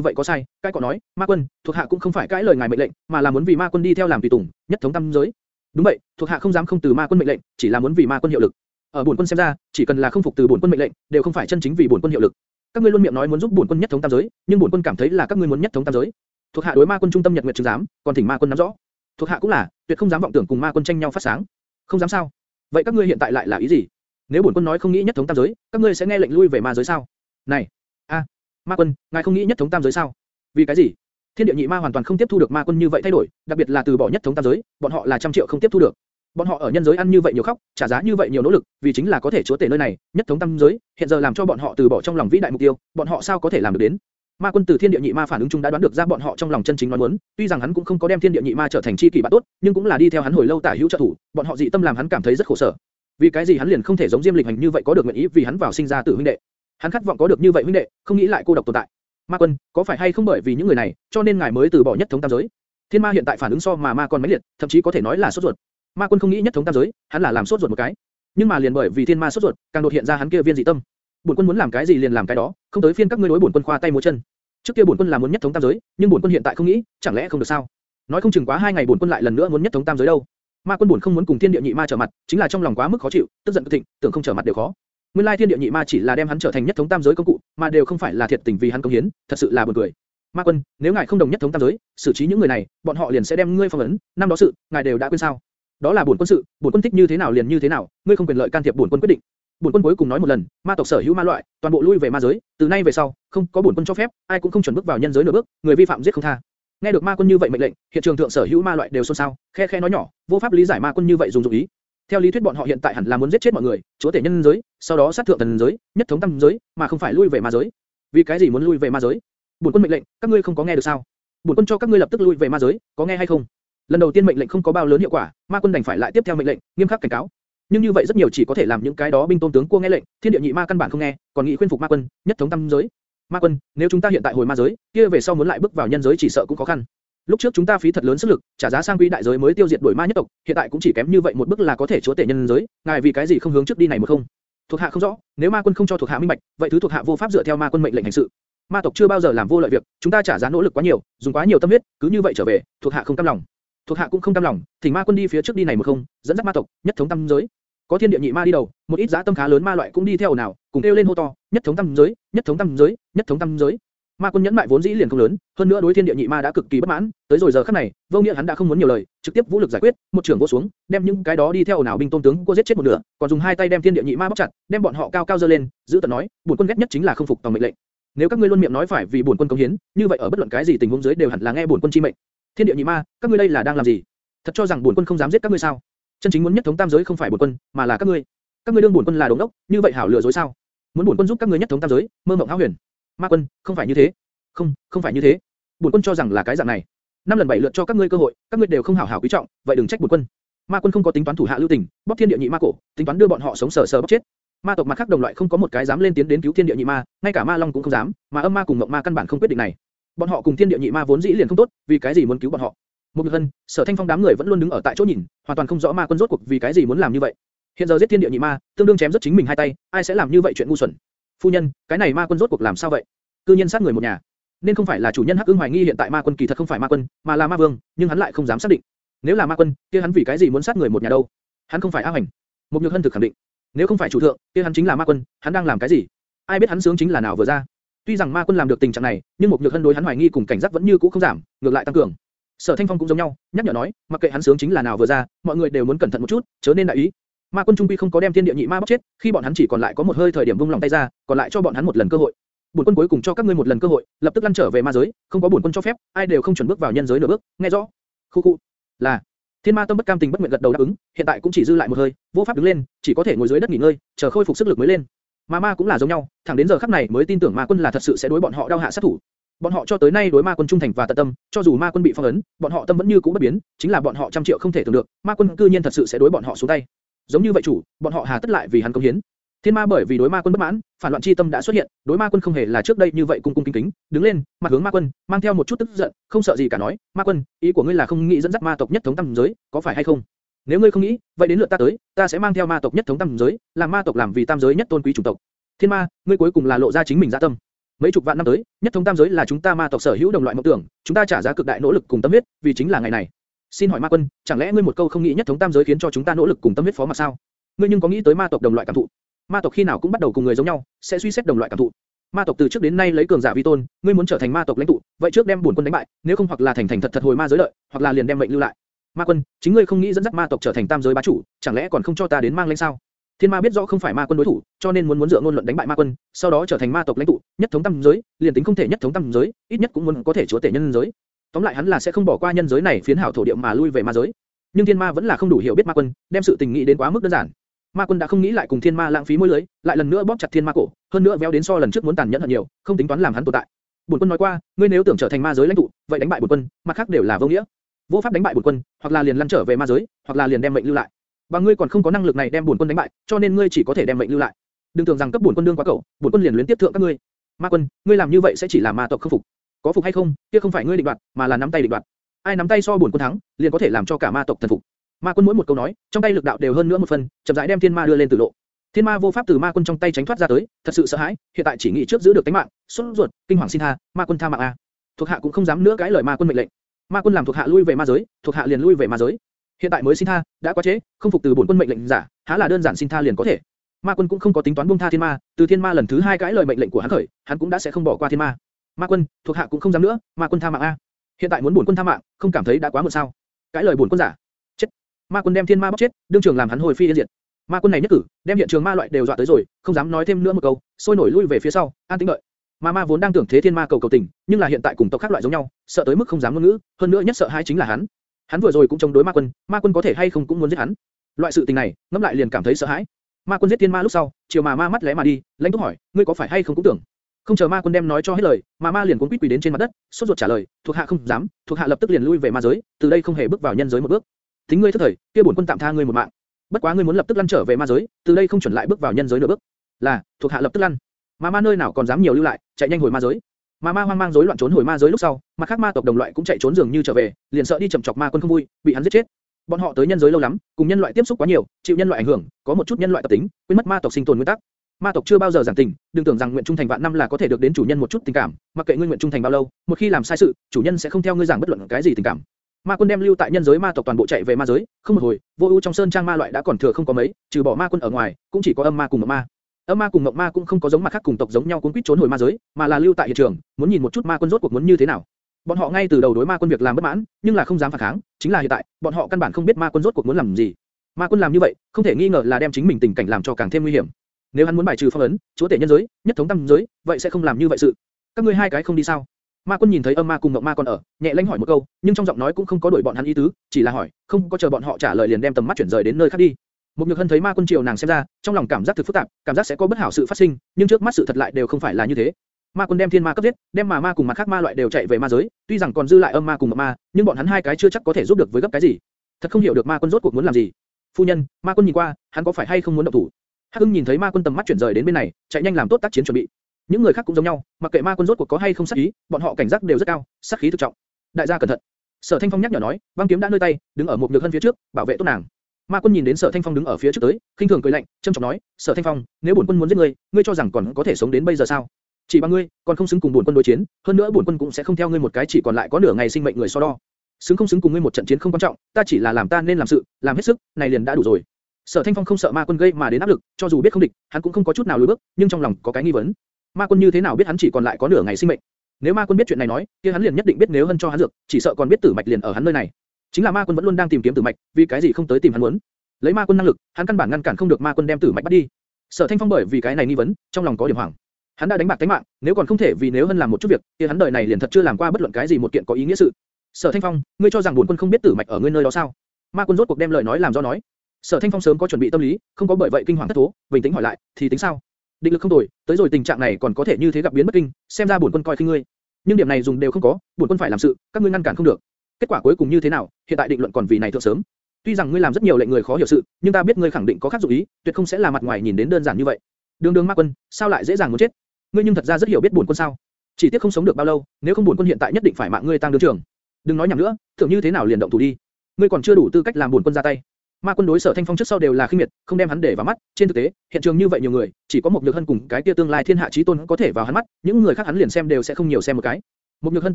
S1: vậy có sai, cái còn nói, ma quân, thuộc hạ cũng không phải cái lời ngài mệnh lệnh, mà là muốn vì ma quân đi theo làm tùy tùng, nhất thống tam giới. Đúng vậy, thuộc hạ không dám không từ ma quân mệnh lệnh, chỉ là muốn vì ma quân hiệu lực. Ở bổn quân xem ra, chỉ cần là không phục từ bổn quân mệnh lệnh, đều không phải chân chính vì bổn quân hiệu lực. Các ngươi luôn miệng nói muốn giúp bổn quân nhất thống tam giới, nhưng bổn quân cảm thấy là các ngươi muốn nhất thống tam giới. Thuộc hạ đối ma quân trung tâm nhật nguyệt chứng giám, còn thỉnh ma quân nắm rõ. Thuộc hạ cũng là, tuyệt không dám vọng tưởng cùng ma quân tranh nhau phát sáng. Không dám sao? Vậy các ngươi hiện tại lại là ý gì? Nếu bổn quân nói không nghĩ nhất thống tam giới, các ngươi sẽ nghe lệnh lui về ma giới sao? Này, a, ma quân, ngài không nghĩ nhất thống tam giới sao? Vì cái gì? Thiên địa nhị ma hoàn toàn không tiếp thu được ma quân như vậy thay đổi, đặc biệt là từ bỏ nhất thống tam giới, bọn họ là trăm triệu không tiếp thu được. Bọn họ ở nhân giới ăn như vậy nhiều khóc, trả giá như vậy nhiều nỗ lực, vì chính là có thể chúa tể nơi này, nhất thống tam giới, hiện giờ làm cho bọn họ từ bỏ trong lòng vĩ đại mục tiêu, bọn họ sao có thể làm được đến? Ma quân từ thiên địa nhị ma phản ứng chung đã đoán được ra bọn họ trong lòng chân chính nói muốn, tuy rằng hắn cũng không có đem thiên địa nhị ma trở thành chi kỷ bạn tốt, nhưng cũng là đi theo hắn hồi lâu tả hữu trợ thủ, bọn họ dị tâm làm hắn cảm thấy rất khổ sở. Vì cái gì hắn liền không thể giống Diêm Lịch hành như vậy có được nguyện ý vì hắn vào sinh ra tử huynh đệ? Hắn khát vọng có được như vậy huynh đệ, không nghĩ lại cô độc tồn tại. Ma quân, có phải hay không bởi vì những người này, cho nên ngài mới từ bỏ nhất thống tam giới? Thiên ma hiện tại phản ứng so mà ma còn máy liệt, thậm chí có thể nói là sốt ruột. Ma quân không nghĩ nhất thống tam giới, hắn là làm sốt ruột một cái. Nhưng mà liền bởi vì thiên ma sốt ruột, càng đột hiện ra hắn kia viên dị tâm. Bổn quân muốn làm cái gì liền làm cái đó, không tới phiên các ngươi đối bổn quân khoa tay múa chân. Trước kia bổn quân là muốn nhất thống tam giới, nhưng bổn quân hiện tại không nghĩ, chẳng lẽ không được sao? Nói không chừng quá hai ngày bổn quân lại lần nữa muốn nhất thống tam giới đâu. Ma quân bổn không muốn cùng thiên địa nhị ma trở mặt, chính là trong lòng quá mức khó chịu, tức giận cực thịnh, tưởng không trở mặt đều khó. Nguyên lai thiên địa nhị ma chỉ là đem hắn trở thành nhất thống tam giới công cụ, mà đều không phải là thiệt tình vì hắn công hiến, thật sự là buồn cười. Ma quân, nếu ngài không đồng nhất thống tam giới, xử trí những người này, bọn họ liền sẽ đem ngươi phong ấn, năm đó sự, ngài đều đã quên sao? Đó là bổn quân sự, bổn quân thích như thế nào liền như thế nào, ngươi không quyền lợi can thiệp bổn quân quyết định. Bổn quân cuối cùng nói một lần, ma tộc sở hữu ma loại, toàn bộ lui về ma giới, từ nay về sau, không có bổn quân cho phép, ai cũng không chuẩn bước vào nhân giới nửa bước, người vi phạm giết không tha. Nghe được ma quân như vậy mệnh lệnh, hiện trường thượng sở hữu ma loại đều xôn xao, khe khe nói nhỏ, vô pháp lý giải ma quân như vậy dùng dụng ý. Theo lý thuyết bọn họ hiện tại hẳn là muốn giết chết mọi người, chúa tể nhân giới, sau đó sát thượng thần giới, nhất thống tam giới, mà không phải lui về ma giới. Vì cái gì muốn lui về ma giới? Bổn quân mệnh lệnh, các ngươi không có nghe được sao? Bổn quân cho các ngươi lập tức lui về ma giới, có nghe hay không? Lần đầu tiên mệnh lệnh không có bao lớn hiệu quả, ma quân đành phải lại tiếp theo mệnh lệnh, nghiêm khắc cảnh cáo. Nhưng như vậy rất nhiều chỉ có thể làm những cái đó binh tôn tướng cua nghe lệnh, thiên địa nhị ma căn bản không nghe, còn nghĩ khuyên phục ma quân, nhất thống tam giới. Ma quân, nếu chúng ta hiện tại hồi ma giới, kia về sau muốn lại bước vào nhân giới chỉ sợ cũng khó khăn. Lúc trước chúng ta phí thật lớn sức lực, trả giá sang quý đại giới mới tiêu diệt đuổi ma nhất tộc, hiện tại cũng chỉ kém như vậy một bước là có thể chúa tể nhân giới, ngài vì cái gì không hướng trước đi này một không? Thuộc hạ không rõ, nếu ma quân không cho thuộc hạ minh bạch, vậy thứ thuộc hạ vô pháp dựa theo ma quân mệnh lệnh hành sự. Ma tộc chưa bao giờ làm vô lợi việc, chúng ta trả giá nỗ lực quá nhiều, dùng quá nhiều tâm huyết, cứ như vậy trở về, thuộc hạ không cam lòng. Thuộc hạ cũng không cam lòng, thỉnh ma quân đi phía trước đi này một không, dẫn dắt ma tộc, nhất thống tam giới. Có thiên địa nhị ma đi đầu, một ít giá tâm khá lớn ma loại cũng đi theo nào, cùng kêu lên hô to, nhất thống tam giới, nhất thống tam giới, nhất thống tam giới. Ma quân nhẫn mại vốn dĩ liền không lớn, hơn nữa đối thiên địa nhị ma đã cực kỳ bất mãn, tới rồi giờ khắc này, vô nghĩa hắn đã không muốn nhiều lời, trực tiếp vũ lực giải quyết, một trường vô xuống, đem những cái đó đi theo nào binh tôn tướng cô giết chết một nửa, còn dùng hai tay đem thiên địa nhị ma bóc chặt, đem bọn họ cao cao giơ lên, giữ tận nói, bổn quân ghét nhất chính là không phục tòng mệnh lệnh. Nếu các ngươi luôn miệng nói phải vì bổn quân công hiến, như vậy ở bất luận cái gì tình huống dưới đều hẳn là nghe bổn quân chi mệnh. Thiên địa nhị ma, các ngươi đây là đang làm gì? Thật cho rằng bổn quân không dám giết các ngươi sao? Chân chính muốn nhất thống tam giới không phải bổn quân, mà là các ngươi. Các ngươi đương bổn quân là đống đốc, như vậy hảo lừa dối sao? Muốn bổn quân giúp các ngươi nhất thống tam giới, mơ mộng hão huyền. Ma quân, không phải như thế. Không, không phải như thế. Bổn quân cho rằng là cái dạng này. Năm lần bảy lượt cho các ngươi cơ hội, các ngươi đều không hảo hảo quý trọng, vậy đừng trách bổn quân. Ma quân không có tính toán thủ hạ lưu tình, bóc thiên địa nhị ma cổ, tính toán đưa bọn họ sống sờ sờ bóc chết. Ma tộc mặt khác đồng loại không có một cái dám lên tiến đến cứu thiên địa nhị ma, ngay cả ma long cũng không dám, mà âm ma cùng ngọc ma căn bản không quyết định này. Bọn họ cùng thiên địa nhị ma vốn dĩ liền không tốt, vì cái gì muốn cứu bọn họ? Một người Hân, Sở Thanh Phong đám người vẫn luôn đứng ở tại chỗ nhìn, hoàn toàn không rõ ma quân rốt cuộc vì cái gì muốn làm như vậy. Hiện giờ giết thiên địa nhị ma, tương đương chém rất chính mình hai tay, ai sẽ làm như vậy chuyện ngu xuẩn? Phu nhân, cái này ma quân rốt cuộc làm sao vậy? Cư nhiên sát người một nhà. Nên không phải là chủ nhân Hắc ương hoài nghi hiện tại ma quân kỳ thật không phải ma quân, mà là ma vương, nhưng hắn lại không dám xác định. Nếu là ma quân, kia hắn vì cái gì muốn sát người một nhà đâu? Hắn không phải A Hành. Một Nhược Hân thực khẳng định. Nếu không phải chủ thượng, kia hắn chính là ma quân, hắn đang làm cái gì? Ai biết hắn sướng chính là nào vừa ra? Tuy rằng ma quân làm được tình trạng này, nhưng một nhược hân đối hắn hoài nghi cùng cảnh giác vẫn như cũ không giảm, ngược lại tăng cường. Sở Thanh Phong cũng giống nhau, nhắc nhở nói, mặc kệ hắn sướng chính là nào vừa ra, mọi người đều muốn cẩn thận một chút, chớ nên đại ý. Ma quân trung quy không có đem thiên địa nhị ma bóc chết, khi bọn hắn chỉ còn lại có một hơi thời điểm vung lòng tay ra, còn lại cho bọn hắn một lần cơ hội. Bổn quân cuối cùng cho các ngươi một lần cơ hội, lập tức lăn trở về ma giới, không có bổn quân cho phép, ai đều không chuẩn bước vào nhân giới nửa bước, nghe rõ? Khu khu. Là. Thiên Ma Tâm bất cam tình bất nguyện gật đầu đáp ứng, hiện tại cũng chỉ dư lại một hơi, vô pháp đứng lên, chỉ có thể ngồi dưới đất nghỉ ngơi, chờ khôi phục sức lực mới lên. Ma Ma cũng là giống nhau, thẳng đến giờ khắc này mới tin tưởng Ma Quân là thật sự sẽ đối bọn họ đau hạ sát thủ. Bọn họ cho tới nay đối Ma Quân trung thành và tận tâm, cho dù Ma Quân bị phong ấn, bọn họ tâm vẫn như cũ bất biến, chính là bọn họ trăm triệu không thể tưởng được, Ma Quân cư nhiên thật sự sẽ đối bọn họ xuống tay. Giống như vậy chủ, bọn họ hà tất lại vì hắn công hiến. Thiên Ma bởi vì đối Ma Quân bất mãn, phản loạn chi tâm đã xuất hiện, đối Ma Quân không hề là trước đây như vậy cung cung kính kính, đứng lên, mặt hướng Ma Quân, mang theo một chút tức giận, không sợ gì cả nói, Ma Quân, ý của ngươi là không nghĩ dẫn dắt ma tộc nhất thống tam giới, có phải hay không? Nếu ngươi không nghĩ, vậy đến lượt ta tới, ta sẽ mang theo ma tộc nhất thống tam giới, làm ma tộc làm vì tam giới nhất tôn quý chủng tộc. Thiên Ma, ngươi cuối cùng là lộ ra chính mình dạ tâm. Mấy chục vạn năm tới, nhất thống tam giới là chúng ta ma tộc sở hữu đồng loại mộng tưởng, chúng ta trả giá cực đại nỗ lực cùng tâm huyết, vì chính là ngày này. Xin hỏi Ma Quân, chẳng lẽ ngươi một câu không nghĩ nhất thống tam giới khiến cho chúng ta nỗ lực cùng tâm huyết phó mặc sao? Ngươi nhưng có nghĩ tới ma tộc đồng loại cảm thụ? Ma tộc khi nào cũng bắt đầu cùng người giống nhau, sẽ suy xét đồng loại cảm thụ. Ma tộc từ trước đến nay lấy cường giả vi tôn, ngươi muốn trở thành ma tộc lãnh tụ, vậy trước đem bổn quân đánh bại, nếu không hoặc là thành thành thật thật hồi ma giới lợi, hoặc là liền đem mệnh lưu lại. Ma quân, chính ngươi không nghĩ dẫn dắt ma tộc trở thành tam giới bá chủ, chẳng lẽ còn không cho ta đến mang lên sao? Thiên Ma biết rõ không phải ma quân đối thủ, cho nên muốn muốn dựa ngôn luận đánh bại ma quân, sau đó trở thành ma tộc lãnh tụ, nhất thống tam giới, liền tính không thể nhất thống tam giới, ít nhất cũng muốn có thể chúa tể nhân giới. Tóm lại hắn là sẽ không bỏ qua nhân giới này phiến hảo thổ địa mà lui về ma giới. Nhưng Thiên Ma vẫn là không đủ hiểu biết ma quân, đem sự tình nghĩ đến quá mức đơn giản. Ma quân đã không nghĩ lại cùng Thiên Ma lãng phí môi lưới, lại lần nữa bóp chặt Thiên Ma cổ, hơn nữa véo đến so lần trước muốn tàn nhẫn hơn nhiều, không tính toán làm hắn tồn tại. Bổn quân nói qua, ngươi nếu tưởng trở thành ma giới lãnh tụ, vậy đánh bại bổn quân, mặt khác đều là vô nghĩa. Vô pháp đánh bại bổn quân, hoặc là liền lăn trở về ma giới, hoặc là liền đem mệnh lưu lại. Và ngươi còn không có năng lực này đem bổn quân đánh bại, cho nên ngươi chỉ có thể đem mệnh lưu lại. Đừng tưởng rằng cấp bổn quân đương quá cậu, bổn quân liền luyến tiếp thượng các ngươi. Ma quân, ngươi làm như vậy sẽ chỉ làm ma tộc không phục. Có phục hay không, kia không phải ngươi định đoạt, mà là nắm tay định đoạt. Ai nắm tay so bổn quân thắng, liền có thể làm cho cả ma tộc thần phục. Ma quân mỗi một câu nói, trong tay lực đạo đều hơn nữa một phần, chậm rãi đem thiên ma đưa lên tử lộ. Thiên ma vô pháp từ ma quân trong tay tránh thoát ra tới, thật sự sợ hãi, hiện tại chỉ nghĩ trước giữ được tính mạng, sốt ruột, kinh hoàng xin tha, ma quân tha mạng a. Thuộc hạ cũng không dám nữa cái lời ma quân mệnh lệnh. Ma quân làm thuộc hạ lui về ma giới, thuộc hạ liền lui về ma giới. Hiện tại mới xin tha, đã quá trễ, không phục từ bổn quân mệnh lệnh giả, há là đơn giản xin tha liền có thể. Ma quân cũng không có tính toán buông tha thiên ma, từ thiên ma lần thứ hai cãi lời mệnh lệnh của hắn khởi, hắn cũng đã sẽ không bỏ qua thiên ma. Ma quân, thuộc hạ cũng không dám nữa, ma quân tha mạng a. Hiện tại muốn bổn quân tha mạng, không cảm thấy đã quá muộn sao? Cãi lời bổn quân giả. Chết. Ma quân đem thiên ma bóc chết, đương trường làm hắn hồi phi yên diệt. Ma quân này nhất cử, đem hiện trường ma loại đều dọa tới rồi, không dám nói thêm nữa một câu, sôi nổi lui về phía sau, an tĩnh đợi. Ma ma vốn đang tưởng thế thiên ma cầu cầu tình, nhưng là hiện tại cùng tộc khác loại giống nhau, sợ tới mức không dám ngôn ngữ, hơn nữa nhất sợ hai chính là hắn. Hắn vừa rồi cũng chống đối ma quân, ma quân có thể hay không cũng muốn giết hắn. Loại sự tình này, ngẫm lại liền cảm thấy sợ hãi. Ma quân giết thiên ma lúc sau, chiều mà ma mắt lẽ mà đi, lãnh túc hỏi, ngươi có phải hay không cũng tưởng? Không chờ ma quân đem nói cho hết lời, ma ma liền cuốn quýt quỳ đến trên mặt đất, sốt ruột trả lời, thuộc hạ không dám, thuộc hạ lập tức liền lui về ma giới, từ đây không hề bước vào nhân giới một bước. Tính ngươi thất thời, kia bổn quân tạm tha ngươi một mạng. Bất quá ngươi muốn lập tức lăn trở về ma giới, từ đây không chuẩn lại bước vào nhân giới nửa bước. Là, thuộc hạ lập tức lăn. Ma ma nơi nào còn dám nhiều lưu lại, chạy nhanh hồi ma giới. Ma ma hoang mang rối loạn trốn hồi ma giới lúc sau, mà khác ma tộc đồng loại cũng chạy trốn dường như trở về, liền sợ đi chậm chọc ma quân không vui, bị hắn giết chết. Bọn họ tới nhân giới lâu lắm, cùng nhân loại tiếp xúc quá nhiều, chịu nhân loại ảnh hưởng, có một chút nhân loại tập tính, quên mất ma tộc sinh tồn nguyên tắc. Ma tộc chưa bao giờ giảng tình, đừng tưởng rằng nguyện trung thành vạn năm là có thể được đến chủ nhân một chút tình cảm, mặc kệ ngươi nguyện trung thành bao lâu, một khi làm sai sự, chủ nhân sẽ không theo ngươi giảng bất luận cái gì tình cảm. Ma quân đem lưu tại nhân giới ma tộc toàn bộ chạy về ma giới, không một hồi, vô ưu trong sơn trang ma loại đã còn thừa không có mấy, trừ bỏ ma quân ở ngoài, cũng chỉ có âm ma cùng mộng ma. Âm ma cùng mộng ma cũng không có giống mặt khác cùng tộc giống nhau cuốn quýt trốn hồi ma giới, mà là lưu tại hiện trường, muốn nhìn một chút ma quân rốt cuộc muốn như thế nào. Bọn họ ngay từ đầu đối ma quân việc làm bất mãn, nhưng là không dám phản kháng, chính là hiện tại, bọn họ căn bản không biết ma quân rốt cuộc muốn làm gì. Ma quân làm như vậy, không thể nghi ngờ là đem chính mình tình cảnh làm cho càng thêm nguy hiểm. Nếu hắn muốn bài trừ phong ấn, chúa tể nhân giới, nhất thống tam giới, vậy sẽ không làm như vậy sự. Các ngươi hai cái không đi sao? Ma quân nhìn thấy âm ma cùng ngọc ma còn ở, nhẹ lanh hỏi một câu, nhưng trong giọng nói cũng không có đổi bọn hắn ý tứ, chỉ là hỏi, không có chờ bọn họ trả lời liền đem tầm mắt chuyển rời đến nơi khác đi. Một nhược hân thấy ma quân triều nàng xem ra, trong lòng cảm giác thực phức tạp, cảm giác sẽ có bất hảo sự phát sinh, nhưng trước mắt sự thật lại đều không phải là như thế. Ma quân đem thiên ma cấp giết, đem mà ma cùng mặt khác ma loại đều chạy về ma giới, tuy rằng còn dư lại âm ma cùng mộng ma, nhưng bọn hắn hai cái chưa chắc có thể giúp được với gấp cái gì. Thật không hiểu được ma quân rốt cuộc muốn làm gì. Phu nhân, ma quân nhìn qua, hắn có phải hay không muốn động thủ? Hắc Hưng nhìn thấy ma quân tầm mắt chuyển rời đến bên này, chạy nhanh làm tốt tác chiến chuẩn bị. Những người khác cũng giống nhau, mặc kệ ma quân rốt cuộc có hay không sát ý, bọn họ cảnh giác đều rất cao, sát khí thực trọng. Đại gia cẩn thận. Sở Thanh Phong nhắc nhở nói, băng kiếm đã nơi tay, đứng ở một nhược hân phía trước, bảo vệ tốt nàng. Ma quân nhìn đến Sở Thanh Phong đứng ở phía trước tới, khinh thường cười lạnh, trầm trọng nói, Sở Thanh Phong, nếu bổn quân muốn giết ngươi, ngươi cho rằng còn có thể sống đến bây giờ sao? Chỉ bằng ngươi, còn không xứng cùng bổn quân đối chiến, hơn nữa bổn quân cũng sẽ không theo ngươi một cái chỉ còn lại có nửa ngày sinh mệnh người so đo. Xứng không xứng cùng ngươi một trận chiến không quan trọng, ta chỉ là làm ta nên làm sự, làm hết sức, này liền đã đủ rồi. Sở Thanh Phong không sợ ma quân gây mà đến áp lực, cho dù biết không địch, hắn cũng không có chút nào lùi bước, nhưng trong lòng có cái nghi vấn. Ma quân như thế nào biết hắn chỉ còn lại có nửa ngày sinh mệnh? Nếu ma quân biết chuyện này nói, kia hắn liền nhất định biết nếu hân cho hắn dược, chỉ sợ còn biết tử mạch liền ở hắn nơi này. Chính là ma quân vẫn luôn đang tìm kiếm tử mạch, vì cái gì không tới tìm hắn muốn? Lấy ma quân năng lực, hắn căn bản ngăn cản không được ma quân đem tử mạch bắt đi. Sở Thanh Phong bởi vì cái này nghi vấn, trong lòng có điểm hoảng. Hắn đã đánh bạc tính mạng, nếu còn không thể vì nếu hơn làm một chút việc, thì hắn đời này liền thật chưa làm qua bất luận cái gì một kiện có ý nghĩa sự. Sở Thanh Phong, ngươi cho rằng bổn quân không biết tử mạch ở ngươi nơi đó sao? Ma quân rốt cuộc đem lời nói làm do nói. Sở Thanh Phong sớm có chuẩn bị tâm lý, không có bởi vậy kinh hoàng thất thố, bình tĩnh hỏi lại, thì tính sao? Định lực không tồi, tới rồi tình trạng này còn có thể như thế gặp biến bất kinh, xem ra bổn quân coi khinh ngươi. Nhưng điểm này dùng đều không có, bổn quân phải làm sự, các ngươi ngăn cản không được. Kết quả cuối cùng như thế nào, hiện tại định luận còn vì này thượng sớm. Tuy rằng ngươi làm rất nhiều lệnh người khó hiểu sự, nhưng ta biết ngươi khẳng định có khác dụng ý, tuyệt không sẽ là mặt ngoài nhìn đến đơn giản như vậy. Đường Đường Ma Quân, sao lại dễ dàng muốn chết? Ngươi nhưng thật ra rất hiểu biết buồn quân sao? Chỉ tiếc không sống được bao lâu, nếu không buồn quân hiện tại nhất định phải mạng ngươi tăng đường trưởng. Đừng nói nhảm nữa, tưởng như thế nào liền động thủ đi. Ngươi còn chưa đủ tư cách làm buồn quân ra tay. Ma quân đối sở thanh phong trước sau đều là khinh miệt, không đem hắn để vào mắt. Trên thực tế, hiện trường như vậy nhiều người, chỉ có một nhược hân cùng cái kia tương lai thiên hạ chí tôn có thể vào hắn mắt, những người khác hắn liền xem đều sẽ không nhiều xem một cái. Một nhược hân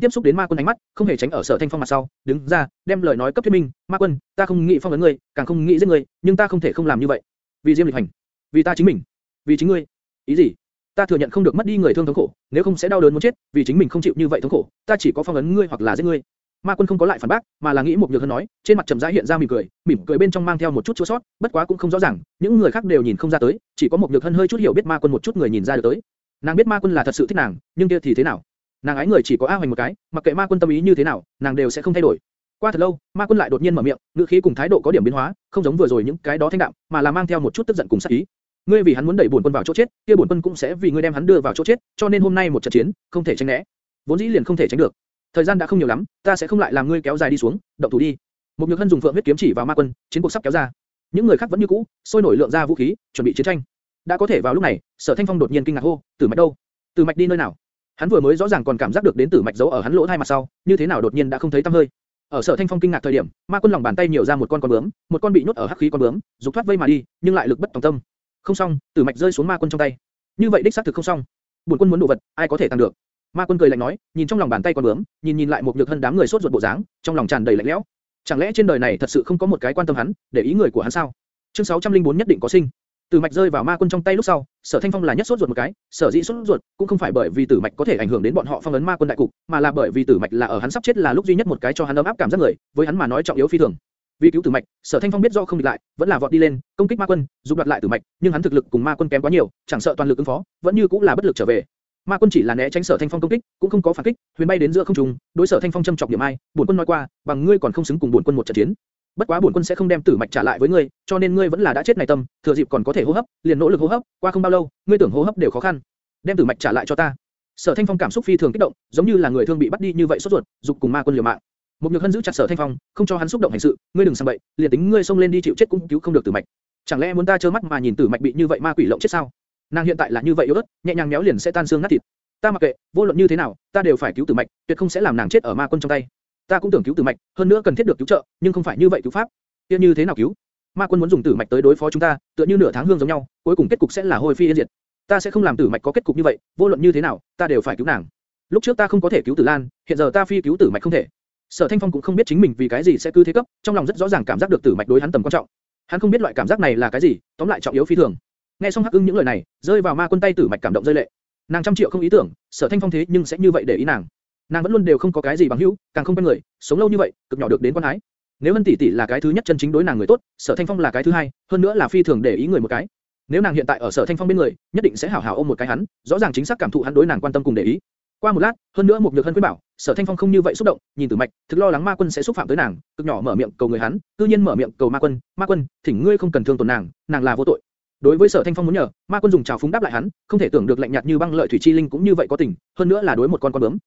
S1: tiếp xúc đến ma quân ánh mắt, không hề tránh ở sở thanh phong mặt sau, đứng ra, đem lời nói cấp thuyết minh. Ma quân, ta không nghĩ phong ấn ngươi, càng không nghĩ giết ngươi, nhưng ta không thể không làm như vậy. Vì diêm lịch hành, vì ta chính mình, vì chính ngươi. Ý gì? Ta thừa nhận không được mất đi người thương thống khổ, nếu không sẽ đau đớn muốn chết, vì chính mình không chịu như vậy thống khổ, ta chỉ có phong ấn ngươi hoặc là giết ngươi. Ma Quân không có lại phản bác, mà là nghĩ một nhược hân nói, trên mặt trầm rãi hiện ra mỉm cười, mỉm cười bên trong mang theo một chút chua sót, bất quá cũng không rõ ràng, những người khác đều nhìn không ra tới, chỉ có một nhược hân hơi chút hiểu biết Ma Quân một chút người nhìn ra được tới. Nàng biết Ma Quân là thật sự thích nàng, nhưng kia thì thế nào? Nàng ái người chỉ có A Hoành một cái, mặc kệ Ma Quân tâm ý như thế nào, nàng đều sẽ không thay đổi. Qua thật lâu, Ma Quân lại đột nhiên mở miệng, ngữ khí cùng thái độ có điểm biến hóa, không giống vừa rồi những cái đó thanh đạm, mà là mang theo một chút tức giận cùng sát ý. Ngươi vì hắn muốn đẩy bổn quân vào chỗ chết, kia bổn quân cũng sẽ vì ngươi đem hắn đưa vào chỗ chết, cho nên hôm nay một trận chiến, không thể tránh né. Vốn dĩ liền không thể tránh được. Thời gian đã không nhiều lắm, ta sẽ không lại làm ngươi kéo dài đi xuống, động thủ đi. Một nhược hân dùng phượng huyết kiếm chỉ vào Ma Quân, chiến cuộc sắp kéo ra. Những người khác vẫn như cũ, sôi nổi lượng ra vũ khí, chuẩn bị chiến tranh. Đã có thể vào lúc này, Sở Thanh Phong đột nhiên kinh ngạc hô, Tử Mạch đâu? Tử Mạch đi nơi nào? Hắn vừa mới rõ ràng còn cảm giác được đến Tử Mạch giấu ở hắn lỗ hai mặt sau, như thế nào đột nhiên đã không thấy tăm hơi. Ở Sở Thanh Phong kinh ngạc thời điểm, Ma Quân lòng bàn tay nhiều ra một con con bướm, một con bị nhốt ở hắc khí con bướm, dục thoát vây mà đi, nhưng lại lực bất tòng tâm. Không xong, Tử Mạch rơi xuống Ma Quân trong tay. Như vậy đích xác thực không xong. Buồn quân muốn đồ vật, ai có thể tăng được? Ma Quân cười lạnh nói, nhìn trong lòng bàn tay con bướm, nhìn nhìn lại một nhược hơn đám người sốt ruột bộ dáng, trong lòng tràn đầy lạnh lẽo. Chẳng lẽ trên đời này thật sự không có một cái quan tâm hắn, để ý người của hắn sao? Chương 604 nhất định có sinh. Tử mạch rơi vào ma quân trong tay lúc sau, Sở Thanh Phong là nhất sốt ruột một cái, sở dĩ sốt ruột cũng không phải bởi vì tử mạch có thể ảnh hưởng đến bọn họ phong ấn ma quân đại cục, mà là bởi vì tử mạch là ở hắn sắp chết là lúc duy nhất một cái cho hắn ấm áp cảm giác người, với hắn mà nói trọng yếu phi thường. Vì cứu tử mạch, Sở Thanh Phong biết do không địch lại, vẫn là vọt đi lên, công kích ma quân, giúp đoạt lại tử mạch, nhưng hắn thực lực cùng ma quân kém quá nhiều, chẳng sợ toàn lực ứng phó, vẫn như cũng là bất lực trở về. Ma quân chỉ là né tránh Sở Thanh Phong công kích, cũng không có phản kích, huyền bay đến giữa không trung, đối Sở Thanh Phong châm chọc điểm ai, bổn quân nói qua, bằng ngươi còn không xứng cùng bổn quân một trận chiến. Bất quá bổn quân sẽ không đem tử mạch trả lại với ngươi, cho nên ngươi vẫn là đã chết này tâm, thừa dịp còn có thể hô hấp, liền nỗ lực hô hấp, qua không bao lâu, ngươi tưởng hô hấp đều khó khăn. Đem tử mạch trả lại cho ta. Sở Thanh Phong cảm xúc phi thường kích động, giống như là người thương bị bắt đi như vậy sốt ruột, dục cùng ma quân liều mạng. Một nhược hân giữ chặt Sở Thanh Phong, không cho hắn xúc động hành sự, ngươi đừng sang bậy, liền tính ngươi xông lên đi chịu chết cũng cứu không được tử mạch. Chẳng lẽ muốn ta trơ mắt mà nhìn tử mạch bị như vậy ma quỷ lộng chết sao? Nàng hiện tại là như vậy yếu ớt, nhẹ nhàng méo liền sẽ tan xương nát thịt. Ta mặc kệ, vô luận như thế nào, ta đều phải cứu tử mạch, tuyệt không sẽ làm nàng chết ở ma quân trong tay. Ta cũng tưởng cứu tử mạch, hơn nữa cần thiết được cứu trợ, nhưng không phải như vậy cứu pháp. Kia như thế nào cứu? Ma quân muốn dùng tử mạch tới đối phó chúng ta, tựa như nửa tháng hương giống nhau, cuối cùng kết cục sẽ là hôi phi yên diệt. Ta sẽ không làm tử mạch có kết cục như vậy, vô luận như thế nào, ta đều phải cứu nàng. Lúc trước ta không có thể cứu Tử Lan, hiện giờ ta phi cứu tử mạch không thể. Sở Thanh Phong cũng không biết chính mình vì cái gì sẽ cứ thế cấp, trong lòng rất rõ ràng cảm giác được tử mạch đối hắn tầm quan trọng. Hắn không biết loại cảm giác này là cái gì, tóm lại trọng yếu phi thường. Nghe xong Hắc Ưng những lời này, rơi vào ma quân tay tử mạch cảm động rơi lệ. Nàng trăm triệu không ý tưởng, Sở Thanh Phong thế nhưng sẽ như vậy để ý nàng. Nàng vẫn luôn đều không có cái gì bằng hữu, càng không quen người, sống lâu như vậy, cực nhỏ được đến quan ái. Nếu Hân tỷ tỷ là cái thứ nhất chân chính đối nàng người tốt, Sở Thanh Phong là cái thứ hai, hơn nữa là phi thường để ý người một cái. Nếu nàng hiện tại ở Sở Thanh Phong bên người, nhất định sẽ hảo hảo ôm một cái hắn, rõ ràng chính xác cảm thụ hắn đối nàng quan tâm cùng để ý. Qua một lát, hơn nữa một nhược hân khuyên bảo, Sở Thanh Phong không như vậy xúc động, nhìn Tử Mạch, thực lo lắng Ma Quân sẽ xúc phạm tới nàng, cực nhỏ mở miệng cầu người hắn, tự nhiên mở miệng cầu Ma Quân, Ma Quân, thỉnh ngươi không cần thương tổn nàng, nàng là vô tội. Đối với Sở Thanh Phong muốn nhờ, Ma Quân dùng trào phúng đáp lại hắn, không thể tưởng được lạnh nhạt như băng lợi thủy chi linh cũng như vậy có tình, hơn nữa là đối một con con bướm.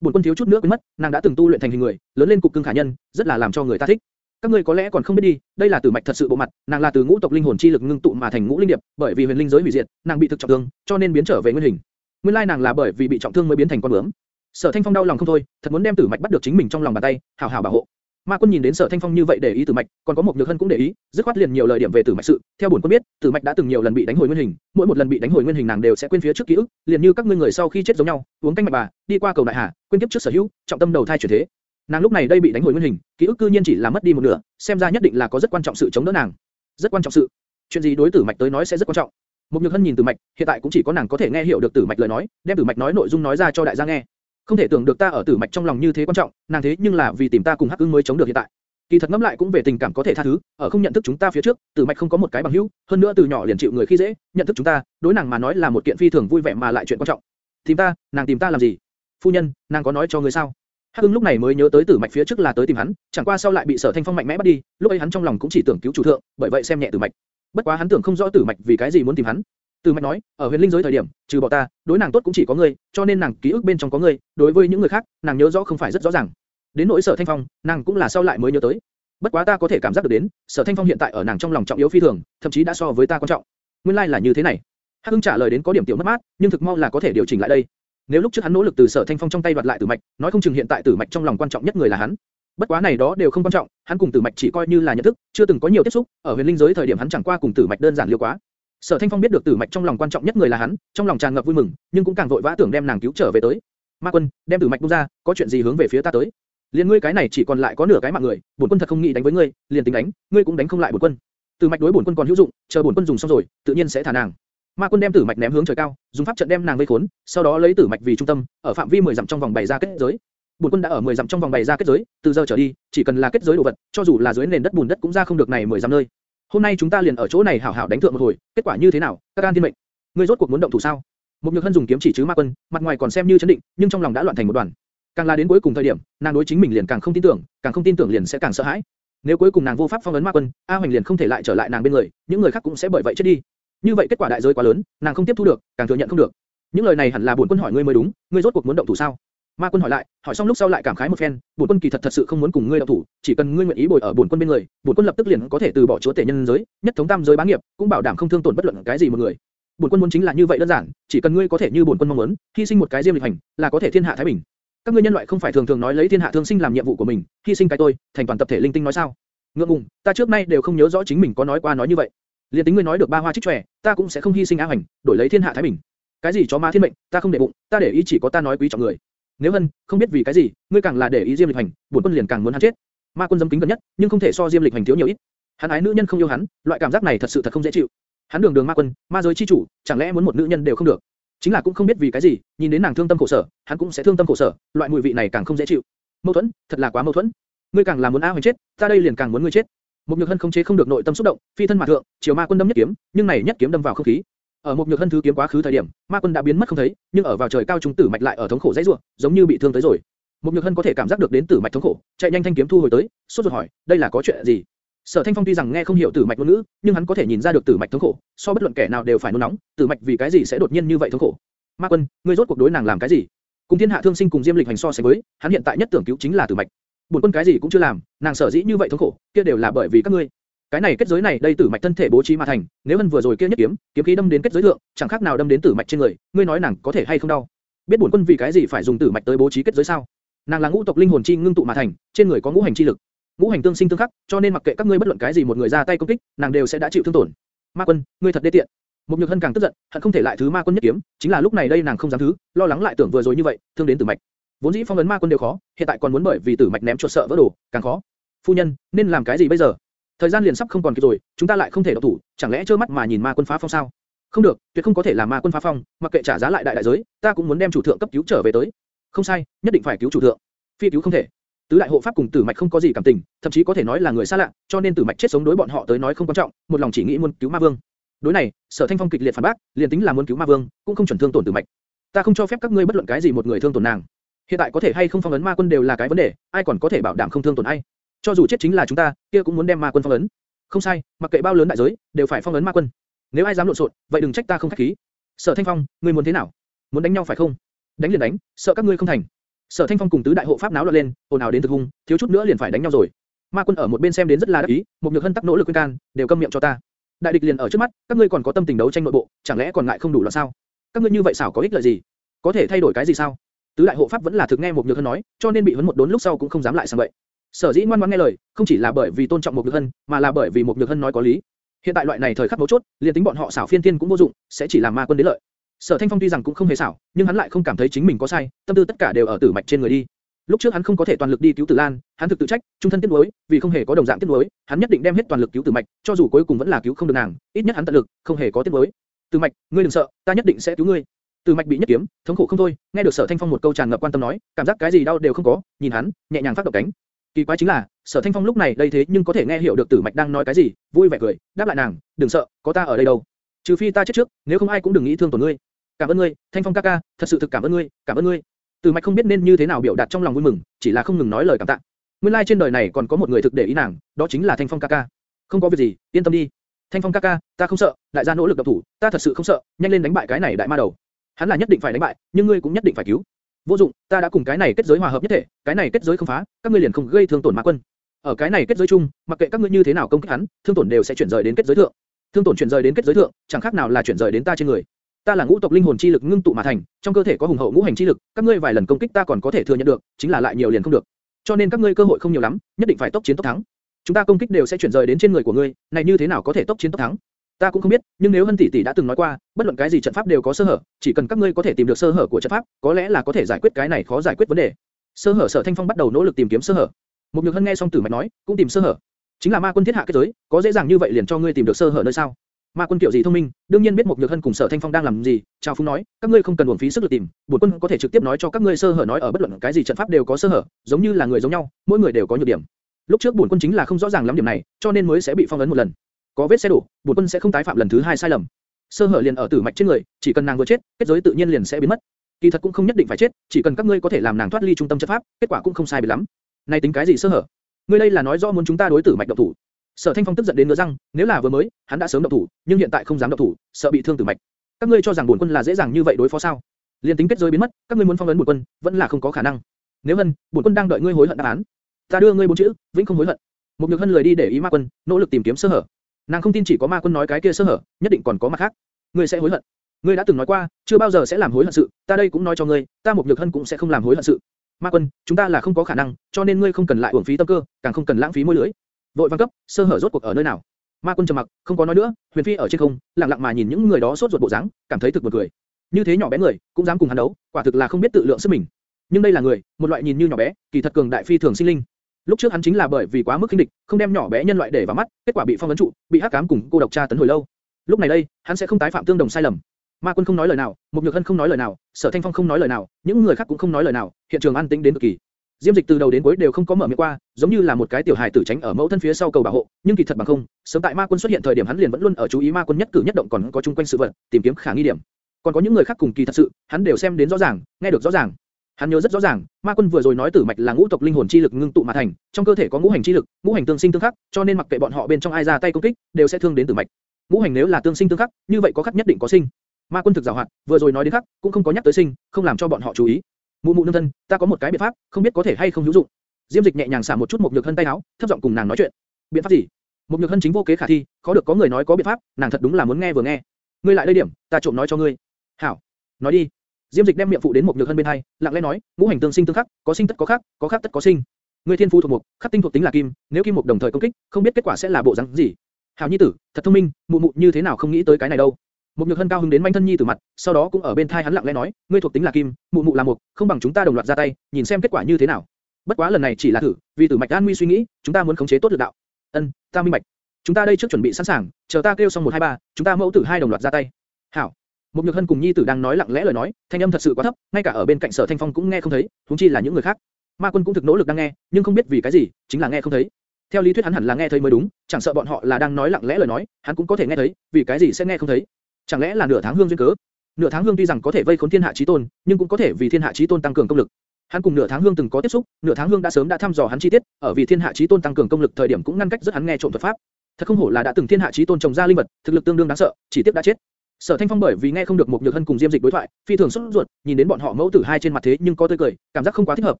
S1: Bổn buồn quân thiếu chút nữa quên mất, nàng đã từng tu luyện thành hình người, lớn lên cục cưng khả nhân, rất là làm cho người ta thích. Các ngươi có lẽ còn không biết đi, đây là Tử Mạch thật sự bộ mặt, nàng là từ ngũ tộc linh hồn chi lực ngưng tụ mà thành ngũ linh điệp, bởi vì huyền linh giới hủy diệt, nàng bị thực trọng thương, cho nên biến trở về nguyên hình. Nguyên lai nàng là bởi vì bị trọng thương mới biến thành con bướm. Sở Thanh Phong đau lòng không thôi, thật muốn đem Tử Mạch bắt được chính mình trong lòng bàn tay, hảo hảo bảo hộ. Ma Quân nhìn đến Sở Thanh Phong như vậy để ý Tử Mạch, còn có một Nhược Hân cũng để ý, dứt khoát liền nhiều lời điểm về Tử Mạch sự. Theo bổn quân biết, Tử Mạch đã từng nhiều lần bị đánh hồi nguyên hình, mỗi một lần bị đánh hồi nguyên hình nàng đều sẽ quên phía trước ký ức, liền như các ngươi người sau khi chết giống nhau, uống canh mạch bà, đi qua cầu đại hà, quên kiếp trước sở hữu, trọng tâm đầu thai chuyển thế. Nàng lúc này đây bị đánh hồi nguyên hình, ký ức cư nhiên chỉ là mất đi một nửa, xem ra nhất định là có rất quan trọng sự chống đỡ nàng. Rất quan trọng sự. Chuyện gì đối Tử Mạch tới nói sẽ rất quan trọng. Một Nhược Hân nhìn Tử Mạch, hiện tại cũng chỉ có nàng có thể nghe hiểu được Tử Mạch lời nói, đem Tử Mạch nói nội dung nói ra cho đại gia nghe. Không thể tưởng được ta ở Tử Mạch trong lòng như thế quan trọng, nàng thế nhưng là vì tìm ta cùng Hắc Ưng mới chống được hiện tại. Kỳ thật ngẫm lại cũng về tình cảm có thể tha thứ, ở không nhận thức chúng ta phía trước, Tử Mạch không có một cái bằng hữu, hơn nữa từ nhỏ liền chịu người khi dễ, nhận thức chúng ta, đối nàng mà nói là một kiện phi thường vui vẻ mà lại chuyện quan trọng. Tìm ta, nàng tìm ta làm gì? Phu nhân, nàng có nói cho người sao? Hắc Ưng lúc này mới nhớ tới Tử Mạch phía trước là tới tìm hắn, chẳng qua sau lại bị Sở Thanh Phong mạnh mẽ bắt đi, lúc ấy hắn trong lòng cũng chỉ tưởng cứu chủ thượng, bởi vậy xem nhẹ Tử Mạch. Bất quá hắn tưởng không rõ Tử Mạch vì cái gì muốn tìm hắn. Tử Mạch nói, ở huyền linh giới thời điểm, trừ bỏ ta, đối nàng tốt cũng chỉ có ngươi, cho nên nàng ký ức bên trong có ngươi, đối với những người khác, nàng nhớ rõ không phải rất rõ ràng. Đến nỗi Sở Thanh Phong, nàng cũng là sau lại mới nhớ tới. Bất quá ta có thể cảm giác được đến, Sở Thanh Phong hiện tại ở nàng trong lòng trọng yếu phi thường, thậm chí đã so với ta quan trọng. Nguyên lai like là như thế này. Hắc Hưng trả lời đến có điểm tiểu mất mát, nhưng thực mau là có thể điều chỉnh lại đây. Nếu lúc trước hắn nỗ lực từ Sở Thanh Phong trong tay đoạt lại Tử Mạch, nói không chừng hiện tại Tử Mạch trong lòng quan trọng nhất người là hắn. Bất quá này đó đều không quan trọng, hắn cùng Tử Mạch chỉ coi như là nhận thức, chưa từng có nhiều tiếp xúc, ở huyền linh giới thời điểm hắn chẳng qua cùng Tử Mạch đơn giản liêu quá. Sở Thanh Phong biết được Tử Mạch trong lòng quan trọng nhất người là hắn, trong lòng tràn ngập vui mừng, nhưng cũng càng vội vã tưởng đem nàng cứu trở về tới. Ma Quân, đem Tử Mạch buông ra, có chuyện gì hướng về phía ta tới. Liên ngươi cái này chỉ còn lại có nửa cái mạng người, bổn quân thật không nghĩ đánh với ngươi, liền tính đánh, ngươi cũng đánh không lại bổn quân. Tử Mạch đối bổn quân còn hữu dụng, chờ bổn quân dùng xong rồi, tự nhiên sẽ thả nàng. Ma Quân đem Tử Mạch ném hướng trời cao, dùng pháp trận đem nàng vây khốn, sau đó lấy Tử Mạch vì trung tâm, ở phạm vi 10 dặm trong vòng bày ra kết giới. bổn quân đã ở 10 dặm trong vòng bày ra kết giới, từ giờ trở đi, chỉ cần là kết giới đồ vật, cho dù là dưới nền đất bùn đất cũng ra không được này 10 dặm nơi. Hôm nay chúng ta liền ở chỗ này hảo hảo đánh thượng một hồi, kết quả như thế nào? Các gan thiên mệnh, ngươi rốt cuộc muốn động thủ sao? Một nhược hân dùng kiếm chỉ chứ ma quân, mặt ngoài còn xem như chấn định, nhưng trong lòng đã loạn thành một đoàn. Càng là đến cuối cùng thời điểm, nàng đối chính mình liền càng không tin tưởng, càng không tin tưởng liền sẽ càng sợ hãi. Nếu cuối cùng nàng vô pháp phong ấn ma quân, A Hoành liền không thể lại trở lại nàng bên người, những người khác cũng sẽ bởi vậy chết đi. Như vậy kết quả đại giới quá lớn, nàng không tiếp thu được, càng thừa nhận không được. Những lời này hẳn là bổn quân hỏi ngươi mới đúng, ngươi rốt cuộc muốn động thủ sao? Ma quân hỏi lại, hỏi xong lúc sau lại cảm khái một phen, bổn quân kỳ thật thật sự không muốn cùng ngươi đấu thủ, chỉ cần ngươi nguyện ý bồi ở bổn quân bên người, bổn quân lập tức liền có thể từ bỏ chúa tể nhân giới, nhất thống tam giới bá nghiệp, cũng bảo đảm không thương tổn bất luận cái gì một người. Bổn quân muốn chính là như vậy đơn giản, chỉ cần ngươi có thể như bổn quân mong muốn, hy sinh một cái diêm lịch hành, là có thể thiên hạ thái bình. Các ngươi nhân loại không phải thường thường nói lấy thiên hạ thương sinh làm nhiệm vụ của mình, hy sinh cái tôi, thành toàn tập thể linh tinh nói sao? Ngượng ngùng, ta trước nay đều không nhớ rõ chính mình có nói qua nói như vậy. Liên tính ngươi nói được ba hoa trích trẻ, ta cũng sẽ không hy sinh á Hoành, đổi lấy thiên hạ thái bình. Cái gì chó má thiên mệnh, ta không để bụng, ta để ý chỉ có ta nói quý trọng người. Nếu Hân, không biết vì cái gì, ngươi càng là để ý Diêm Lịch Hành, bổn quân liền càng muốn hắn chết. Ma quân dâm kính gần nhất, nhưng không thể so Diêm Lịch Hành thiếu nhiều ít. Hắn ái nữ nhân không yêu hắn, loại cảm giác này thật sự thật không dễ chịu. Hắn đường đường ma quân, ma giới chi chủ, chẳng lẽ muốn một nữ nhân đều không được? Chính là cũng không biết vì cái gì, nhìn đến nàng thương tâm khổ sở, hắn cũng sẽ thương tâm khổ sở, loại mùi vị này càng không dễ chịu. Mâu thuẫn, thật là quá mâu thuẫn. Ngươi càng là muốn A Hoành chết, ta đây liền càng muốn ngươi chết. Một nhược hân không chế không được nội tâm xúc động, phi thân mà thượng, chiều ma quân đâm nhất kiếm, nhưng này nhất kiếm đâm vào không khí. Ở một nhược hân thứ kiếm quá khứ thời điểm, ma quân đã biến mất không thấy, nhưng ở vào trời cao trung tử mạch lại ở thống khổ dãy rủa, giống như bị thương tới rồi. Một nhược hân có thể cảm giác được đến tử mạch thống khổ, chạy nhanh thanh kiếm thu hồi tới, sốt ruột hỏi, đây là có chuyện gì? Sở Thanh Phong tuy rằng nghe không hiểu tử mạch ngôn ngữ, nhưng hắn có thể nhìn ra được tử mạch thống khổ, so bất luận kẻ nào đều phải nôn nóng, tử mạch vì cái gì sẽ đột nhiên như vậy thống khổ? Ma Quân, ngươi rốt cuộc đối nàng làm cái gì? Cùng Thiên Hạ Thương Sinh cùng Diêm Lịch hành so sánh với, hắn hiện tại nhất tưởng cứu chính là tử mạch. Bổn quân cái gì cũng chưa làm, nàng sở dĩ như vậy thống khổ, kia đều là bởi vì các ngươi. Cái này kết giới này đây tử mạch thân thể bố trí mà thành, nếu hân vừa rồi kia nhất kiếm, kiếm khí đâm đến kết giới thượng, chẳng khác nào đâm đến tử mạch trên người, ngươi nói nàng có thể hay không đau? Biết bổn quân vì cái gì phải dùng tử mạch tới bố trí kết giới sao? Nàng là ngũ tộc linh hồn chi ngưng tụ mà thành, trên người có ngũ hành chi lực. Ngũ hành tương sinh tương khắc, cho nên mặc kệ các ngươi bất luận cái gì một người ra tay công kích, nàng đều sẽ đã chịu thương tổn. Ma quân, ngươi thật đê tiện. Một nhược hân càng tức giận, hận không thể lại thứ ma quân nhất kiếm, chính là lúc này đây nàng không dám thứ, lo lắng lại tưởng vừa rồi như vậy, thương đến tử mạch. Vốn dĩ phong ấn ma quân đều khó, hiện tại còn muốn bởi vì tử mạch ném chuột sợ vỡ đồ, càng khó. Phu nhân, nên làm cái gì bây giờ? Thời gian liền sắp không còn kịp rồi, chúng ta lại không thể động thủ, chẳng lẽ trơ mắt mà nhìn ma quân phá phong sao? Không được, tuyệt không có thể làm ma quân phá phong, mặc kệ trả giá lại đại đại giới, ta cũng muốn đem chủ thượng cấp cứu trở về tới. Không sai, nhất định phải cứu chủ thượng. Phi cứu không thể. Tứ đại hộ pháp cùng Tử Mạch không có gì cảm tình, thậm chí có thể nói là người xa lạ, cho nên Tử Mạch chết sống đối bọn họ tới nói không quan trọng, một lòng chỉ nghĩ muốn cứu Ma Vương. Đối này, Sở Thanh Phong kịch liệt phản bác, liền tính là muốn cứu Ma Vương, cũng không chuẩn thương tổn Tử Mạch. Ta không cho phép các ngươi bất luận cái gì một người thương tổn nàng. Hiện tại có thể hay không phong ấn Ma Quân đều là cái vấn đề, ai còn có thể bảo đảm không thương tổn ai? Cho dù chết chính là chúng ta, kia cũng muốn đem Ma Quân phong ấn. Không sai, mặc kệ bao lớn đại giới, đều phải phong ấn Ma Quân. Nếu ai dám lộn xộn, vậy đừng trách ta không khách khí. Sở Thanh Phong, ngươi muốn thế nào? Muốn đánh nhau phải không? Đánh liền đánh, sợ các ngươi không thành. Sở Thanh Phong cùng tứ đại hộ pháp náo loạn lên, ồn ào đến thực hung, thiếu chút nữa liền phải đánh nhau rồi. Ma Quân ở một bên xem đến rất là đắc ý, một nhược hân tắc nỗ lực khuyên can, đều câm miệng cho ta. Đại địch liền ở trước mắt, các ngươi còn có tâm tình đấu tranh nội bộ, chẳng lẽ còn ngại không đủ là sao? Các ngươi như vậy xảo có ích lợi gì? Có thể thay đổi cái gì sao? Tứ đại hộ pháp vẫn là thực nghe một nhược hân nói, cho nên bị huấn một đốn lúc sau cũng không dám lại sang vậy. Sở dĩ ngoan ngoãn nghe lời, không chỉ là bởi vì tôn trọng một nhược hân, mà là bởi vì một nhược hân nói có lý. Hiện tại loại này thời khắc mấu chốt, liền tính bọn họ xảo phiên thiên cũng vô dụng, sẽ chỉ làm ma quân đến lợi. Sở Thanh Phong tuy rằng cũng không hề xảo, nhưng hắn lại không cảm thấy chính mình có sai, tâm tư tất cả đều ở tử mạch trên người đi. Lúc trước hắn không có thể toàn lực đi cứu Tử Lan, hắn thực tự trách, trung thân tiếc nuối, vì không hề có đồng dạng tiếc nuối, hắn nhất định đem hết toàn lực cứu Tử Mạch, cho dù cuối cùng vẫn là cứu không được nàng, ít nhất hắn tận lực, không hề có tiếc nuối. Tử Mạch, ngươi đừng sợ, ta nhất định sẽ cứu ngươi. Tử Mạch bị nhất kiếm, thống khổ không thôi, nghe được Sở Thanh Phong một câu tràn ngập quan tâm nói, cảm giác cái gì đau đều không có, nhìn hắn, nhẹ nhàng phát động cánh. Kỳ quái chính là, Sở Thanh Phong lúc này đây thế nhưng có thể nghe hiểu được Tử Mạch đang nói cái gì, vui vẻ cười, đáp lại nàng, đừng sợ, có ta ở đây đâu. Trừ phi ta chết trước, nếu không ai cũng đừng nghĩ thương tổn ngươi. Cảm ơn ngươi, Thanh Phong ca ca, thật sự thực cảm ơn ngươi, cảm ơn ngươi. tử Mạch không biết nên như thế nào biểu đạt trong lòng vui mừng, chỉ là không ngừng nói lời cảm tạ. Nguyên lai like trên đời này còn có một người thực để ý nàng, đó chính là Thanh Phong ca ca. Không có việc gì, yên tâm đi. Thanh Phong ca ca, ta không sợ, đại gia nỗ lực độc thủ, ta thật sự không sợ, nhanh lên đánh bại cái này đại ma đầu. Hắn là nhất định phải đánh bại, nhưng ngươi cũng nhất định phải cứu. Vô dụng, ta đã cùng cái này kết giới hòa hợp nhất thể, cái này kết giới không phá, các ngươi liền không gây thương tổn ma quân. Ở cái này kết giới chung, mặc kệ các ngươi như thế nào công kích hắn, thương tổn đều sẽ chuyển rời đến kết giới thượng. Thương tổn chuyển rời đến kết giới thượng, chẳng khác nào là chuyển rời đến ta trên người. Ta là ngũ tộc linh hồn chi lực ngưng tụ mà thành, trong cơ thể có hùng hậu ngũ hành chi lực, các ngươi vài lần công kích ta còn có thể thừa nhận được, chính là lại nhiều liền không được. Cho nên các ngươi cơ hội không nhiều lắm, nhất định phải tốc chiến tốc thắng. Chúng ta công kích đều sẽ chuyển rời đến trên người của ngươi, này như thế nào có thể tốc chiến tốc thắng? Ta cũng không biết, nhưng nếu Hân tỷ tỷ đã từng nói qua, bất luận cái gì trận pháp đều có sơ hở, chỉ cần các ngươi có thể tìm được sơ hở của trận pháp, có lẽ là có thể giải quyết cái này khó giải quyết vấn đề. Sơ hở Sở Thanh Phong bắt đầu nỗ lực tìm kiếm sơ hở. Một Nhược Hân nghe xong Tử Mạch nói, cũng tìm sơ hở. Chính là ma quân thiết hạ cái giới, có dễ dàng như vậy liền cho ngươi tìm được sơ hở nơi sao? Ma quân kiểu gì thông minh, đương nhiên biết một nhược hân cùng sở thanh phong đang làm gì. Trào phúng nói, các ngươi không cần uổng phí sức lực tìm, bổn quân có thể trực tiếp nói cho các ngươi sơ hở nói ở bất luận cái gì trận pháp đều có sơ hở, giống như là người giống nhau, mỗi người đều có nhược điểm. Lúc trước bổn quân chính là không rõ ràng lắm điểm này, cho nên mới sẽ bị phong ấn một lần. Có vết xe đổ, bổn quân sẽ không tái phạm lần thứ hai sai lầm. Sơ hở liền ở tử mạch trên người, chỉ cần nàng vừa chết, kết giới tự nhiên liền sẽ biến mất. Kỳ thật cũng không nhất định phải chết, chỉ cần các ngươi có thể làm nàng thoát ly trung tâm chất pháp, kết quả cũng không sai biệt lắm. Này tính cái gì sơ hở? Ngươi đây là nói rõ muốn chúng ta đối tử mạch động thủ. Sở Thanh Phong tức giận đến ngứa răng, nếu là vừa mới, hắn đã sớm động thủ, nhưng hiện tại không dám động thủ, sợ bị thương tử mạch. Các ngươi cho rằng bổn quân là dễ dàng như vậy đối phó sao? Liên tính kết giới biến mất, các ngươi muốn phong ấn bổn quân, vẫn là không có khả năng. Nếu hân, bổn quân đang đợi ngươi hối hận đáp án. Ta đưa ngươi bốn chữ, vĩnh không hối hận. Một nhược hân lười đi để ý ma quân, nỗ lực tìm kiếm sơ hở. Nàng không tin chỉ có ma quân nói cái kia sơ hở, nhất định còn có mặt khác. Ngươi sẽ hối hận. Ngươi đã từng nói qua, chưa bao giờ sẽ làm hối hận sự, ta đây cũng nói cho ngươi, ta một nhược hân cũng sẽ không làm hối hận sự. Ma quân, chúng ta là không có khả năng, cho nên ngươi không cần lại uổng phí tâm cơ, càng không cần lãng phí môi lưới. Vội văn cấp, sơ hở rốt cuộc ở nơi nào? Ma quân trầm mặc, không có nói nữa, Huyền Phi ở trên không, lặng lặng mà nhìn những người đó sốt ruột bộ dáng, cảm thấy thực buồn cười. Như thế nhỏ bé người, cũng dám cùng hắn đấu, quả thực là không biết tự lượng sức mình. Nhưng đây là người, một loại nhìn như nhỏ bé, kỳ thật cường đại phi thường sinh linh. Lúc trước hắn chính là bởi vì quá mức khinh địch, không đem nhỏ bé nhân loại để vào mắt, kết quả bị phong ấn trụ, bị hắc ám cùng cô độc tra tấn hồi lâu. Lúc này đây, hắn sẽ không tái phạm tương đồng sai lầm. Ma Quân không nói lời nào, Mục Nhược Hân không nói lời nào, Sở Thanh Phong không nói lời nào, những người khác cũng không nói lời nào, hiện trường an tĩnh đến cực kỳ. Diêm Dịch từ đầu đến cuối đều không có mở miệng qua, giống như là một cái tiểu hài tử tránh ở mẫu thân phía sau cầu bảo hộ, nhưng kỳ thật bằng không, sớm tại Ma Quân xuất hiện thời điểm hắn liền vẫn luôn ở chú ý Ma Quân nhất cử nhất động còn có chung quanh sự vật, tìm kiếm khả nghi điểm. Còn có những người khác cùng kỳ thật sự, hắn đều xem đến rõ ràng, nghe được rõ ràng. Hắn nhớ rất rõ ràng, Ma Quân vừa rồi nói tử mạch là ngũ tộc linh hồn chi lực ngưng tụ mà thành, trong cơ thể có ngũ hành chi lực, ngũ hành tương sinh tương khắc, cho nên mặc kệ bọn họ bên trong ai ra tay công kích, đều sẽ thương đến tử mạch. Ngũ hành nếu là tương sinh tương khắc, như vậy có khắc nhất định có sinh. Ma Quân thực giàu hoạt, vừa rồi nói đến khắc, cũng không có nhắc tới sinh, không làm cho bọn họ chú ý. Mụ mụ nương thân, ta có một cái biện pháp, không biết có thể hay không hữu dụng. Diêm Dịch nhẹ nhàng xả một chút một nhược hân tay áo, thấp giọng cùng nàng nói chuyện. Biện pháp gì? Một nhược hân chính vô kế khả thi, khó được có người nói có biện pháp, nàng thật đúng là muốn nghe vừa nghe. Ngươi lại đây điểm, ta trộm nói cho ngươi. Hảo, nói đi. Diêm Dịch đem miệng phụ đến một nhược hân bên hai, lặng lẽ nói, ngũ hành tương sinh tương khắc, có sinh tất có khắc, có khắc tất có sinh. Ngươi thiên phú thuộc mục, khắc tinh thuộc tính là kim, nếu kim mục đồng thời công kích, không biết kết quả sẽ là bộ dạng gì. Hảo nhi tử, thật thông minh, mụ mụ như thế nào không nghĩ tới cái này đâu. Một nhược hân cao hứng đến manh thân nhi tử mặt, sau đó cũng ở bên thai hắn lặng lẽ nói, ngươi thuộc tính là kim, mụ mụ là mục, không bằng chúng ta đồng loạt ra tay, nhìn xem kết quả như thế nào. Bất quá lần này chỉ là thử, vì tử mạch an nguy suy nghĩ, chúng ta muốn khống chế tốt lực đạo. Ân, ta minh bạch. Chúng ta đây trước chuẩn bị sẵn sàng, chờ ta kêu xong một hai ba, chúng ta mẫu tử hai đồng loạt ra tay. Hảo. Một nhược hân cùng nhi tử đang nói lặng lẽ lời nói, thanh âm thật sự quá thấp, ngay cả ở bên cạnh sở thanh phong cũng nghe không thấy, huống chi là những người khác. Ma quân cũng thực nỗ lực đang nghe, nhưng không biết vì cái gì, chính là nghe không thấy. Theo lý thuyết hắn hẳn là nghe thấy mới đúng, chẳng sợ bọn họ là đang nói lặng lẽ lời nói, hắn cũng có thể nghe thấy, vì cái gì sẽ nghe không thấy? Chẳng lẽ là nửa tháng hương duyên cớ? Nửa tháng hương tuy rằng có thể vây khốn thiên hạ chí tôn, nhưng cũng có thể vì thiên hạ chí tôn tăng cường công lực. Hắn cùng nửa tháng hương từng có tiếp xúc, nửa tháng hương đã sớm đã thăm dò hắn chi tiết, ở vì thiên hạ chí tôn tăng cường công lực thời điểm cũng ngăn cách rất hắn nghe trộm thuật pháp. Thật không hổ là đã từng thiên hạ chí tôn trồng ra linh vật, thực lực tương đương đáng sợ, chỉ tiếc đã chết. Sở Thanh Phong bởi vì nghe không được một nhược hân cùng Diêm Dịch đối thoại, phi thường sốt ruột, nhìn đến bọn họ mẫu tử hai trên mặt thế nhưng có tươi cười, cảm giác không quá thích hợp,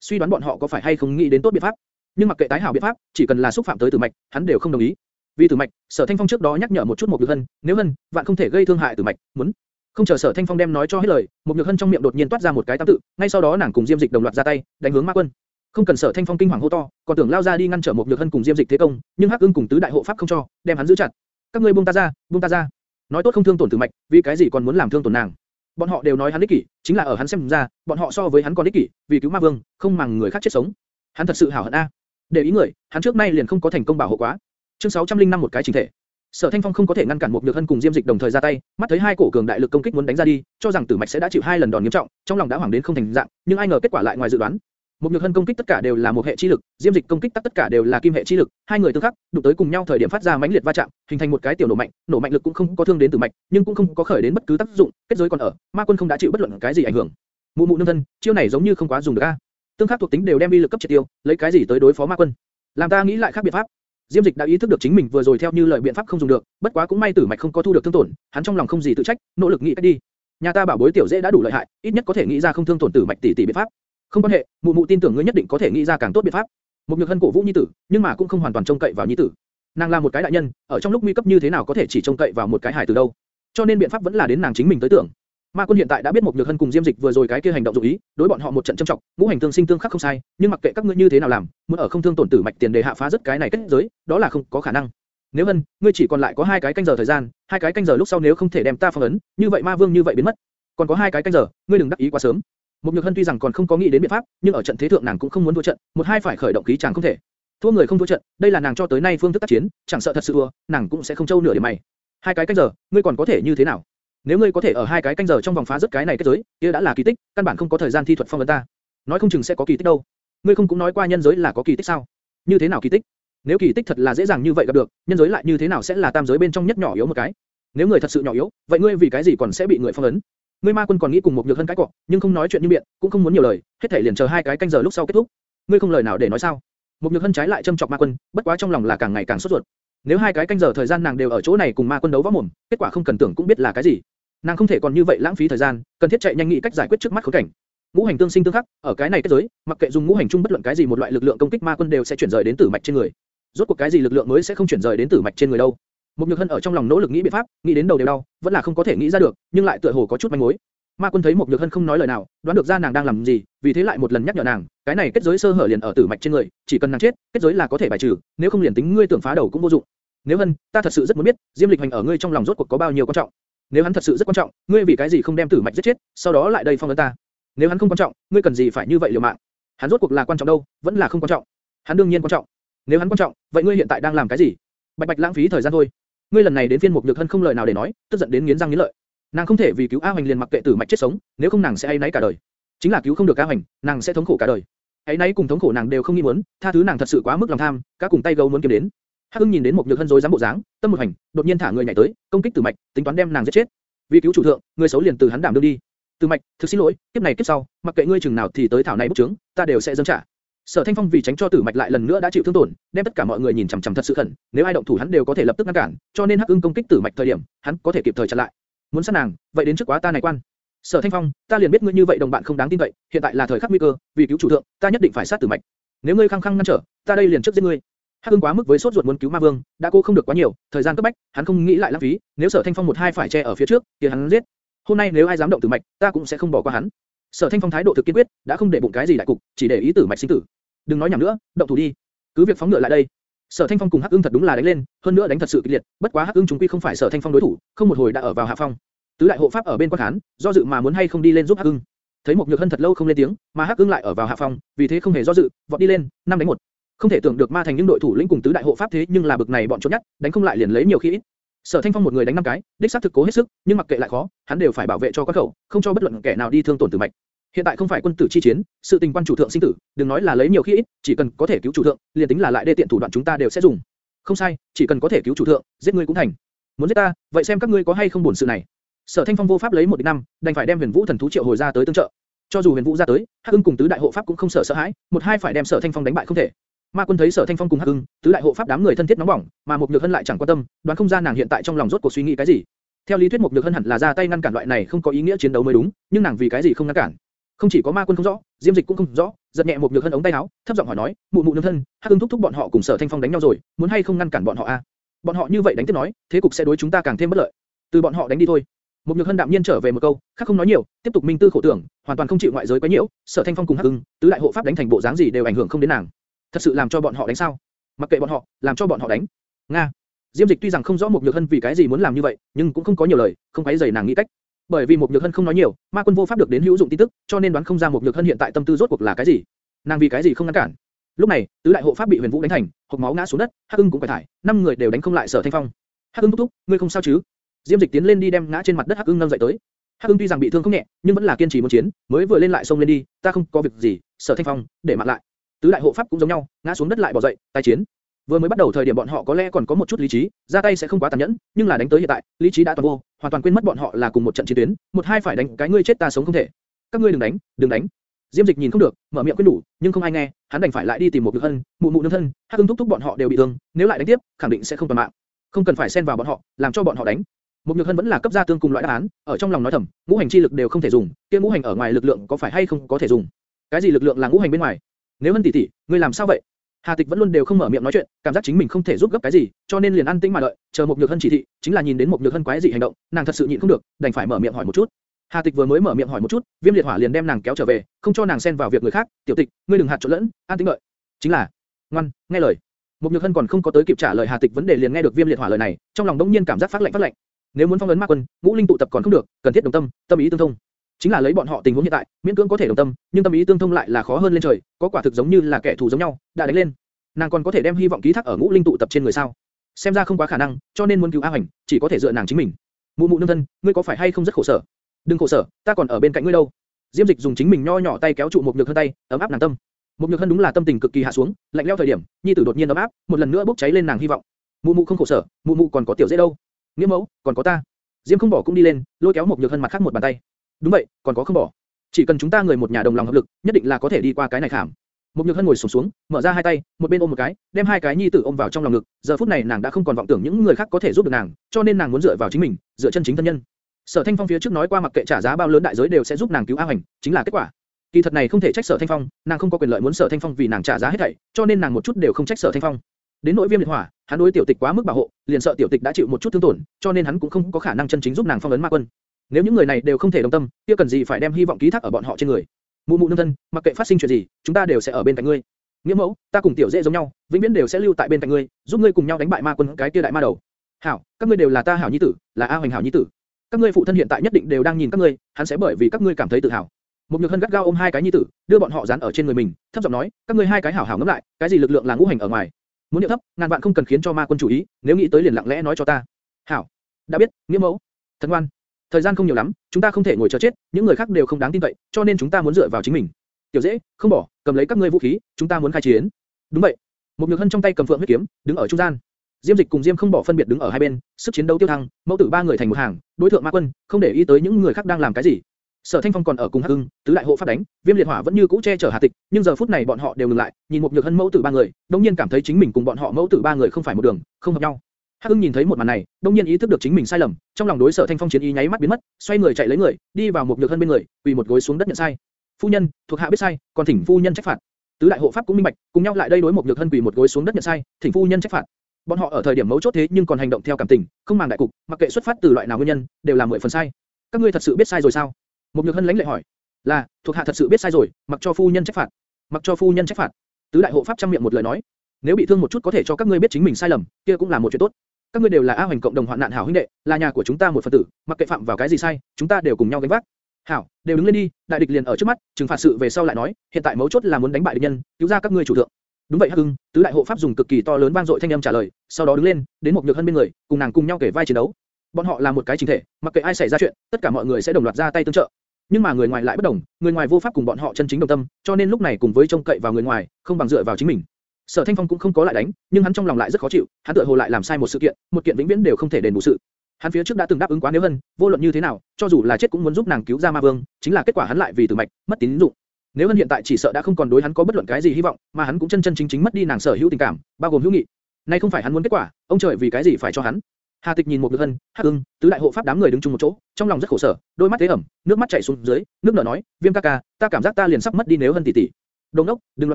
S1: suy đoán bọn họ có phải hay không nghĩ đến tốt biện pháp. Nhưng mặc kệ tái hảo biện pháp, chỉ cần là xúc phạm tới tử mạch, hắn đều không đồng ý. Vì tử mạch, Sở Thanh Phong trước đó nhắc nhở một chút một nhược hân, nếu hân, vạn không thể gây thương hại tử mạch, muốn không chờ Sở Thanh Phong đem nói cho hết lời, một nhược hân trong miệng đột nhiên toát ra một cái tam tự, ngay sau đó nàng cùng Diêm Dịch đồng loạt ra tay, đánh hướng Ma Quân. Không cần Sở Thanh Phong kinh hoàng hô to, còn tưởng lao ra đi ngăn trở một nhược hân cùng Diêm Dịch thế công, nhưng Hắc Ưng cùng tứ đại hộ pháp không cho, đem hắn giữ chặt. Các ngươi buông ta ra, buông ta ra. Nói tốt không thương tổn tử mạch, vì cái gì còn muốn làm thương tổn nàng? Bọn họ đều nói hắn ích kỷ, chính là ở hắn xem ra, bọn họ so với hắn còn ích kỷ, vì cứu Ma Vương, không màng người khác chết sống. Hắn thật sự hảo hận a. Để ý người, hắn trước nay liền không có thành công bảo hộ quá. Chương 605 một cái chính thể. Sở Thanh Phong không có thể ngăn cản một Nhược Hân cùng Diêm Dịch đồng thời ra tay, mắt thấy hai cổ cường đại lực công kích muốn đánh ra đi, cho rằng Tử Mạch sẽ đã chịu hai lần đòn nghiêm trọng, trong lòng đã hoảng đến không thành dạng, nhưng ai ngờ kết quả lại ngoài dự đoán. Một Nhược Hân công kích tất cả đều là một hệ chi lực, Diêm Dịch công kích tất cả đều là kim hệ chi lực, hai người tương khắc, đụng tới cùng nhau thời điểm phát ra mãnh liệt va chạm, hình thành một cái tiểu nổ mạnh, nổ mạnh lực cũng không có thương đến Tử Mạch, nhưng cũng không có khởi đến bất cứ tác dụng, kết giới còn ở, Ma Quân không đã chịu bất luận cái gì ảnh hưởng. Mụ mụ nương thân, chiêu này giống như không quá dùng được a. Tương khắc thuộc tính đều đem uy lực cấp triệt tiêu, lấy cái gì tới đối phó Ma Quân? Làm ta nghĩ lại khác biện pháp. Diêm Dịch đã ý thức được chính mình vừa rồi theo như lời biện pháp không dùng được, bất quá cũng may Tử Mạch không có thu được thương tổn, hắn trong lòng không gì tự trách, nỗ lực nghĩ cách đi. Nhà ta bảo bối tiểu dễ đã đủ lợi hại, ít nhất có thể nghĩ ra không thương tổn Tử Mạch tỷ tỷ biện pháp. Không quan hệ, mụ mụ tin tưởng ngươi nhất định có thể nghĩ ra càng tốt biện pháp. Một nhược hân cổ vũ nhi tử, nhưng mà cũng không hoàn toàn trông cậy vào nhi tử. Nàng là một cái đại nhân, ở trong lúc nguy cấp như thế nào có thể chỉ trông cậy vào một cái hải từ đâu? Cho nên biện pháp vẫn là đến nàng chính mình tới tưởng. Ma Quân hiện tại đã biết một nhược hân cùng Diêm Dịch vừa rồi cái kia hành động dụng ý, đối bọn họ một trận châm trọng, ngũ hành tương sinh tương khắc không sai, nhưng mặc kệ các ngươi như thế nào làm, muốn ở không thương tổn tử mạch tiền đề hạ phá rất cái này kết giới, đó là không có khả năng. Nếu hân, ngươi chỉ còn lại có hai cái canh giờ thời gian, hai cái canh giờ lúc sau nếu không thể đem ta phong ấn, như vậy Ma Vương như vậy biến mất. Còn có hai cái canh giờ, ngươi đừng đắc ý quá sớm. Một nhược hân tuy rằng còn không có nghĩ đến biện pháp, nhưng ở trận thế thượng nàng cũng không muốn thua trận, một hai phải khởi động khí chàng không thể. Thua người không thua trận, đây là nàng cho tới nay phương thức tác chiến, chẳng sợ thật sự thua, nàng cũng sẽ không trâu nửa điểm mày. Hai cái canh giờ, ngươi còn có thể như thế nào? Nếu ngươi có thể ở hai cái canh giờ trong vòng phá rất cái này kết giới, kia đã là kỳ tích, căn bản không có thời gian thi thuật phong ấn ta. Nói không chừng sẽ có kỳ tích đâu. Ngươi không cũng nói qua nhân giới là có kỳ tích sao? Như thế nào kỳ tích? Nếu kỳ tích thật là dễ dàng như vậy gặp được, nhân giới lại như thế nào sẽ là tam giới bên trong nhất nhỏ yếu một cái? Nếu người thật sự nhỏ yếu, vậy ngươi vì cái gì còn sẽ bị người phong ấn? Ngươi ma quân còn nghĩ cùng một nhược hân cái cọ, nhưng không nói chuyện như miệng, cũng không muốn nhiều lời, hết thể liền chờ hai cái canh giờ lúc sau kết thúc. Ngươi không lời nào để nói sao? Một nhược hân trái lại châm chọc ma quân, bất quá trong lòng là càng ngày càng sốt ruột. Nếu hai cái canh giờ thời gian nàng đều ở chỗ này cùng ma quân đấu võ mồm, kết quả không cần tưởng cũng biết là cái gì. Nàng không thể còn như vậy lãng phí thời gian, cần thiết chạy nhanh nghĩ cách giải quyết trước mắt khốn cảnh. Ngũ hành tương sinh tương khắc, ở cái này kết giới, mặc kệ dùng ngũ hành chung bất luận cái gì một loại lực lượng công kích ma quân đều sẽ chuyển rời đến tử mạch trên người. Rốt cuộc cái gì lực lượng mới sẽ không chuyển rời đến tử mạch trên người đâu? Một nhược hân ở trong lòng nỗ lực nghĩ biện pháp, nghĩ đến đầu đều đau, vẫn là không có thể nghĩ ra được, nhưng lại tựa hồ có chút manh mối. Ma quân thấy một nhược hân không nói lời nào, đoán được ra nàng đang làm gì, vì thế lại một lần nhắc nhở nàng, cái này kết giới sơ hở liền ở tử mạch trên người, chỉ cần nàng chết, kết giới là có thể bài trừ, nếu không liền tính ngươi tưởng phá đầu cũng vô dụng. Nếu hân, ta thật sự rất muốn biết, Diêm Lịch Hành ở ngươi trong lòng rốt cuộc có bao nhiêu quan trọng. Nếu hắn thật sự rất quan trọng, ngươi vì cái gì không đem tử mạch giết chết, sau đó lại đây phong ấn ta? Nếu hắn không quan trọng, ngươi cần gì phải như vậy liều mạng? Hắn rốt cuộc là quan trọng đâu, vẫn là không quan trọng? Hắn đương nhiên quan trọng. Nếu hắn quan trọng, vậy ngươi hiện tại đang làm cái gì? Bạch bạch lãng phí thời gian thôi. Ngươi lần này đến phiên mục nhược thân không lời nào để nói, tức giận đến nghiến răng nghiến lợi. Nàng không thể vì cứu A Hoành liền mặc kệ tử mạch chết sống, nếu không nàng sẽ ai nấy cả đời. Chính là cứu không được A Hoành, nàng sẽ thống khổ cả đời. Ấy nấy cùng thống khổ nàng đều không nghi muốn, tha thứ nàng thật sự quá mức lòng tham, cả cùng tay gấu muốn kiếm đến. Hắc Ưng nhìn đến một nhược hân rối dám bộ dáng, tâm một hành, đột nhiên thả người nhảy tới, công kích Tử Mạch, tính toán đem nàng giết chết. Vì cứu chủ thượng, người xấu liền từ hắn đảm đương đi. Tử Mạch, thực xin lỗi, kiếp này kiếp sau, mặc kệ ngươi chừng nào thì tới thảo này bút trướng, ta đều sẽ dâng trả. Sở Thanh Phong vì tránh cho Tử Mạch lại lần nữa đã chịu thương tổn, đem tất cả mọi người nhìn chằm chằm thật sự khẩn, nếu ai động thủ hắn đều có thể lập tức ngăn cản, cho nên Hắc Ưng công kích Tử Mạch thời điểm, hắn có thể kịp thời chặn lại. Muốn sát nàng, vậy đến trước quá ta này quan. Sở Thanh Phong, ta liền biết ngươi như vậy đồng bạn không đáng tin vậy, hiện tại là thời khắc nguy cơ, vì cứu chủ thượng, ta nhất định phải sát Tử Mạch. Nếu ngươi khăng khăng ngăn trở, ta đây liền trước giết ngươi. Hắc Ưng quá mức với sốt ruột muốn cứu Ma Vương, đã cô không được quá nhiều, thời gian cấp bách, hắn không nghĩ lại lãng phí, nếu Sở Thanh Phong một hai phải che ở phía trước, thì hắn giết. Hôm nay nếu ai dám động Tử Mạch, ta cũng sẽ không bỏ qua hắn. Sở Thanh Phong thái độ thực kiên quyết, đã không để bụng cái gì đại cục, chỉ để ý Tử Mạch sinh tử. Đừng nói nhảm nữa, động thủ đi. Cứ việc phóng ngựa lại đây. Sở Thanh Phong cùng Hắc Ưng thật đúng là đánh lên, hơn nữa đánh thật sự kịch liệt, bất quá Hắc Ưng chúng quy không phải Sở Thanh Phong đối thủ, không một hồi đã ở vào hạ phong. Tứ đại hộ pháp ở bên quan khán, do dự mà muốn hay không đi lên giúp Hắc Ưng. Thấy một nhược hân thật lâu không lên tiếng, mà Hắc Ưng lại ở vào hạ phong, vì thế không hề do dự, vọt đi lên, năm đánh một. Không thể tưởng được ma thành những đội thủ lĩnh cùng tứ đại hộ pháp thế nhưng là bực này bọn chốt nhát, đánh không lại liền lấy nhiều khi ít. Sở Thanh Phong một người đánh năm cái, đích xác thực cố hết sức, nhưng mặc kệ lại khó, hắn đều phải bảo vệ cho quan khẩu, không cho bất luận kẻ nào đi thương tổn tử mạch. Hiện tại không phải quân tử chi chiến, sự tình quan chủ thượng sinh tử, đừng nói là lấy nhiều khi ít, chỉ cần có thể cứu chủ thượng, liền tính là lại đê tiện thủ đoạn chúng ta đều sẽ dùng. Không sai, chỉ cần có thể cứu chủ thượng, giết ngươi cũng thành. Muốn giết ta, vậy xem các ngươi có hay không buồn sự này. Sở Thanh Phong vô pháp lấy một địch năm, đành phải đem Huyền Vũ thần thú triệu hồi ra tới tương trợ. Cho dù Huyền Vũ ra tới, Hắc Ưng cùng tứ đại hộ pháp cũng không sợ sợ hãi, một hai phải đem Sở Thanh Phong đánh bại không thể. Ma Quân thấy Sở Thanh Phong cùng Hắc Ưng, tứ đại hộ pháp đám người thân thiết nóng bỏng, mà một Nhược Hân lại chẳng quan tâm, đoán không ra nàng hiện tại trong lòng rốt cuộc suy nghĩ cái gì. Theo lý thuyết một Nhược Hân hẳn là ra tay ngăn cản loại này không có ý nghĩa chiến đấu mới đúng, nhưng nàng vì cái gì không ngăn cản? Không chỉ có Ma Quân không rõ, Diêm Dịch cũng không rõ, giật nhẹ một Nhược Hân ống tay áo, thấp giọng hỏi nói, mụ mụ nương thân, Hắc ương thúc thúc bọn họ cùng Sở Thanh Phong đánh nhau rồi, muốn hay không ngăn cản bọn họ a? Bọn họ như vậy đánh tiếp nói, thế cục sẽ đối chúng ta càng thêm bất lợi. Từ bọn họ đánh đi thôi. Một nhược hân đạm nhiên trở về một câu, khác không nói nhiều, tiếp tục minh tư khổ tưởng, hoàn toàn không chịu ngoại giới quấy nhiễu. Sở Thanh Phong cùng Hắc Ưng, tứ đại hộ pháp đánh thành bộ dáng gì đều ảnh hưởng không đến nàng. Thật sự làm cho bọn họ đánh sao? Mặc kệ bọn họ, làm cho bọn họ đánh. Nga. Diêm Dịch tuy rằng không rõ một nhược hân vì cái gì muốn làm như vậy, nhưng cũng không có nhiều lời, không quấy rầy nàng nghĩ cách. Bởi vì một nhược hân không nói nhiều, ma quân vô pháp được đến hữu dụng tin tức, cho nên đoán không ra một nhược hân hiện tại tâm tư rốt cuộc là cái gì. Nàng vì cái gì không ngăn cản? Lúc này, tứ đại hộ pháp bị Huyền Vũ đánh thành, hộc máu ngã xuống đất, Hắc Ưng cũng phải thải, năm người đều đánh không lại Sở Thanh Phong. Hắc Ưng thúc thúc, ngươi không sao chứ? Diêm Dịch tiến lên đi đem ngã trên mặt đất Hắc Ưng nâng dậy tới. Hắc Ưng tuy rằng bị thương không nhẹ, nhưng vẫn là kiên trì muốn chiến, mới vừa lên lại xông lên đi, ta không có việc gì, Sở Thanh Phong, để mặt lại. Tứ đại hộ pháp cũng giống nhau, ngã xuống đất lại bỏ dậy, tái chiến. Vừa mới bắt đầu thời điểm bọn họ có lẽ còn có một chút lý trí, ra tay sẽ không quá tàn nhẫn, nhưng là đánh tới hiện tại, lý trí đã toàn vô, hoàn toàn quên mất bọn họ là cùng một trận chiến tuyến, một hai phải đánh cái ngươi chết ta sống không thể. Các ngươi đừng đánh, đừng đánh. Diêm Dịch nhìn không được, mở miệng khuyên đủ, nhưng không ai nghe, hắn đành phải lại đi tìm một Nhược Hân, mụ mụ nương thân, Hắc Ưng thúc thúc bọn họ đều bị thương, nếu lại đánh tiếp, khẳng định sẽ không toàn mạng. Không cần phải xen vào bọn họ, làm cho bọn họ đánh. Một Nhược Hân vẫn là cấp gia tương cùng loại đáp án, ở trong lòng nói thầm, ngũ hành chi lực đều không thể dùng, kia ngũ hành ở ngoài lực lượng có phải hay không có thể dùng? Cái gì lực lượng là ngũ hành bên ngoài? Nếu Hân tỷ tỷ, ngươi làm sao vậy? Hà Tịch vẫn luôn đều không mở miệng nói chuyện, cảm giác chính mình không thể giúp gấp cái gì, cho nên liền ăn tĩnh mà đợi, chờ một Nhược Hân chỉ thị, chính là nhìn đến một Nhược Hân quái dị hành động, nàng thật sự nhịn không được, đành phải mở miệng hỏi một chút. Hà Tịch vừa mới mở miệng hỏi một chút, Viêm Liệt Hỏa liền đem nàng kéo trở về, không cho nàng xen vào việc người khác. Tiểu Tịch, ngươi đừng hạt trộn lẫn, an tĩnh đợi. Chính là, ngoan, nghe lời. Một Nhược Hân còn không có tới kịp trả lời Hà Tịch vấn đề liền nghe được Viêm Liệt Hỏa lời này, trong lòng đống nhiên cảm giác phát lạnh phát lạnh. Nếu muốn phong ấn ma quân, ngũ linh tụ tập còn không được, cần thiết đồng tâm, tâm ý tương thông. Chính là lấy bọn họ tình huống hiện tại, miễn cưỡng có thể đồng tâm, nhưng tâm ý tương thông lại là khó hơn lên trời, có quả thực giống như là kẻ thù giống nhau, đã đánh lên. Nàng còn có thể đem hy vọng ký thác ở ngũ linh tụ tập trên người sao? xem ra không quá khả năng, cho nên muốn cứu A Hoành, chỉ có thể dựa nàng chính mình. Mụ mụ nương thân, ngươi có phải hay không rất khổ sở? Đừng khổ sở, ta còn ở bên cạnh ngươi đâu. Diêm Dịch dùng chính mình nho nhỏ tay kéo trụ một nhược hơn tay, ấm áp nàng tâm. Một nhược hân đúng là tâm tình cực kỳ hạ xuống, lạnh lẽo thời điểm, nhi tử đột nhiên ấm áp, một lần nữa bốc cháy lên nàng hy vọng. Mụ mụ không khổ sở, mụ mụ còn có tiểu dễ đâu. Nghĩa mẫu, còn có ta. Diêm không bỏ cũng đi lên, lôi kéo một nhược hân mặt khác một bàn tay. Đúng vậy, còn có không bỏ. Chỉ cần chúng ta người một nhà đồng lòng hợp lực, nhất định là có thể đi qua cái này khảm. Một nhược hân ngồi xuống, xuống, mở ra hai tay, một bên ôm một cái, đem hai cái nhi tử ôm vào trong lòng ngực. Giờ phút này nàng đã không còn vọng tưởng những người khác có thể giúp được nàng, cho nên nàng muốn dựa vào chính mình, dựa chân chính thân nhân. Sở Thanh Phong phía trước nói qua mặc kệ trả giá bao lớn đại giới đều sẽ giúp nàng cứu A Hoành, chính là kết quả. Kỳ thật này không thể trách Sở Thanh Phong, nàng không có quyền lợi muốn Sở Thanh Phong vì nàng trả giá hết thảy, cho nên nàng một chút đều không trách Sở Thanh Phong. Đến nỗi viêm liệt hỏa, hắn đối tiểu tịch quá mức bảo hộ, liền sợ tiểu tịch đã chịu một chút thương tổn, cho nên hắn cũng không có khả năng chân chính giúp nàng phong ấn ma quân. Nếu những người này đều không thể đồng tâm, kia cần gì phải đem hy vọng ký thác ở bọn họ trên người? Mụ mụ nương thân, mặc kệ phát sinh chuyện gì, chúng ta đều sẽ ở bên cạnh ngươi. Nghĩa mẫu, ta cùng tiểu dễ giống nhau, vĩnh viễn đều sẽ lưu tại bên cạnh ngươi, giúp ngươi cùng nhau đánh bại ma quân cái kia đại ma đầu. Hảo, các ngươi đều là ta hảo nhi tử, là A Hoành hảo nhi tử. Các ngươi phụ thân hiện tại nhất định đều đang nhìn các ngươi, hắn sẽ bởi vì các ngươi cảm thấy tự hào. Một nhược hân gắt gao ôm hai cái nhi tử, đưa bọn họ dán ở trên người mình, thấp giọng nói, các ngươi hai cái hảo hảo ngẫm lại, cái gì lực lượng là ngũ hành ở ngoài. Muốn niệm thấp, ngàn vạn không cần khiến cho ma quân chủ ý, nếu nghĩ tới liền lặng lẽ nói cho ta. Hảo, đã biết, nghĩa mẫu. Thần ngoan, thời gian không nhiều lắm, chúng ta không thể ngồi chờ chết, những người khác đều không đáng tin cậy, cho nên chúng ta muốn dựa vào chính mình. Tiểu dễ, không bỏ, cầm lấy các ngươi vũ khí, chúng ta muốn khai chiến. Đúng vậy. Một nhược hân trong tay cầm phượng huyết kiếm, đứng ở trung gian. Diêm Dịch cùng Diêm không bỏ phân biệt đứng ở hai bên, sức chiến đấu tiêu thăng, mẫu tử ba người thành một hàng, đối thượng ma quân, không để ý tới những người khác đang làm cái gì. Sở Thanh Phong còn ở cùng Hắc Hưng, tứ đại hộ pháp đánh, Viêm Liệt Hỏa vẫn như cũ che chở Hà Tịch, nhưng giờ phút này bọn họ đều ngừng lại, nhìn một nhược hân mẫu tử ba người, đống nhiên cảm thấy chính mình cùng bọn họ mẫu tử ba người không phải một đường, không hợp nhau. Hắc Ưng nhìn thấy một màn này, đông nhiên ý thức được chính mình sai lầm, trong lòng đối Sở Thanh Phong chiến ý nháy mắt biến mất, xoay người chạy lấy người, đi vào một nhược hân bên người, quỳ một gối xuống đất nhận sai. Phu nhân, thuộc hạ biết sai, còn thỉnh phu nhân trách phạt. Tứ đại hộ pháp cũng minh bạch, cùng nhau lại đây đối một nhược hân quỳ một gối xuống đất nhận sai, thỉnh phu nhân trách phạt. Bọn họ ở thời điểm mấu chốt thế nhưng còn hành động theo cảm tình, không màng đại cục, mặc kệ xuất phát từ loại nào nguyên nhân, đều là mười phần sai. Các ngươi thật sự biết sai rồi sao? Một nhược hân lãnh lệ hỏi. Là, thuộc hạ thật sự biết sai rồi, mặc cho phu nhân trách phạt. Mặc cho phu nhân trách phạt. Tứ đại hộ pháp trăm miệng một lời nói. Nếu bị thương một chút có thể cho các ngươi biết chính mình sai lầm, kia cũng là một chuyện tốt. Các ngươi đều là A Hoành cộng đồng hoạn nạn hảo huynh đệ, là nhà của chúng ta một phần tử, mặc kệ phạm vào cái gì sai, chúng ta đều cùng nhau gánh vác. Hảo, đều đứng lên đi, đại địch liền ở trước mắt, trừng phạt sự về sau lại nói, hiện tại mấu chốt là muốn đánh bại địch nhân, cứu ra các ngươi chủ thượng. Đúng vậy Hắc Hưng, tứ đại hộ pháp dùng cực kỳ to lớn vang dội thanh âm trả lời, sau đó đứng lên, đến một nhược hân bên người, cùng nàng cùng nhau kể vai chiến đấu. Bọn họ là một cái chính thể, mặc kệ ai xảy ra chuyện, tất cả mọi người sẽ đồng loạt ra tay tương trợ. Nhưng mà người ngoài lại bất đồng, người ngoài vô pháp cùng bọn họ chân chính đồng tâm, cho nên lúc này cùng với trông cậy vào người ngoài, không bằng dựa vào chính mình. Sở Thanh Phong cũng không có lại đánh, nhưng hắn trong lòng lại rất khó chịu, hắn tựa hồ lại làm sai một sự kiện, một kiện vĩnh viễn đều không thể đền bù sự. Hắn phía trước đã từng đáp ứng quá nếu hơn vô luận như thế nào, cho dù là chết cũng muốn giúp nàng cứu ra ma vương, chính là kết quả hắn lại vì tử mạch, mất tín dụng. Nếu hơn hiện tại chỉ sợ đã không còn đối hắn có bất luận cái gì hy vọng, mà hắn cũng chân chân chính chính mất đi nàng sở hữu tình cảm, bao gồm hữu nghị. Nay không phải hắn muốn kết quả, ông trời vì cái gì phải cho hắn? Hà Tịch nhìn một lượt Hân, Hắc Ưng, tứ đại hộ pháp đám người đứng chung một chỗ, trong lòng rất khổ sở, đôi mắt thế ẩm, nước mắt chảy xuống dưới, nước nở nói, Viêm ca ca, ta cảm giác ta liền sắp mất đi nếu Hân tỷ tỷ. Đồng đốc, đừng lo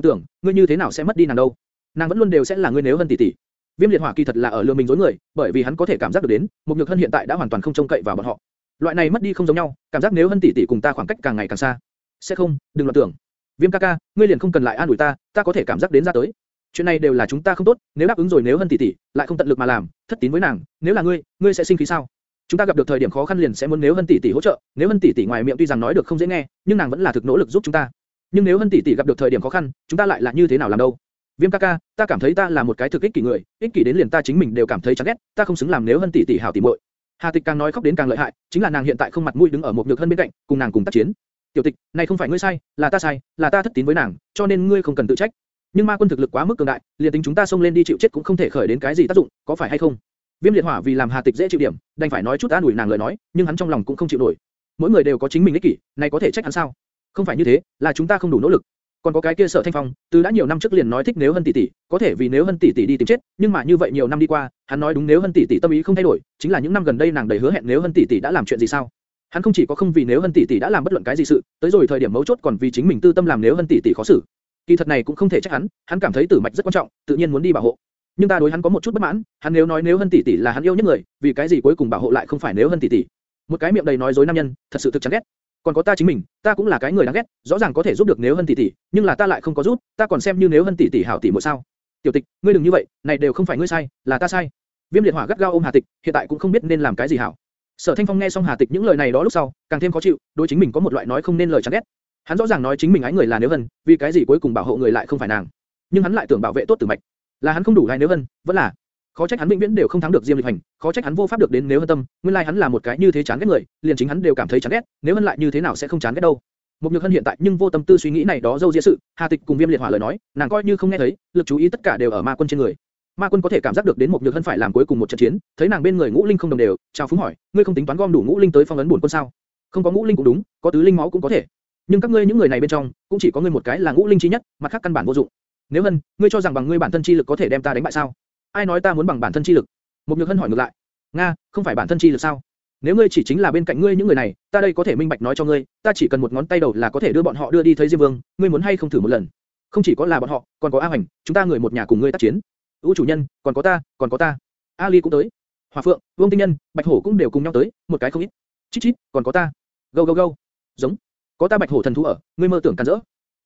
S1: tưởng, ngươi như thế nào sẽ mất đi nàng đâu? Nàng vẫn luôn đều sẽ là ngươi nếu hơn tỷ tỷ. Viêm liệt hỏa kỳ thật là ở lừa mình dối người, bởi vì hắn có thể cảm giác được đến, một Nhược Hân hiện tại đã hoàn toàn không trông cậy vào bọn họ. Loại này mất đi không giống nhau, cảm giác nếu Hân tỷ tỷ cùng ta khoảng cách càng ngày càng xa. Sẽ không, đừng loạn tưởng. Viêm ca ca, ngươi liền không cần lại an ủi ta, ta có thể cảm giác đến ra tới. Chuyện này đều là chúng ta không tốt, nếu đáp ứng rồi nếu Hân tỷ tỷ, lại không tận lực mà làm, thất tín với nàng, nếu là ngươi, ngươi sẽ sinh khí sao? Chúng ta gặp được thời điểm khó khăn liền sẽ muốn nếu Hân tỷ tỷ hỗ trợ, nếu Hân tỷ tỷ ngoài miệng tuy rằng nói được không dễ nghe, nhưng nàng vẫn là thực nỗ lực giúp chúng ta. Nhưng nếu Hân tỷ tỷ gặp được thời điểm khó khăn, chúng ta lại là như thế nào làm đâu? Viêm ca ca, ta cảm thấy ta là một cái thực ích kỷ người, ích kỷ đến liền ta chính mình đều cảm thấy chán ghét, ta không xứng làm nếu Hân tỷ tỷ hảo tỷ muội. Hà Tịch càng nói khóc đến càng lợi hại, chính là nàng hiện tại không mặt mũi đứng ở một nhược hân bên cạnh, cùng nàng cùng tác chiến. Tiểu Tịch, này không phải ngươi sai, là ta sai, là ta thất tín với nàng, cho nên ngươi không cần tự trách. Nhưng ma quân thực lực quá mức cường đại, liền tính chúng ta xông lên đi chịu chết cũng không thể khởi đến cái gì tác dụng, có phải hay không? Viêm liệt hỏa vì làm Hà Tịch dễ chịu điểm, đành phải nói chút an ủi nàng lời nói, nhưng hắn trong lòng cũng không chịu nổi. Mỗi người đều có chính mình ích kỷ, này có thể trách hắn sao? Không phải như thế, là chúng ta không đủ nỗ lực. Còn có cái kia Sở Thanh Phong, từ đã nhiều năm trước liền nói thích nếu Hân tỷ tỷ, có thể vì nếu Hân tỷ tỷ đi tìm chết, nhưng mà như vậy nhiều năm đi qua, hắn nói đúng nếu Hân tỷ tỷ tâm ý không thay đổi, chính là những năm gần đây nàng đầy hứa hẹn nếu Hân tỷ tỷ đã làm chuyện gì sao? Hắn không chỉ có không vì nếu Hân tỷ tỷ đã làm bất luận cái gì sự, tới rồi thời điểm mấu chốt còn vì chính mình tư tâm làm nếu Hân tỷ tỷ khó xử. Kỳ thật này cũng không thể trách hắn, hắn cảm thấy tử mạch rất quan trọng, tự nhiên muốn đi bảo hộ. Nhưng ta đối hắn có một chút bất mãn, hắn nếu nói nếu Hân tỷ tỷ là hắn yêu nhất người, vì cái gì cuối cùng bảo hộ lại không phải nếu Hân tỷ tỷ? Một cái miệng đầy nói dối nam nhân, thật sự thực chán ghét. Còn có ta chính mình, ta cũng là cái người đáng ghét, rõ ràng có thể giúp được nếu Hân tỷ tỷ, nhưng là ta lại không có giúp, ta còn xem như nếu Hân tỷ tỷ hảo tỷ muội sao? Tiểu Tịch, ngươi đừng như vậy, này đều không phải ngươi sai, là ta sai. Viêm liệt hỏa gắt gao ôm Hà Tịch, hiện tại cũng không biết nên làm cái gì hảo. Sở Thanh Phong nghe xong Hà Tịch những lời này đó lúc sau, càng thêm khó chịu, đối chính mình có một loại nói không nên lời chán ghét. Hắn rõ ràng nói chính mình ái người là Nếu Hân, vì cái gì cuối cùng bảo hộ người lại không phải nàng? Nhưng hắn lại tưởng bảo vệ tốt Tử Mạch. Là hắn không đủ hay Nếu Hân, vẫn là Khó trách hắn vĩnh viễn đều không thắng được Diêm Lịch Hành, khó trách hắn vô pháp được đến nếu hân tâm, nguyên lai hắn là một cái như thế chán ghét người, liền chính hắn đều cảm thấy chán ghét, nếu hân lại như thế nào sẽ không chán ghét đâu. mục Nhược Hân hiện tại nhưng vô tâm tư suy nghĩ này đó dâu dịa sự, Hà Tịch cùng Viêm Liệt Hỏa lời nói, nàng coi như không nghe thấy, lực chú ý tất cả đều ở Ma Quân trên người. Ma Quân có thể cảm giác được đến mục Nhược Hân phải làm cuối cùng một trận chiến, thấy nàng bên người ngũ linh không đồng đều, chào phúng hỏi, ngươi không tính toán gom đủ ngũ linh tới phong ấn bổn quân sao? Không có ngũ linh cũng đúng, có tứ linh máu cũng có thể. Nhưng các ngươi những người này bên trong, cũng chỉ có ngươi một cái là ngũ linh chí nhất, mặt khác căn bản vô dụng. Nếu Hân, ngươi cho rằng bằng ngươi bản thân chi lực có thể đem ta đánh bại sao? Ai nói ta muốn bằng bản thân chi lực? Một Nhược Hân hỏi ngược lại. Nga, không phải bản thân chi lực sao? Nếu ngươi chỉ chính là bên cạnh ngươi những người này, ta đây có thể minh bạch nói cho ngươi, ta chỉ cần một ngón tay đầu là có thể đưa bọn họ đưa đi thấy Diêm Vương, ngươi muốn hay không thử một lần? Không chỉ có là bọn họ, còn có A Hoành, chúng ta người một nhà cùng ngươi tác chiến. Ú chủ nhân, còn có ta, còn có ta. Ali cũng tới. Hỏa Phượng, Vương Tinh Nhân, Bạch Hổ cũng đều cùng nhau tới, một cái không ít. Chít chít, còn có ta. Go go go. Giống. Có ta Bạch Hổ thần thú ở, ngươi mơ tưởng cản rỡ.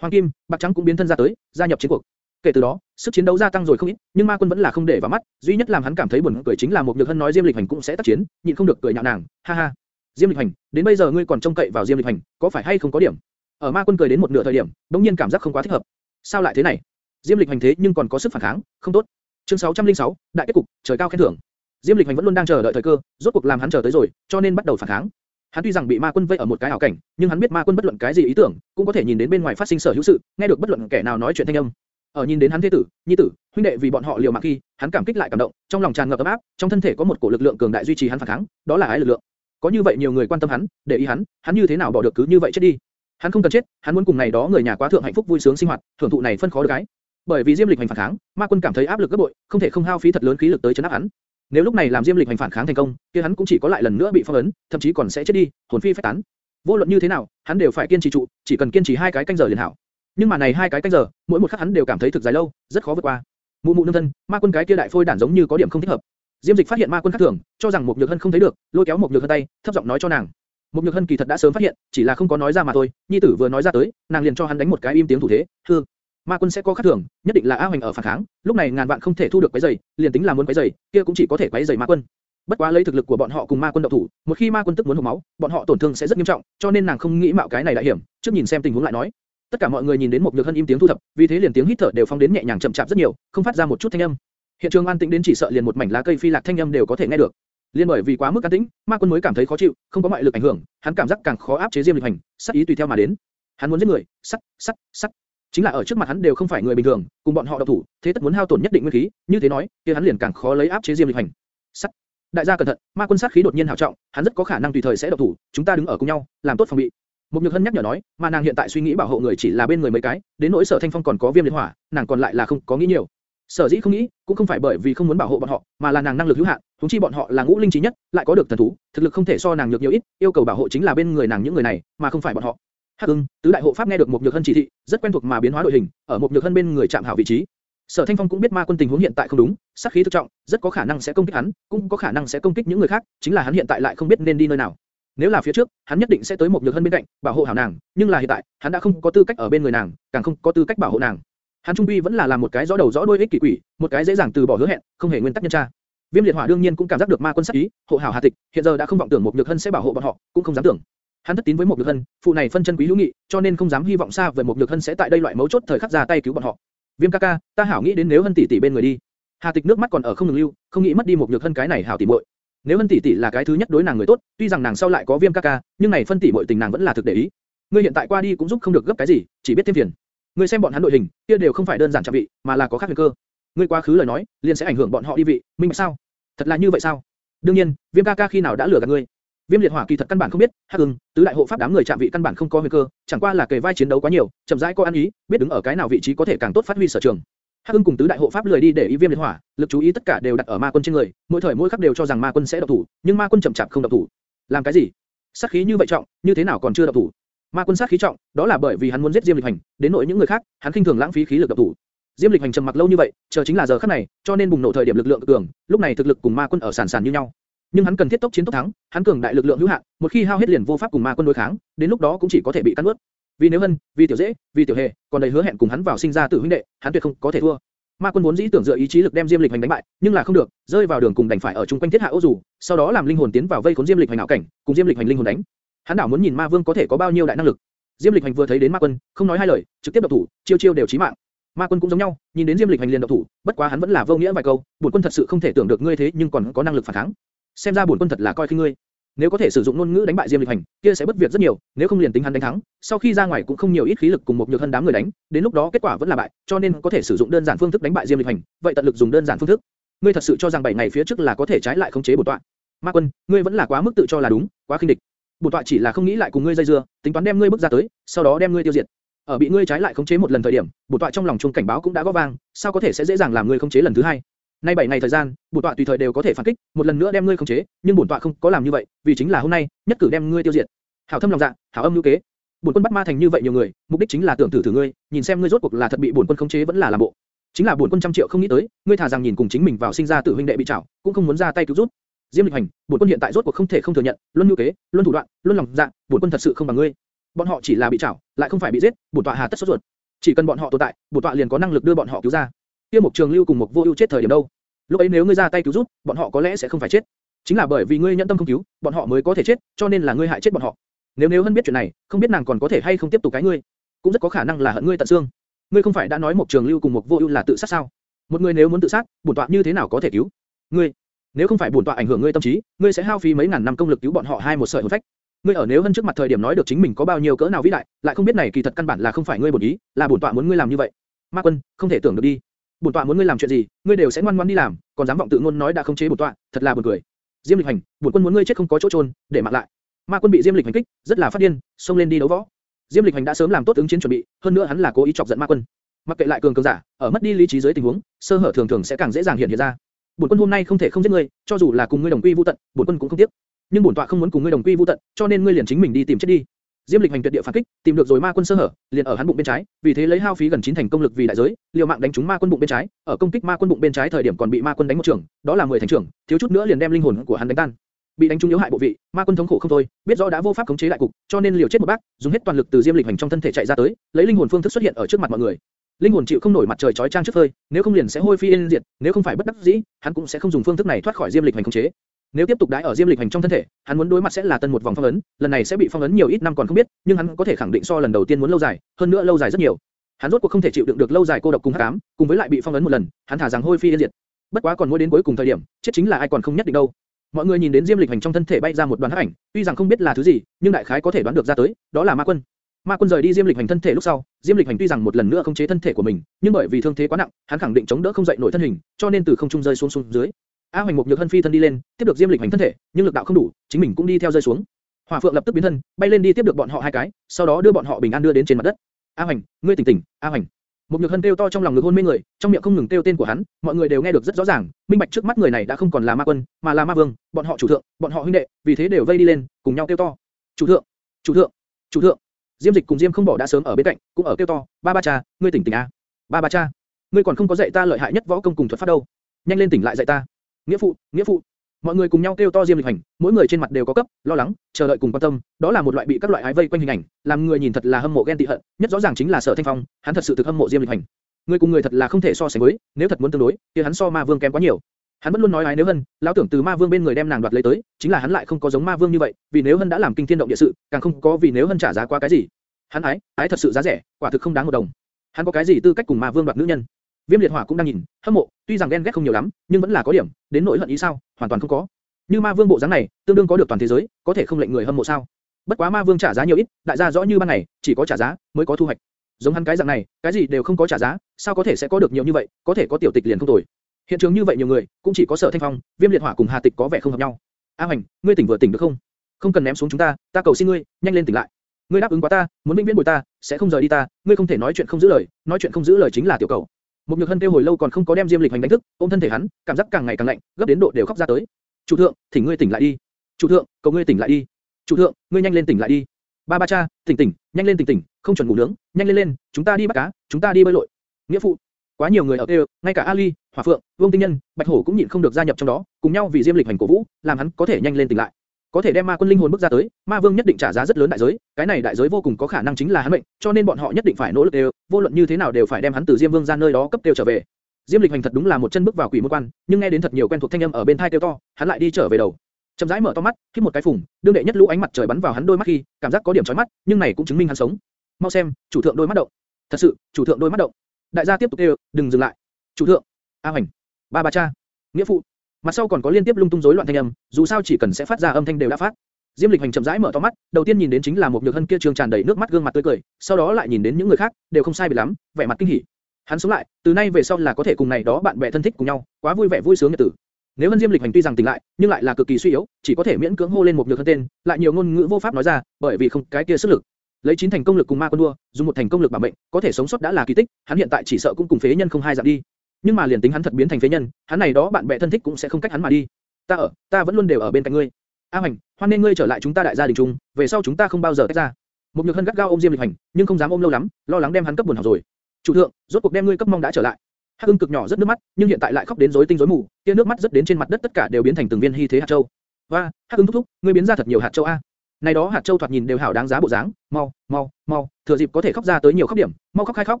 S1: Hoàng Kim, Bạc Trắng cũng biến thân ra tới, gia nhập chiến cuộc. Kể từ đó, sức chiến đấu gia tăng rồi không ít, nhưng Ma Quân vẫn là không để vào mắt, duy nhất làm hắn cảm thấy buồn cười chính là một nhược hân nói Diêm Lịch Hành cũng sẽ tác chiến, nhịn không được cười nhạo nàng, ha ha. Diêm Lịch Hành, đến bây giờ ngươi còn trông cậy vào Diêm Lịch Hành, có phải hay không có điểm? Ở Ma Quân cười đến một nửa thời điểm, đống nhiên cảm giác không quá thích hợp. Sao lại thế này? Diêm Lịch Hành thế nhưng còn có sức phản kháng, không tốt. Chương 606, đại kết cục, trời cao khen thưởng. Diêm Lịch Hành vẫn luôn đang chờ đợi thời cơ, rốt cuộc làm hắn chờ tới rồi, cho nên bắt đầu phản kháng. Hắn tuy rằng bị Ma Quân vây ở một cái ảo cảnh, nhưng hắn biết Ma Quân bất luận cái gì ý tưởng, cũng có thể nhìn đến bên ngoài phát sinh sở hữu sự, nghe được bất luận kẻ nào nói chuyện thanh âm. Ở nhìn đến hắn thế tử, nhi tử, huynh đệ vì bọn họ liều mạng khi, hắn cảm kích lại cảm động, trong lòng tràn ngập ấm áp, trong thân thể có một cổ lực lượng cường đại duy trì hắn phản kháng, đó là ái lực lượng. Có như vậy nhiều người quan tâm hắn, để ý hắn, hắn như thế nào bỏ được cứ như vậy chết đi? Hắn không cần chết, hắn muốn cùng này đó người nhà quá thượng hạnh phúc vui sướng sinh hoạt, thưởng thụ này phân khó được cái. Bởi vì Diêm Lịch hành phản kháng, Ma Quân cảm thấy áp lực gấp bội, không thể không hao phí thật lớn khí lực tới chấn áp hắn. Nếu lúc này làm Diêm Lịch hành phản kháng thành công, kia hắn cũng chỉ có lại lần nữa bị phong ấn, thậm chí còn sẽ chết đi, hồn phi phách tán. Vô luận như thế nào, hắn đều phải kiên trì trụ, chỉ cần kiên trì hai cái canh giờ liền hảo. Nhưng mà này hai cái canh giờ, mỗi một khắc hắn đều cảm thấy thực dài lâu, rất khó vượt qua. Mụ mụ nương thân, ma quân cái kia đại phôi đản giống như có điểm không thích hợp. Diêm Dịch phát hiện ma quân khác thường, cho rằng một nhược hân không thấy được, lôi kéo một nhược hân tay, thấp giọng nói cho nàng. Một nhược hân kỳ thật đã sớm phát hiện, chỉ là không có nói ra mà thôi. Nhi tử vừa nói ra tới, nàng liền cho hắn đánh một cái im tiếng thủ thế. Hừ, ma quân sẽ có khác thường, nhất định là A Hoành ở phản kháng. Lúc này ngàn vạn không thể thu được quấy giày, liền tính là muốn quấy giày, kia cũng chỉ có thể quấy giày ma quân. Bất quá lấy thực lực của bọn họ cùng ma quân động thủ, một khi ma quân tức muốn hộc máu, bọn họ tổn thương sẽ rất nghiêm trọng, cho nên nàng không nghĩ mạo cái này đại hiểm, trước nhìn xem tình huống lại nói. Tất cả mọi người nhìn đến một nhược hân im tiếng thu thập, vì thế liền tiếng hít thở đều phong đến nhẹ nhàng chậm chạp rất nhiều, không phát ra một chút thanh âm. Hiện trường an tĩnh đến chỉ sợ liền một mảnh lá cây phi lạc thanh âm đều có thể nghe được. Liên bởi vì quá mức an tĩnh, ma quân mới cảm thấy khó chịu, không có ngoại lực ảnh hưởng, hắn cảm giác càng khó áp chế diêm lịch hành, sát ý tùy theo mà đến. Hắn muốn giết người, sắt, sắt, sắt. Chính là ở trước mặt hắn đều không phải người bình thường, cùng bọn họ động thủ, thế tất muốn hao tổn nhất định nguyên khí, như thế nói, kia hắn liền càng khó lấy áp chế diêm lịch hành. Sắt. Đại gia cẩn thận, ma quân sát khí đột nhiên hào trọng, hắn rất có khả năng tùy thời sẽ động thủ, chúng ta đứng ở cùng nhau, làm tốt phòng bị. Một nhược hân nhắc nhở nói, mà nàng hiện tại suy nghĩ bảo hộ người chỉ là bên người mấy cái, đến nỗi sở thanh phong còn có viêm liệt hỏa, nàng còn lại là không có nghĩ nhiều. Sở dĩ không nghĩ, cũng không phải bởi vì không muốn bảo hộ bọn họ, mà là nàng năng lực hữu hạn, chúng chi bọn họ là ngũ linh trí nhất, lại có được thần thú, thực lực không thể so nàng nhược nhiều ít, yêu cầu bảo hộ chính là bên người nàng những người này, mà không phải bọn họ. Hắc Ưng, tứ đại hộ pháp nghe được một nhược hân chỉ thị, rất quen thuộc mà biến hóa đội hình, ở một nhược hân bên người chạm hảo vị trí. Sở Thanh Phong cũng biết ma quân tình huống hiện tại không đúng, sát khí thực trọng, rất có khả năng sẽ công kích hắn, cũng có khả năng sẽ công kích những người khác, chính là hắn hiện tại lại không biết nên đi nơi nào. Nếu là phía trước, hắn nhất định sẽ tới một nhược hân bên cạnh, bảo hộ hảo nàng, nhưng là hiện tại, hắn đã không có tư cách ở bên người nàng, càng không có tư cách bảo hộ nàng. Hắn trung quy vẫn là làm một cái rõ đầu rõ đuôi ích kỷ quỷ, một cái dễ dàng từ bỏ hứa hẹn, không hề nguyên tắc nhân tra. Viêm liệt hỏa đương nhiên cũng cảm giác được ma quân sát ý, hộ hảo Hà Tịch, hiện giờ đã không vọng tưởng một nhược hân sẽ bảo hộ bọn họ, cũng không dám tưởng. Hắn thất tín với một nhược hân, phụ này phân chân quý hữu nghị, cho nên không dám hy vọng xa về một nhược hân sẽ tại đây loại mấu chốt thời khắc ra tay cứu bọn họ. Viêm ca ca, ta hảo nghĩ đến nếu hân tỷ tỷ bên người đi. Hà Tịch nước mắt còn ở không ngừng lưu, không nghĩ mất đi một nhược hân cái này hảo tỷ muội. Nếu Vân tỷ tỷ là cái thứ nhất đối nàng người tốt, tuy rằng nàng sau lại có viêm ca ca, nhưng này phân tỷ muội tình nàng vẫn là thực để ý. Ngươi hiện tại qua đi cũng giúp không được gấp cái gì, chỉ biết thêm phiền. Ngươi xem bọn hắn đội hình, kia đều không phải đơn giản chạm vị, mà là có khác huyền cơ. Ngươi quá khứ lời nói, liền sẽ ảnh hưởng bọn họ đi vị, minh bạch sao? Thật là như vậy sao? Đương nhiên, viêm ca ca khi nào đã lừa gạt ngươi? Viêm liệt hỏa kỳ thật căn bản không biết, Hắc Ưng, tứ đại hộ pháp đám người chạm vị căn bản không có nguy cơ, chẳng qua là kề vai chiến đấu quá nhiều, chậm rãi có ăn ý, biết đứng ở cái nào vị trí có thể càng tốt phát huy sở trường. Hắc cùng tứ đại hộ pháp lười đi để ý Viêm liệt hỏa, lực chú ý tất cả đều đặt ở ma quân trên người, mỗi thời mỗi khắc đều cho rằng ma quân sẽ động thủ, nhưng ma quân chậm chạp không động thủ. Làm cái gì? Sát khí như vậy trọng, như thế nào còn chưa động thủ? Ma quân sát khí trọng, đó là bởi vì hắn muốn giết Diêm Lịch Hành, đến nỗi những người khác, hắn khinh thường lãng phí khí lực động thủ. Diêm Lịch Hành trầm mặc lâu như vậy, chờ chính là giờ khắc này, cho nên bùng nổ thời điểm lực lượng cường, lúc này thực lực cùng ma quân ở sàn sàn như nhau. Nhưng hắn cần thiết tốc chiến tốc thắng, hắn cường đại lực lượng hữu hạn, một khi hao hết liền vô pháp cùng ma quân đối kháng, đến lúc đó cũng chỉ có thể bị cắn nuốt. Vì nếu hân, vì tiểu dễ, vì tiểu hề, còn đầy hứa hẹn cùng hắn vào sinh ra tử huynh đệ, hắn tuyệt không có thể thua. Ma quân vốn dĩ tưởng dựa ý chí lực đem Diêm Lịch Hành đánh bại, nhưng là không được, rơi vào đường cùng đành phải ở chung quanh thiết hạ ô dù, sau đó làm linh hồn tiến vào vây khốn Diêm Lịch Hành ảo cảnh, cùng Diêm Lịch Hành linh hồn đánh. Hắn đảo muốn nhìn Ma Vương có thể có bao nhiêu đại năng lực. Diêm Lịch Hành vừa thấy đến Ma Quân, không nói hai lời, trực tiếp động thủ, chiêu chiêu đều chí mạng. Ma quân cũng giống nhau, nhìn đến Diêm Lịch hành liền động thủ, bất quá hắn vẫn là vô nghĩa vài câu, bổn quân thật sự không thể tưởng được ngươi thế nhưng còn có năng lực phản kháng. Xem ra bổn quân thật là coi khinh ngươi. Nếu có thể sử dụng ngôn ngữ đánh bại Diêm Lịch hành, kia sẽ bất việc rất nhiều, nếu không liền tính hắn đánh thắng, sau khi ra ngoài cũng không nhiều ít khí lực cùng một nhược thân đám người đánh, đến lúc đó kết quả vẫn là bại, cho nên có thể sử dụng đơn giản phương thức đánh bại Diêm Lịch hành, vậy tận lực dùng đơn giản phương thức. Ngươi thật sự cho rằng 7 ngày phía trước là có thể trái lại khống chế bổn tọa? Ma quân, ngươi vẫn là quá mức tự cho là đúng, quá khinh địch. Bổn tọa chỉ là không nghĩ lại cùng ngươi dây dưa, tính toán đem ngươi bước ra tới, sau đó đem ngươi tiêu diệt. Ở bị ngươi trái lại khống chế một lần thời điểm, bổn tọa trong lòng chuông cảnh báo cũng đã gõ vang, sao có thể sẽ dễ dàng làm ngươi khống chế lần thứ hai? Nay 7 ngày thời gian, bổn tọa tùy thời đều có thể phản kích, một lần nữa đem ngươi khống chế, nhưng bổn tọa không có làm như vậy, vì chính là hôm nay, nhất cử đem ngươi tiêu diệt. Hảo thâm lòng dạ, hảo âm lưu kế. Bổn quân bắt ma thành như vậy nhiều người, mục đích chính là tưởng thử thử ngươi, nhìn xem ngươi rốt cuộc là thật bị bổn quân khống chế vẫn là làm bộ. Chính là bổn quân trăm triệu không nghĩ tới, ngươi thà rằng nhìn cùng chính mình vào sinh ra tử huynh đệ bị trảo, cũng không muốn ra tay cứu giúp. Diêm Lịch Hành, bổn quân hiện tại rốt cuộc không thể không thừa nhận, luôn lưu kế, luôn thủ đoạn, luôn lòng dạ, bổn quân thật sự không bằng ngươi. Bọn họ chỉ là bị trảo, lại không phải bị giết, bổn tọa hà tất sốt ruột. Chỉ cần bọn họ tồn tại, bổn tọa liền có năng lực đưa bọn họ cứu ra. Kia một trường lưu cùng một vô ưu chết thời điểm đâu? Lúc ấy nếu ngươi ra tay cứu giúp, bọn họ có lẽ sẽ không phải chết. Chính là bởi vì ngươi nhẫn tâm không cứu, bọn họ mới có thể chết, cho nên là ngươi hại chết bọn họ. Nếu nếu hân biết chuyện này, không biết nàng còn có thể hay không tiếp tục cái ngươi, cũng rất có khả năng là hận ngươi tận xương. Ngươi không phải đã nói một trường lưu cùng một vô ưu là tự sát sao? Một người nếu muốn tự sát, bổn tọa như thế nào có thể cứu? Ngươi, nếu không phải bổn tọa ảnh hưởng ngươi tâm trí, ngươi sẽ hao phí mấy ngàn năm công lực cứu bọn họ hai một sợi hồn phách. Ngươi ở nếu hân trước mặt thời điểm nói được chính mình có bao nhiêu cỡ nào vĩ đại, lại không biết này kỳ thật căn bản là không phải ngươi bổn ý, là bổn tọa muốn ngươi làm như vậy. Ma Quân, không thể tưởng được đi. Bổn tọa muốn ngươi làm chuyện gì, ngươi đều sẽ ngoan ngoãn đi làm, còn dám vọng tự ngôn nói đã không chế bổn tọa, thật là buồn cười. Diêm Lịch Hành, bổn quân muốn ngươi chết không có chỗ trôn, để mặc lại. Ma Quân bị Diêm Lịch Hành kích, rất là phát điên, xông lên đi đấu võ. Diêm Lịch Hành đã sớm làm tốt ứng chiến chuẩn bị, hơn nữa hắn là cố ý chọc giận Ma Quân. Mặc kệ lại cường cường giả, ở mất đi lý trí dưới tình huống, sơ hở thường thường sẽ càng dễ dàng hiện hiện ra. Bổn quân hôm nay không thể không giết ngươi, cho dù là cùng ngươi đồng quy vu tận, bổn quân cũng không tiếc. Nhưng bổn tọa không muốn cùng ngươi đồng quy vu tận, cho nên ngươi liền chính mình đi tìm chết đi. Diêm Lịch hành tuyệt địa phản kích, tìm được rồi ma quân sơ hở, liền ở hắn bụng bên trái, vì thế lấy hao phí gần chín thành công lực vì đại giới, liều mạng đánh trúng ma quân bụng bên trái, ở công kích ma quân bụng bên trái thời điểm còn bị ma quân đánh một trường, đó là 10 thành trưởng, thiếu chút nữa liền đem linh hồn của hắn đánh tan. Bị đánh trúng yếu hại bộ vị, ma quân thống khổ không thôi, biết rõ đã vô pháp khống chế lại cục, cho nên liều chết một bác, dùng hết toàn lực từ Diêm Lịch hành trong thân thể chạy ra tới, lấy linh hồn phương thức xuất hiện ở trước mặt mọi người. Linh hồn chịu không nổi mặt trời chói chang trước phơi, nếu không liền sẽ hôi phi yên diệt, nếu không phải bất đắc dĩ, hắn cũng sẽ không dùng phương thức này thoát khỏi Diêm Lịch hành khống chế. Nếu tiếp tục đãi ở Diêm Lịch hành trong thân thể, hắn muốn đối mặt sẽ là tân một vòng phong ấn, lần này sẽ bị phong ấn nhiều ít năm còn không biết, nhưng hắn có thể khẳng định so lần đầu tiên muốn lâu dài, hơn nữa lâu dài rất nhiều. Hắn rốt cuộc không thể chịu đựng được lâu dài cô độc cùng hắc ám, cùng với lại bị phong ấn một lần, hắn thả rằng hôi phi yên diệt. Bất quá còn mỗi đến cuối cùng thời điểm, chết chính là ai còn không nhất định đâu. Mọi người nhìn đến Diêm Lịch hành trong thân thể bay ra một đoàn hắc ảnh, tuy rằng không biết là thứ gì, nhưng đại khái có thể đoán được ra tới, đó là ma quân. Ma quân rời đi Diêm Lịch hành thân thể lúc sau, Diêm Lịch hành tuy rằng một lần nữa không chế thân thể của mình, nhưng bởi vì thương thế quá nặng, hắn khẳng định chống đỡ không dậy nổi thân hình, cho nên từ không trung rơi xuống xuống dưới. A Hoành một nhược hân phi thân đi lên, tiếp được Diêm Lịch hành thân thể, nhưng lực đạo không đủ, chính mình cũng đi theo rơi xuống. Hỏa Phượng lập tức biến thân, bay lên đi tiếp được bọn họ hai cái, sau đó đưa bọn họ bình an đưa đến trên mặt đất. A Hoành, ngươi tỉnh tỉnh, A Hoành. Một nhược hân kêu to trong lòng ngực hôn mê người, trong miệng không ngừng kêu tên của hắn, mọi người đều nghe được rất rõ ràng, minh bạch trước mắt người này đã không còn là ma quân, mà là ma vương, bọn họ chủ thượng, bọn họ huynh đệ, vì thế đều vây đi lên, cùng nhau kêu to. Chủ thượng, chủ thượng, chủ thượng. Diêm Dịch cùng Diêm Không Bỏ đã sớm ở bên cạnh, cũng ở kêu to, ba ba cha, ngươi tỉnh tỉnh a, ba ba cha, ngươi còn không có dạy ta lợi hại nhất võ công cùng thuật pháp đâu, nhanh lên tỉnh lại dạy ta. Nghĩa phụ, nghĩa phụ. Mọi người cùng nhau kêu to Diêm Lịch Hành, mỗi người trên mặt đều có cấp, lo lắng, chờ đợi cùng quan tâm, đó là một loại bị các loại ái vây quanh hình ảnh, làm người nhìn thật là hâm mộ ghen tị hận, nhất rõ ràng chính là Sở Thanh Phong, hắn thật sự thực hâm mộ Diêm Lịch Hành. Người cùng người thật là không thể so sánh với, nếu thật muốn tương đối, thì hắn so Ma Vương kém quá nhiều. Hắn vẫn luôn nói ái nếu hân, lão tưởng từ Ma Vương bên người đem nàng đoạt lấy tới, chính là hắn lại không có giống Ma Vương như vậy, vì nếu hân đã làm kinh thiên động địa sự, càng không có vì nếu hân trả giá quá cái gì. Hắn ái, ái thật sự giá rẻ, quả thực không đáng một đồng. Hắn có cái gì tư cách cùng Ma Vương đoạt nữ nhân? Viêm liệt hỏa cũng đang nhìn, hâm mộ, tuy rằng ghen ghét không nhiều lắm, nhưng vẫn là có điểm, đến nỗi hận ý sao, hoàn toàn không có. Như ma vương bộ dáng này, tương đương có được toàn thế giới, có thể không lệnh người hâm mộ sao? Bất quá ma vương trả giá nhiều ít, đại gia rõ như ban ngày, chỉ có trả giá mới có thu hoạch. Giống hắn cái dạng này, cái gì đều không có trả giá, sao có thể sẽ có được nhiều như vậy? Có thể có tiểu tịch liền không tồi. Hiện trường như vậy nhiều người, cũng chỉ có sở thanh phong, viêm liệt hỏa cùng hà tịch có vẻ không hợp nhau. A Hoành, ngươi tỉnh vừa tỉnh được không? Không cần ném xuống chúng ta, ta cầu xin ngươi, nhanh lên tỉnh lại. Ngươi đáp ứng quá ta, muốn vĩnh viễn bồi ta, sẽ không rời đi ta, ngươi không thể nói chuyện không giữ lời, nói chuyện không giữ lời chính là tiểu cầu. Một nhược hân kêu hồi lâu còn không có đem Diêm Lịch hành đánh thức, ôm thân thể hắn, cảm giác càng ngày càng lạnh, gấp đến độ đều khóc ra tới. Chủ thượng, thỉnh ngươi tỉnh lại đi. Chủ thượng, cầu ngươi tỉnh lại đi. Chủ thượng, ngươi nhanh lên tỉnh lại đi. Ba ba cha, tỉnh tỉnh, nhanh lên tỉnh tỉnh, không chuẩn ngủ nướng, nhanh lên lên, chúng ta đi bắt cá, chúng ta đi bơi lội. Nghĩa phụ, quá nhiều người ở đây, ngay cả Ali, Hỏa Phượng, Vương Tinh Nhân, Bạch Hổ cũng nhịn không được gia nhập trong đó, cùng nhau vì Diêm Lịch hành cổ vũ, làm hắn có thể nhanh lên tỉnh lại. Có thể đem ma quân linh hồn bước ra tới, ma vương nhất định trả giá rất lớn đại giới, cái này đại giới vô cùng có khả năng chính là hắn mệnh, cho nên bọn họ nhất định phải nỗ lực đều, vô luận như thế nào đều phải đem hắn từ Diêm Vương ra nơi đó cấp tiêu trở về. Diêm Lịch Hành thật đúng là một chân bước vào quỷ môn quan, nhưng nghe đến thật nhiều quen thuộc thanh âm ở bên tai kêu to, hắn lại đi trở về đầu. Chậm rãi mở to mắt, khi một cái phùng, đương đệ nhất lũ ánh mặt trời bắn vào hắn đôi mắt khi, cảm giác có điểm chói mắt, nhưng này cũng chứng minh hắn sống. Mau xem, chủ thượng đôi mắt động. Thật sự, chủ thượng đôi mắt động. Đại gia tiếp tục kêu, đừng dừng lại. Chủ thượng, A Hoành, ba bà cha, nghĩa phụ. Mặt sau còn có liên tiếp lung tung rối loạn thanh âm, dù sao chỉ cần sẽ phát ra âm thanh đều đã phát. Diêm Lịch Hành chậm rãi mở to mắt, đầu tiên nhìn đến chính là một nhược hân kia trường tràn đầy nước mắt gương mặt tươi cười, sau đó lại nhìn đến những người khác, đều không sai biệt lắm, vẻ mặt kinh hỉ. Hắn sống lại, từ nay về sau là có thể cùng này đó bạn bè thân thích cùng nhau, quá vui vẻ vui sướng nhật tử. Nếu Hân Diêm Lịch Hành tuy rằng tỉnh lại, nhưng lại là cực kỳ suy yếu, chỉ có thể miễn cưỡng hô lên một nhược hân tên, lại nhiều ngôn ngữ vô pháp nói ra, bởi vì không cái kia sức lực. Lấy chín thành công lực cùng ma quân đua, dùng một thành công lực bảo mệnh, có thể sống sót đã là kỳ tích, hắn hiện tại chỉ sợ cũng cùng phế nhân không hai dạng đi. Nhưng mà liền tính hắn thật biến thành phế nhân, hắn này đó bạn bè thân thích cũng sẽ không cách hắn mà đi. Ta ở, ta vẫn luôn đều ở bên cạnh ngươi. A Hoành, hoan nên ngươi trở lại chúng ta đại gia đình chung, về sau chúng ta không bao giờ tách ra. Một nhược hân gắt gao ôm Diêm Lịch Hành, nhưng không dám ôm lâu lắm, lo lắng đem hắn cấp buồn hỏng rồi. Chủ thượng, rốt cuộc đem ngươi cấp mong đã trở lại. Hắc Ưng cực nhỏ rất nước mắt, nhưng hiện tại lại khóc đến rối tinh rối mù, kia nước mắt rất đến trên mặt đất tất cả đều biến thành từng viên hy thế hạt châu. Và, Hắc Ưng thúc thúc, ngươi biến ra thật nhiều hạt châu a. Này đó hạt châu thoạt nhìn đều hảo đáng giá bộ dáng, mau, mau, mau, thừa dịp có thể khóc ra tới nhiều khóc điểm, mau khóc khai khóc,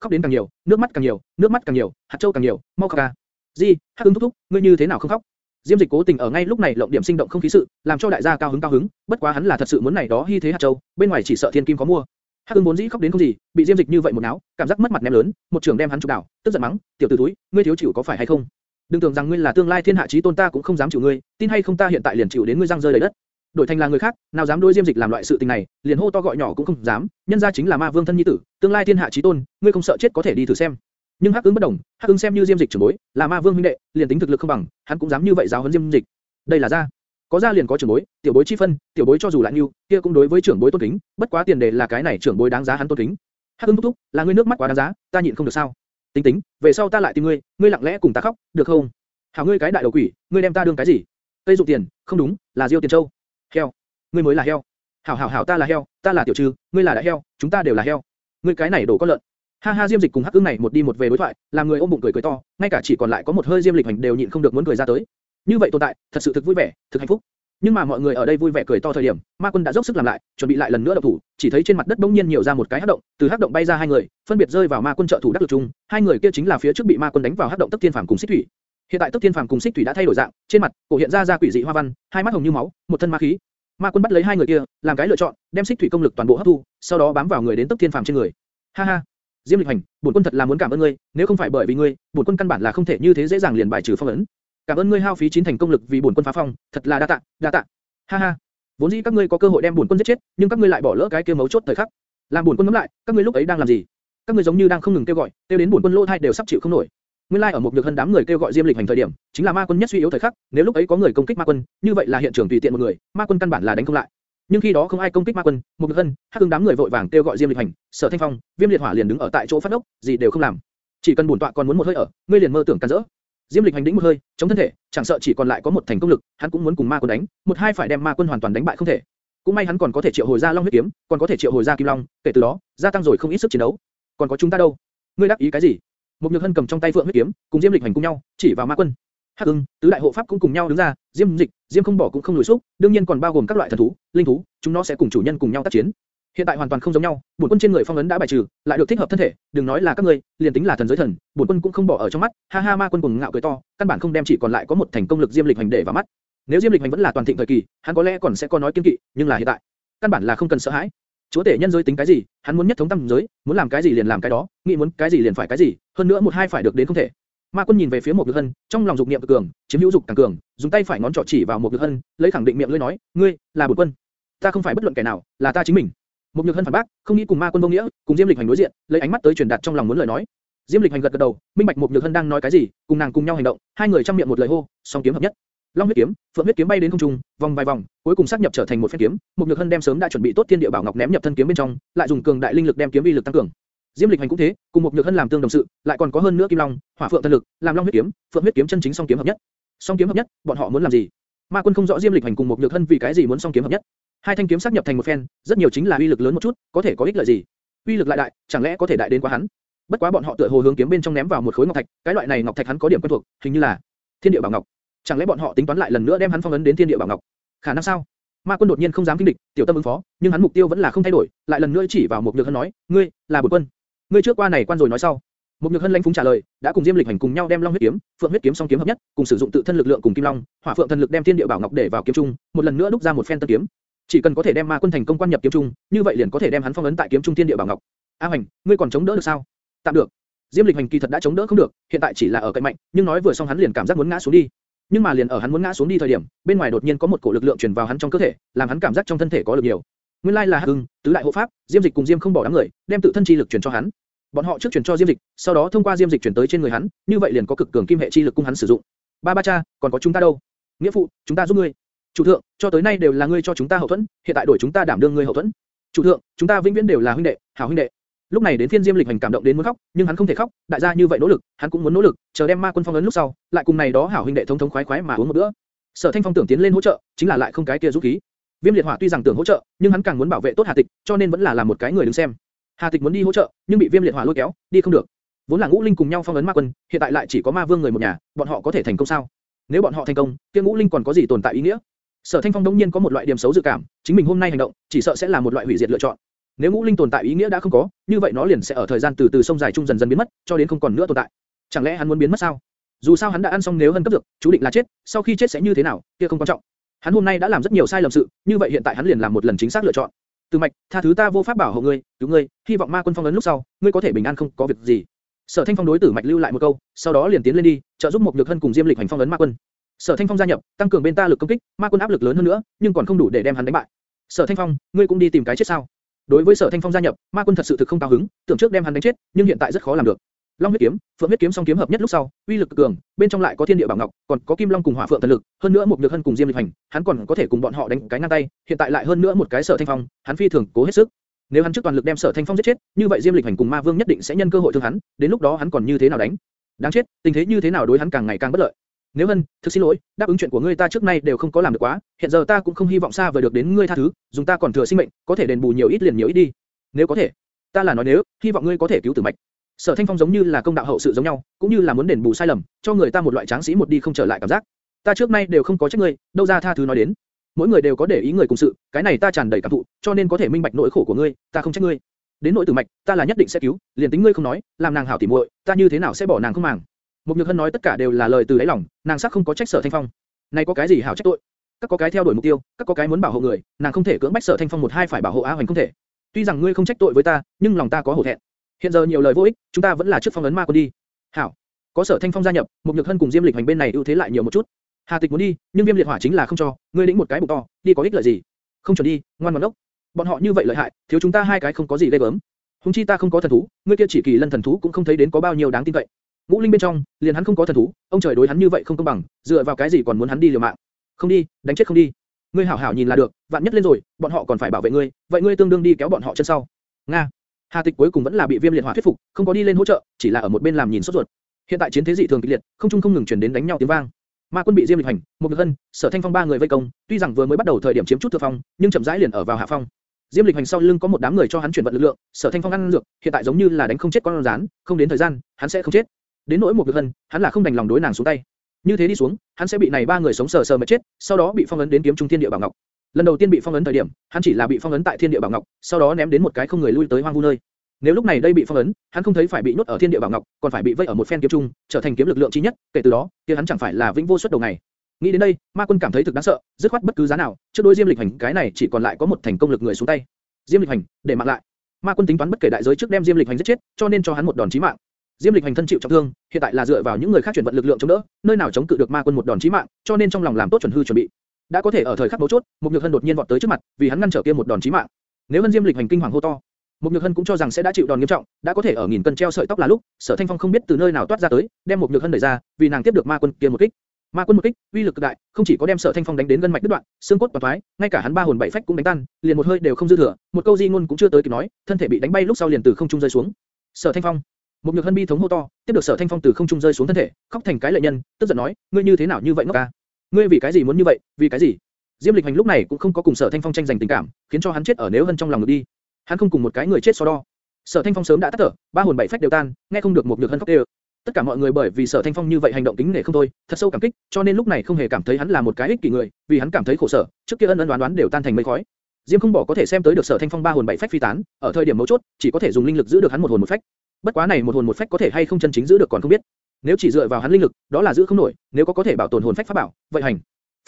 S1: khóc đến càng nhiều, nước mắt càng nhiều, nước mắt càng nhiều, hạt châu càng nhiều, mau khóc à. ra. Gì? Hắc Ưng thúc thúc, ngươi như thế nào không khóc? Diêm Dịch cố tình ở ngay lúc này lộng điểm sinh động không khí sự, làm cho đại gia cao hứng cao hứng, bất quá hắn là thật sự muốn này đó hy thế hạt châu, bên ngoài chỉ sợ thiên kim có mua. Hắc Ưng vốn dĩ khóc đến không gì, bị Diêm Dịch như vậy một náo, cảm giác mất mặt ném lớn, một trường đem hắn chụp đảo, tức giận mắng, tiểu tử túi, ngươi thiếu chịu có phải hay không? Đừng tưởng rằng ngươi là tương lai thiên hạ chí tôn ta cũng không dám chịu ngươi, tin hay không ta hiện tại liền chịu đến ngươi răng rơi đầy đất. Đổi thành là người khác, nào dám đối Diêm Dịch làm loại sự tình này, liền hô to gọi nhỏ cũng không dám, nhân ra chính là ma vương thân nhi tử, tương lai thiên hạ chí tôn, ngươi không sợ chết có thể đi thử xem. Nhưng Hắc Ưng bất đồng, Hắc Ưng xem như Diêm Dịch trưởng bối, là ma vương huynh đệ, liền tính thực lực không bằng, hắn cũng dám như vậy giáo huấn Diêm Dịch. Đây là gia, có gia liền có trưởng bối, tiểu bối chi phân, tiểu bối cho dù lại nhiêu, kia cũng đối với trưởng bối tôn kính, bất quá tiền đề là cái này trưởng bối đáng giá hắn tôn kính. Hắc Ưng thúc thúc, là ngươi nước mắt quá đáng giá, ta nhịn không được sao? Tính tính, về sau ta lại tìm ngươi, ngươi lặng lẽ cùng ta khóc, được không? Hảo ngươi cái đại đầu quỷ, ngươi đem ta đương cái gì? Tây dụng tiền, không đúng, là diêu tiền châu. Heo, ngươi mới là heo. Hảo hảo hảo ta là heo, ta là tiểu trư, ngươi là đại heo, chúng ta đều là heo. Ngươi cái này đổ con lợn. Ha ha Diêm Dịch cùng Hắc Ưng này một đi một về đối thoại, làm người ôm bụng cười cười to, ngay cả chỉ còn lại có một hơi Diêm Lịch hành đều nhịn không được muốn cười ra tới. Như vậy tồn tại, thật sự thực vui vẻ, thực hạnh phúc. Nhưng mà mọi người ở đây vui vẻ cười to thời điểm, Ma Quân đã dốc sức làm lại, chuẩn bị lại lần nữa động thủ, chỉ thấy trên mặt đất bỗng nhiên nhiều ra một cái hắc động, từ hắc động bay ra hai người, phân biệt rơi vào Ma Quân trợ thủ đắc lực chung, hai người kia chính là phía trước bị Ma Quân đánh vào hắc động Tức Thiên Phàm cùng Xích Thủy. Hiện tại Tức Thiên Phàm cùng Xích Thủy đã thay đổi dạng, trên mặt cổ hiện ra ra quỷ dị hoa văn, hai mắt hồng như máu, một thân ma khí. Ma Quân bắt lấy hai người kia, làm cái lựa chọn, đem Xích Thủy công lực toàn bộ hấp thu, sau đó bám vào người đến Tức Thiên Phàm trên người. Ha ha, Diêm Lịch Hành, bổn quân thật là muốn cảm ơn ngươi, nếu không phải bởi vì ngươi, bổn quân căn bản là không thể như thế dễ dàng liền bài trừ phong ấn. Cảm ơn ngươi hao phí chín thành công lực vì bổn quân phá phong, thật là đa tạ, đa tạ. Ha ha, vốn dĩ các ngươi có cơ hội đem bổn quân giết chết, nhưng các ngươi lại bỏ lỡ cái kia mấu chốt thời khắc. Làm bổn quân ngẫm lại, các ngươi lúc ấy đang làm gì? Các ngươi giống như đang không ngừng kêu gọi, kêu đến bổn quân lỗ thay đều sắp chịu không nổi. Nguyên lai like ở một nhược hân đám người kêu gọi Diêm Lịch hành thời điểm, chính là ma quân nhất suy yếu thời khắc, nếu lúc ấy có người công kích ma quân, như vậy là hiện trường tùy tiện một người, ma quân căn bản là đánh không lại. Nhưng khi đó không ai công kích ma quân, một nhược hân, hắc hưng đám người vội vàng kêu gọi Diêm Lịch hành, Sở Thanh Phong, Viêm Liệt Hỏa liền đứng ở tại chỗ phát ốc, gì đều không làm. Chỉ cần bổn tọa còn muốn một hơi ở, ngươi liền mơ tưởng can dỡ. Diêm Lịch hành đĩnh một hơi, chống thân thể, chẳng sợ chỉ còn lại có một thành công lực, hắn cũng muốn cùng ma quân đánh, một hai phải đem ma quân hoàn toàn đánh bại không thể. Cũng may hắn còn có thể triệu hồi ra Long huyết kiếm, còn có thể triệu hồi ra Kim Long, kể từ đó, gia tăng rồi không ít sức chiến đấu. Còn có chúng ta đâu? Ngươi đắc ý cái gì? Một Nhược Hân cầm trong tay Phượng huyết kiếm, cùng Diêm Lịch hành cùng nhau, chỉ vào ma quân. Hắc Ưng, tứ đại hộ pháp cũng cùng nhau đứng ra, Diêm Dịch, Diêm không bỏ cũng không lùi xúc, đương nhiên còn bao gồm các loại thần thú, linh thú, chúng nó sẽ cùng chủ nhân cùng nhau tác chiến. Hiện tại hoàn toàn không giống nhau, bổn quân trên người phong ấn đã bài trừ, lại được thích hợp thân thể, đừng nói là các ngươi, liền tính là thần giới thần, bổn quân cũng không bỏ ở trong mắt. Ha ha ma quân cùng ngạo cười to, căn bản không đem chỉ còn lại có một thành công lực Diêm Lịch hành để vào mắt. Nếu Diêm Lịch hành vẫn là toàn thịnh thời kỳ, hắn có lẽ còn sẽ có nói kiên kỵ, nhưng là hiện tại, căn bản là không cần sợ hãi. Chúa tể nhân giới tính cái gì, hắn muốn nhất thống tam giới, muốn làm cái gì liền làm cái đó, nghĩ muốn cái gì liền phải cái gì, hơn nữa một hai phải được đến không thể. Ma Quân nhìn về phía một Nhược Hân, trong lòng dục niệm cực cường, chiếm hữu dục càng cường, dùng tay phải ngón trỏ chỉ vào một Nhược Hân, lấy khẳng định miệng lưỡi nói, ngươi là bổn quân, ta không phải bất luận kẻ nào, là ta chính mình. Một Nhược Hân phản bác, không nghĩ cùng Ma Quân vô nghĩa, cùng Diêm Lịch Hành đối diện, lấy ánh mắt tới truyền đạt trong lòng muốn lời nói. Diêm Lịch Hành gật gật đầu, minh bạch một Nhược Hân đang nói cái gì, cùng nàng cùng nhau hành động, hai người trong miệng một lời hô, song kiếm hợp nhất. Long huyết kiếm, Phượng huyết kiếm bay đến không trung, vòng vài vòng, cuối cùng xác nhập trở thành một phen kiếm. Mục Nhược Hân đem sớm đã chuẩn bị tốt thiên địa bảo ngọc ném nhập thân kiếm bên trong, lại dùng cường đại linh lực đem kiếm uy lực tăng cường. Diêm Lịch Hành cũng thế, cùng Mục Nhược Hân làm tương đồng sự, lại còn có hơn nữa Kim Long, Hỏa Phượng thần lực, làm Long huyết kiếm, Phượng huyết kiếm chân chính song kiếm hợp nhất. Song kiếm hợp nhất, bọn họ muốn làm gì? Ma Quân không rõ Diêm Lịch Hành cùng Mục Nhược Hân vì cái gì muốn song kiếm hợp nhất. Hai thanh kiếm xác nhập thành một phen, rất nhiều chính là uy lực lớn một chút, có thể có ích lợi gì? Uy lực lại đại, chẳng lẽ có thể đại đến quá hắn? Bất quá bọn họ tựa hồ hướng kiếm bên trong ném vào một khối ngọc thạch, cái loại này ngọc thạch hắn có điểm quen thuộc, hình như là Thiên địa bảo ngọc. Chẳng lẽ bọn họ tính toán lại lần nữa đem hắn phong ấn đến Thiên địa bảo ngọc? Khả năng sao? Ma Quân đột nhiên không dám kinh địch, tiểu tâm ứng phó, nhưng hắn mục tiêu vẫn là không thay đổi, lại lần nữa chỉ vào một nhược hân nói, ngươi là bổn quân. Ngươi trước qua này quan rồi nói sau. Một nhược hân lãnh phúng trả lời, đã cùng Diêm Lịch hành cùng nhau đem Long huyết kiếm, Phượng huyết kiếm song kiếm hợp nhất, cùng sử dụng tự thân lực lượng cùng Kim Long, Hỏa Phượng thần lực đem Thiên địa bảo ngọc để vào kiếm trung, một lần nữa đúc ra một phen tân kiếm. Chỉ cần có thể đem Ma Quân thành công quan nhập kiếm trung, như vậy liền có thể đem hắn phong ấn tại kiếm trung Thiên địa bảo ngọc. A Hành, ngươi còn chống đỡ được sao? Tạm được. Diêm Lịch Hành kỳ thật đã chống đỡ không được, hiện tại chỉ là ở cạnh mạnh, nhưng nói vừa xong hắn liền cảm giác muốn ngã xuống đi. Nhưng mà liền ở hắn muốn ngã xuống đi thời điểm, bên ngoài đột nhiên có một cổ lực lượng truyền vào hắn trong cơ thể, làm hắn cảm giác trong thân thể có lực nhiều. Nguyên lai là Hắc Hưng, tứ đại hộ pháp, Diêm Dịch cùng Diêm không bỏ đám người, đem tự thân chi lực truyền cho hắn. Bọn họ trước truyền cho Diêm Dịch, sau đó thông qua Diêm Dịch truyền tới trên người hắn, như vậy liền có cực cường kim hệ chi lực cung hắn sử dụng. Ba ba cha, còn có chúng ta đâu? Nghĩa phụ, chúng ta giúp ngươi. Chủ thượng, cho tới nay đều là ngươi cho chúng ta hậu thuẫn, hiện tại đổi chúng ta đảm đương ngươi hậu thuẫn. Chủ thượng, chúng ta vĩnh viễn đều là huynh đệ, hảo huynh đệ. Lúc này đến phiên Diêm Lịch Hành cảm động đến muốn khóc, nhưng hắn không thể khóc, đại gia như vậy nỗ lực, hắn cũng muốn nỗ lực, chờ đem ma quân phong ấn lúc sau, lại cùng này đó hảo huynh đệ thống thống khoái khoái mà uống một bữa. Sở Thanh Phong tưởng tiến lên hỗ trợ, chính là lại không cái kia dũng khí. Viêm liệt hỏa tuy rằng tưởng hỗ trợ, nhưng hắn càng muốn bảo vệ tốt Hà Tịch, cho nên vẫn là làm một cái người đứng xem. Hà Tịch muốn đi hỗ trợ, nhưng bị Viêm liệt hỏa lôi kéo, đi không được. Vốn là ngũ linh cùng nhau phong ấn ma quân, hiện tại lại chỉ có ma vương người một nhà, bọn họ có thể thành công sao? Nếu bọn họ thành công, kia ngũ linh còn có gì tồn tại ý nghĩa? Sở Thanh Phong đống nhiên có một loại điểm xấu dự cảm, chính mình hôm nay hành động, chỉ sợ sẽ là một loại hủy diệt lựa chọn. Nếu ngũ linh tồn tại ý nghĩa đã không có, như vậy nó liền sẽ ở thời gian từ từ sông dài trung dần dần biến mất, cho đến không còn nữa tồn tại. Chẳng lẽ hắn muốn biến mất sao? Dù sao hắn đã ăn xong nếu hân cấp dược, chú định là chết, sau khi chết sẽ như thế nào, kia không quan trọng. Hắn hôm nay đã làm rất nhiều sai lầm sự, như vậy hiện tại hắn liền làm một lần chính xác lựa chọn. Từ mạch, tha thứ ta vô pháp bảo hộ ngươi, cứu ngươi, hy vọng ma quân phong ấn lúc sau, ngươi có thể bình an không có việc gì. Sở Thanh Phong đối Tử Mạch lưu lại một câu, sau đó liền tiến lên đi, trợ giúp một nhược hân cùng Diêm Lịch hành phong ấn ma quân. Sở Thanh Phong gia nhập, tăng cường bên ta lực công kích, ma quân áp lực lớn hơn nữa, nhưng còn không đủ để đem hắn đánh bại. Sở Thanh Phong, ngươi cũng đi tìm cái chết sao? Đối với Sở Thanh Phong gia nhập, ma quân thật sự thực không cao hứng, tưởng trước đem hắn đánh chết, nhưng hiện tại rất khó làm được. Long huyết kiếm, Phượng huyết kiếm song kiếm hợp nhất lúc sau, uy lực cực cường, bên trong lại có thiên địa bảo ngọc, còn có kim long cùng hỏa phượng thần lực, hơn nữa một nhược hân cùng diêm lịch hành, hắn còn có thể cùng bọn họ đánh cái ngang tay, hiện tại lại hơn nữa một cái Sở Thanh Phong, hắn phi thường cố hết sức. Nếu hắn trước toàn lực đem Sở Thanh Phong giết chết, như vậy Diêm Lịch Hành cùng Ma Vương nhất định sẽ nhân cơ hội thương hắn, đến lúc đó hắn còn như thế nào đánh? Đáng chết, tình thế như thế nào đối hắn càng ngày càng bất lợi. Nếu Hân, thực xin lỗi, đáp ứng chuyện của ngươi ta trước nay đều không có làm được quá, hiện giờ ta cũng không hy vọng xa vời được đến ngươi tha thứ, dùng ta còn thừa sinh mệnh, có thể đền bù nhiều ít liền nhiều ít đi. Nếu có thể, ta là nói nếu, hy vọng ngươi có thể cứu Tử Mạch. Sở Thanh Phong giống như là công đạo hậu sự giống nhau, cũng như là muốn đền bù sai lầm, cho người ta một loại tráng sĩ một đi không trở lại cảm giác. Ta trước nay đều không có trách ngươi, đâu ra tha thứ nói đến. Mỗi người đều có để ý người cùng sự, cái này ta tràn đầy cảm thụ, cho nên có thể minh bạch nỗi khổ của ngươi, ta không trách ngươi. Đến nỗi Tử Mạch, ta là nhất định sẽ cứu, liền tính ngươi không nói, làm nàng hảo tỉ muội, ta như thế nào sẽ bỏ nàng không màng. Mục Nhược Hân nói tất cả đều là lời từ đáy lòng, nàng sắc không có trách Sở Thanh Phong. Này có cái gì hảo trách tội? Các có cái theo đuổi mục tiêu, các có cái muốn bảo hộ người, nàng không thể cưỡng bách Sở Thanh Phong một hai phải bảo hộ Á Hoành không thể. Tuy rằng ngươi không trách tội với ta, nhưng lòng ta có hổ thẹn. Hiện giờ nhiều lời vô ích, chúng ta vẫn là trước phong ấn ma quân đi. Hảo. Có Sở Thanh Phong gia nhập, Mục Nhược Hân cùng Diêm Lịch hoành bên này ưu thế lại nhiều một chút. Hà Tịch muốn đi, nhưng Viêm Liệt Hỏa chính là không cho, ngươi lĩnh một cái bụng to, đi có ích lợi gì? Không chuẩn đi, ngoan ngoãn đốc. Bọn họ như vậy lợi hại, thiếu chúng ta hai cái không có gì ghê gớm. Hùng chi ta không có thần thú, ngươi kia chỉ kỳ lân thần thú cũng không thấy đến có bao nhiêu đáng tin cậy. Ngũ linh bên trong, liền hắn không có thần thú, ông trời đối hắn như vậy không công bằng, dựa vào cái gì còn muốn hắn đi liều mạng? Không đi, đánh chết không đi. Ngươi hảo hảo nhìn là được, vạn nhất lên rồi, bọn họ còn phải bảo vệ ngươi, vậy ngươi tương đương đi kéo bọn họ chân sau. Nga. Hà Tịch cuối cùng vẫn là bị Viêm Liệt Hỏa thuyết phục, không có đi lên hỗ trợ, chỉ là ở một bên làm nhìn sốt ruột. Hiện tại chiến thế dị thường kịch liệt, không trung không ngừng truyền đến đánh nhau tiếng vang. Ma quân bị Diêm Lịch Hành, một Nhược Hân, Sở Thanh Phong ba người vây công, tuy rằng vừa mới bắt đầu thời điểm chiếm chút thượng phong, nhưng chậm rãi liền ở vào hạ phong. Diêm Lịch Hành sau lưng có một đám người cho hắn chuyển vận lực lượng, Sở Thanh Phong ăn dược, hiện tại giống như là đánh không chết con rắn, không đến thời gian, hắn sẽ không chết. Đến nỗi một việc Hân, hắn là không đành lòng đối nàng xuống tay. Như thế đi xuống, hắn sẽ bị này ba người sống sờ sờ mà chết, sau đó bị phong ấn đến kiếm trung thiên địa bảo ngọc. Lần đầu tiên bị phong ấn thời điểm, hắn chỉ là bị phong ấn tại thiên địa bảo ngọc, sau đó ném đến một cái không người lui tới hoang vu nơi. Nếu lúc này đây bị phong ấn, hắn không thấy phải bị nhốt ở thiên địa bảo ngọc, còn phải bị vây ở một phen kiếm trung, trở thành kiếm lực lượng chí nhất, kể từ đó, kia hắn chẳng phải là vĩnh vô suất đầu ngày. Nghĩ đến đây, Ma Quân cảm thấy thực đáng sợ, dứt khoát bất cứ giá nào, trước đối Diêm Lịch Hành cái này chỉ còn lại có một thành công lực người xuống tay. Diêm Lịch Hành, để mạng lại. Ma Quân tính toán bất kể đại giới trước đem Diêm Lịch Hành giết chết, cho nên cho hắn một đòn chí mạng. Diêm Lịch Hành thân chịu trọng thương, hiện tại là dựa vào những người khác chuyển vận lực lượng chống đỡ, nơi nào chống cự được Ma Quân một đòn chí mạng, cho nên trong lòng làm tốt chuẩn hư chuẩn bị. Đã có thể ở thời khắc mấu chốt, một nhược hân đột nhiên vọt tới trước mặt, vì hắn ngăn trở kia một đòn chí mạng. Nếu Hân Diêm Lịch Hành kinh hoàng hô to, một Nhược Hân cũng cho rằng sẽ đã chịu đòn nghiêm trọng, đã có thể ở nghìn cân treo sợi tóc là lúc, Sở Thanh Phong không biết từ nơi nào toát ra tới, đem một Nhược Hân đẩy ra, vì nàng tiếp được Ma Quân kia một kích. Ma Quân một kích, uy lực cực đại, không chỉ có đem Sở Thanh Phong đánh đến gân mạch đứt đoạn, xương cốt toàn thoái, ngay cả hắn ba hồn bảy phách cũng đánh tan, liền một hơi đều không dư thừa, một câu di ngôn cũng chưa tới kịp nói, thân thể bị đánh bay lúc sau liền từ không trung rơi xuống. Sở Thanh Phong, một Nhược Hân bi thống hô to, tiếp được Sở Thanh Phong từ không trung rơi xuống thân thể, khóc thành cái lệ nhân, tức giận nói, ngươi như thế nào như vậy ngốc ca? Ngươi vì cái gì muốn như vậy? Vì cái gì? Diêm Lịch Hành lúc này cũng không có cùng Sở Thanh Phong tranh giành tình cảm, khiến cho hắn chết ở nếu hơn trong lòng ngược đi. Hắn không cùng một cái người chết so đo. Sở Thanh Phong sớm đã tắt thở, ba hồn bảy phách đều tan, nghe không được một nhược hân khóc đều. Tất cả mọi người bởi vì Sở Thanh Phong như vậy hành động kính nể không thôi, thật sâu cảm kích, cho nên lúc này không hề cảm thấy hắn là một cái ích kỷ người, vì hắn cảm thấy khổ sở, trước kia ân ân đoán đoán đều tan thành mây khói. Diêm không bỏ có thể xem tới được Sở Thanh Phong ba hồn bảy phách phi tán, ở thời điểm mấu chốt, chỉ có thể dùng linh lực giữ được hắn một hồn một phách. Bất quá này một hồn một phách có thể hay không chân chính giữ được còn không biết. Nếu chỉ dựa vào hắn linh lực, đó là giữ không nổi, nếu có có thể bảo tồn hồn phách pháp bảo, vậy hành.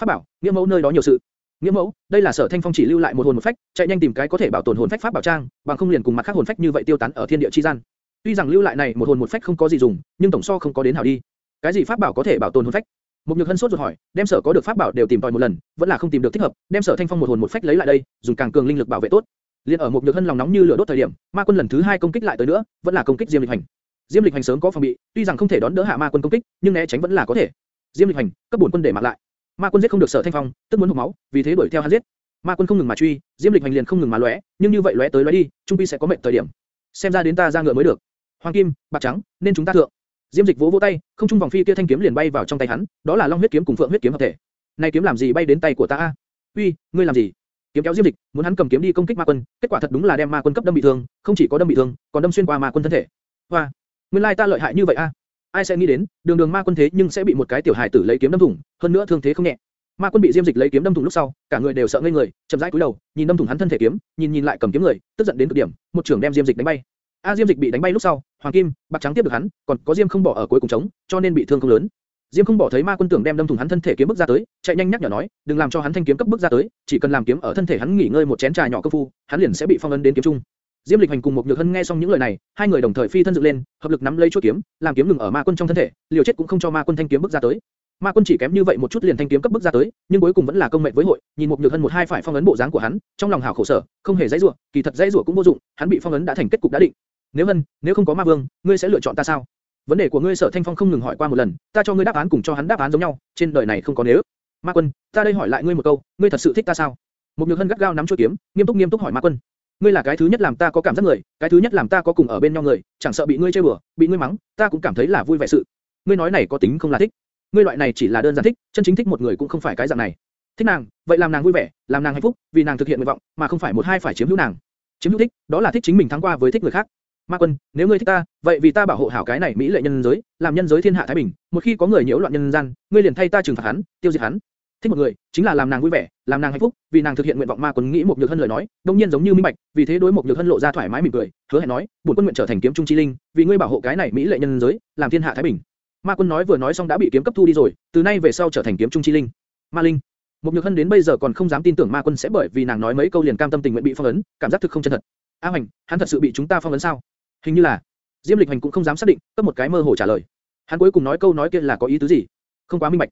S1: Pháp bảo, nghĩa mẫu nơi đó nhiều sự. Nghĩa mẫu, đây là Sở Thanh Phong chỉ lưu lại một hồn một phách, chạy nhanh tìm cái có thể bảo tồn hồn phách pháp bảo trang, bằng không liền cùng mặt khác hồn phách như vậy tiêu tán ở thiên địa chi gian. Tuy rằng lưu lại này một hồn một phách không có gì dùng, nhưng tổng so không có đến hảo đi. Cái gì pháp bảo có thể bảo tồn hồn phách? Một nhược hân sốt ruột hỏi, đem sở có được pháp bảo đều tìm tòi một lần, vẫn là không tìm được thích hợp, đem sở thanh phong một hồn một phách lấy lại đây, dùng càng cường linh lực bảo vệ tốt. Liên ở một nhược hân lòng nóng như lửa đốt thời điểm, ma quân lần thứ hai công kích lại tới nữa, vẫn là công kích diêm lịch hành. Diêm lịch hành sớm có phòng bị, tuy rằng không thể đón đỡ hạ ma quân công kích, nhưng né tránh vẫn là có thể. Diêm lịch hành, cấp bổn quân để mặc lại. Ma quân giết không được sở thanh phong, tức muốn hộc máu, vì thế đuổi theo hắn giết. Ma quân không ngừng mà truy, Diêm lịch hành liền không ngừng mà lóe, nhưng như vậy lóe tới lóe đi, trung quy sẽ có mệnh thời điểm. Xem ra đến ta ra ngựa mới được. Hoàng kim, bạc trắng, nên chúng ta thượng. Diêm Dịch vỗ vỗ tay, không trung vòng phi kia thanh kiếm liền bay vào trong tay hắn, đó là Long huyết kiếm cùng Phượng huyết kiếm hợp thể. Này kiếm làm gì bay đến tay của ta a? Uy, ngươi làm gì? Kiếm kéo Diêm Dịch, muốn hắn cầm kiếm đi công kích ma quân, kết quả thật đúng là đem ma quân cấp đâm bị thương, không chỉ có đâm bị thương, còn đâm xuyên qua ma quân thân thể. Hoa, nguyên lai ta lợi hại như vậy a? Ai sẽ nghĩ đến, đường đường ma quân thế nhưng sẽ bị một cái tiểu hài tử lấy kiếm đâm thủng, hơn nữa thương thế không nhẹ. Ma quân bị Diêm Dịch lấy kiếm đâm thủng lúc sau, cả người đều sợ ngây người, chậm rãi cúi đầu, nhìn đâm thủng hắn thân thể kiếm, nhìn nhìn lại cầm kiếm người, tức giận đến cực điểm, một trưởng đem Diêm Dịch đánh bay. A Diêm Dịch bị đánh bay lúc sau, Hoàng Kim, Bạc Trắng tiếp được hắn, còn có Diêm không bỏ ở cuối cùng trống, cho nên bị thương không lớn. Diêm không bỏ thấy ma quân tưởng đem đâm thủng hắn thân thể kiếm bước ra tới, chạy nhanh nhắc nhở nói, đừng làm cho hắn thanh kiếm cấp bước ra tới, chỉ cần làm kiếm ở thân thể hắn nghỉ ngơi một chén trà nhỏ cơ phu, hắn liền sẽ bị phong ấn đến kiếm trung. Diêm Lịch Hành cùng một Nhược Hân nghe xong những lời này, hai người đồng thời phi thân dựng lên, hợp lực nắm lấy chuôi kiếm, làm kiếm ngừng ở ma quân trong thân thể, liều chết cũng không cho ma quân thanh kiếm bước ra tới. Ma quân chỉ kém như vậy một chút liền thanh kiếm cấp bước ra tới, nhưng cuối cùng vẫn là công mệnh với hội, nhìn một Nhược Hân một hai phải phong ấn bộ dáng của hắn, trong lòng hảo khổ sở, không hề dãy rủa, kỳ thật dãy rủa cũng vô dụng, hắn bị phong ấn đã thành kết cục đã định. Nếu Hân, nếu không có ma vương, ngươi sẽ lựa chọn ta sao? Vấn đề của ngươi Sở Thanh Phong không ngừng hỏi qua một lần, ta cho ngươi đáp án cùng cho hắn đáp án giống nhau, trên đời này không có nếu. Ma Quân, ta đây hỏi lại ngươi một câu, ngươi thật sự thích ta sao? Một Nhược Hân gắt gao nắm chuôi kiếm, nghiêm túc nghiêm túc hỏi Ma Quân. Ngươi là cái thứ nhất làm ta có cảm giác người, cái thứ nhất làm ta có cùng ở bên nhau người, chẳng sợ bị ngươi chơi bừa, bị ngươi mắng, ta cũng cảm thấy là vui vẻ sự. Ngươi nói này có tính không là thích? Ngươi loại này chỉ là đơn giản thích, chân chính thích một người cũng không phải cái dạng này. Thích nàng, vậy làm nàng vui vẻ, làm nàng hạnh phúc, vì nàng thực hiện nguyện vọng, mà không phải một hai phải chiếm hữu nàng. Chiếm hữu thích, đó là thích chính mình thắng qua với thích người khác. Ma Quân, nếu ngươi thích ta, vậy vì ta bảo hộ hảo cái này mỹ lệ nhân giới, làm nhân giới thiên hạ thái bình, một khi có người nhiễu loạn nhân gian, ngươi liền thay ta trừng phạt hắn, tiêu diệt hắn. Thích một người, chính là làm nàng vui vẻ, làm nàng hạnh phúc, vì nàng thực hiện nguyện vọng Ma Quân nghĩ một nhược hân lời nói, đông nhiên giống như minh bạch, vì thế đối một nhược hân lộ ra thoải mái mỉm cười, hứa hẹn nói, bổn quân nguyện trở thành kiếm trung chi linh, vì ngươi bảo hộ cái này mỹ lệ nhân giới, làm thiên hạ thái bình. Ma Quân nói vừa nói xong đã bị kiếm cấp thu đi rồi, từ nay về sau trở thành kiếm trung chi linh. Ma linh. Một nhược hân đến bây giờ còn không dám tin tưởng Ma Quân sẽ bởi vì nàng nói mấy câu liền cam tâm tình nguyện bị phong ấn, cảm giác thực không chân thật. A Hoành, hắn thật sự bị chúng ta phong ấn sao? Hình như là. Diêm Lịch Hành cũng không dám xác định, cấp một cái mơ hồ trả lời. Hắn cuối cùng nói câu nói kia là có ý tứ gì? Không quá minh bạch.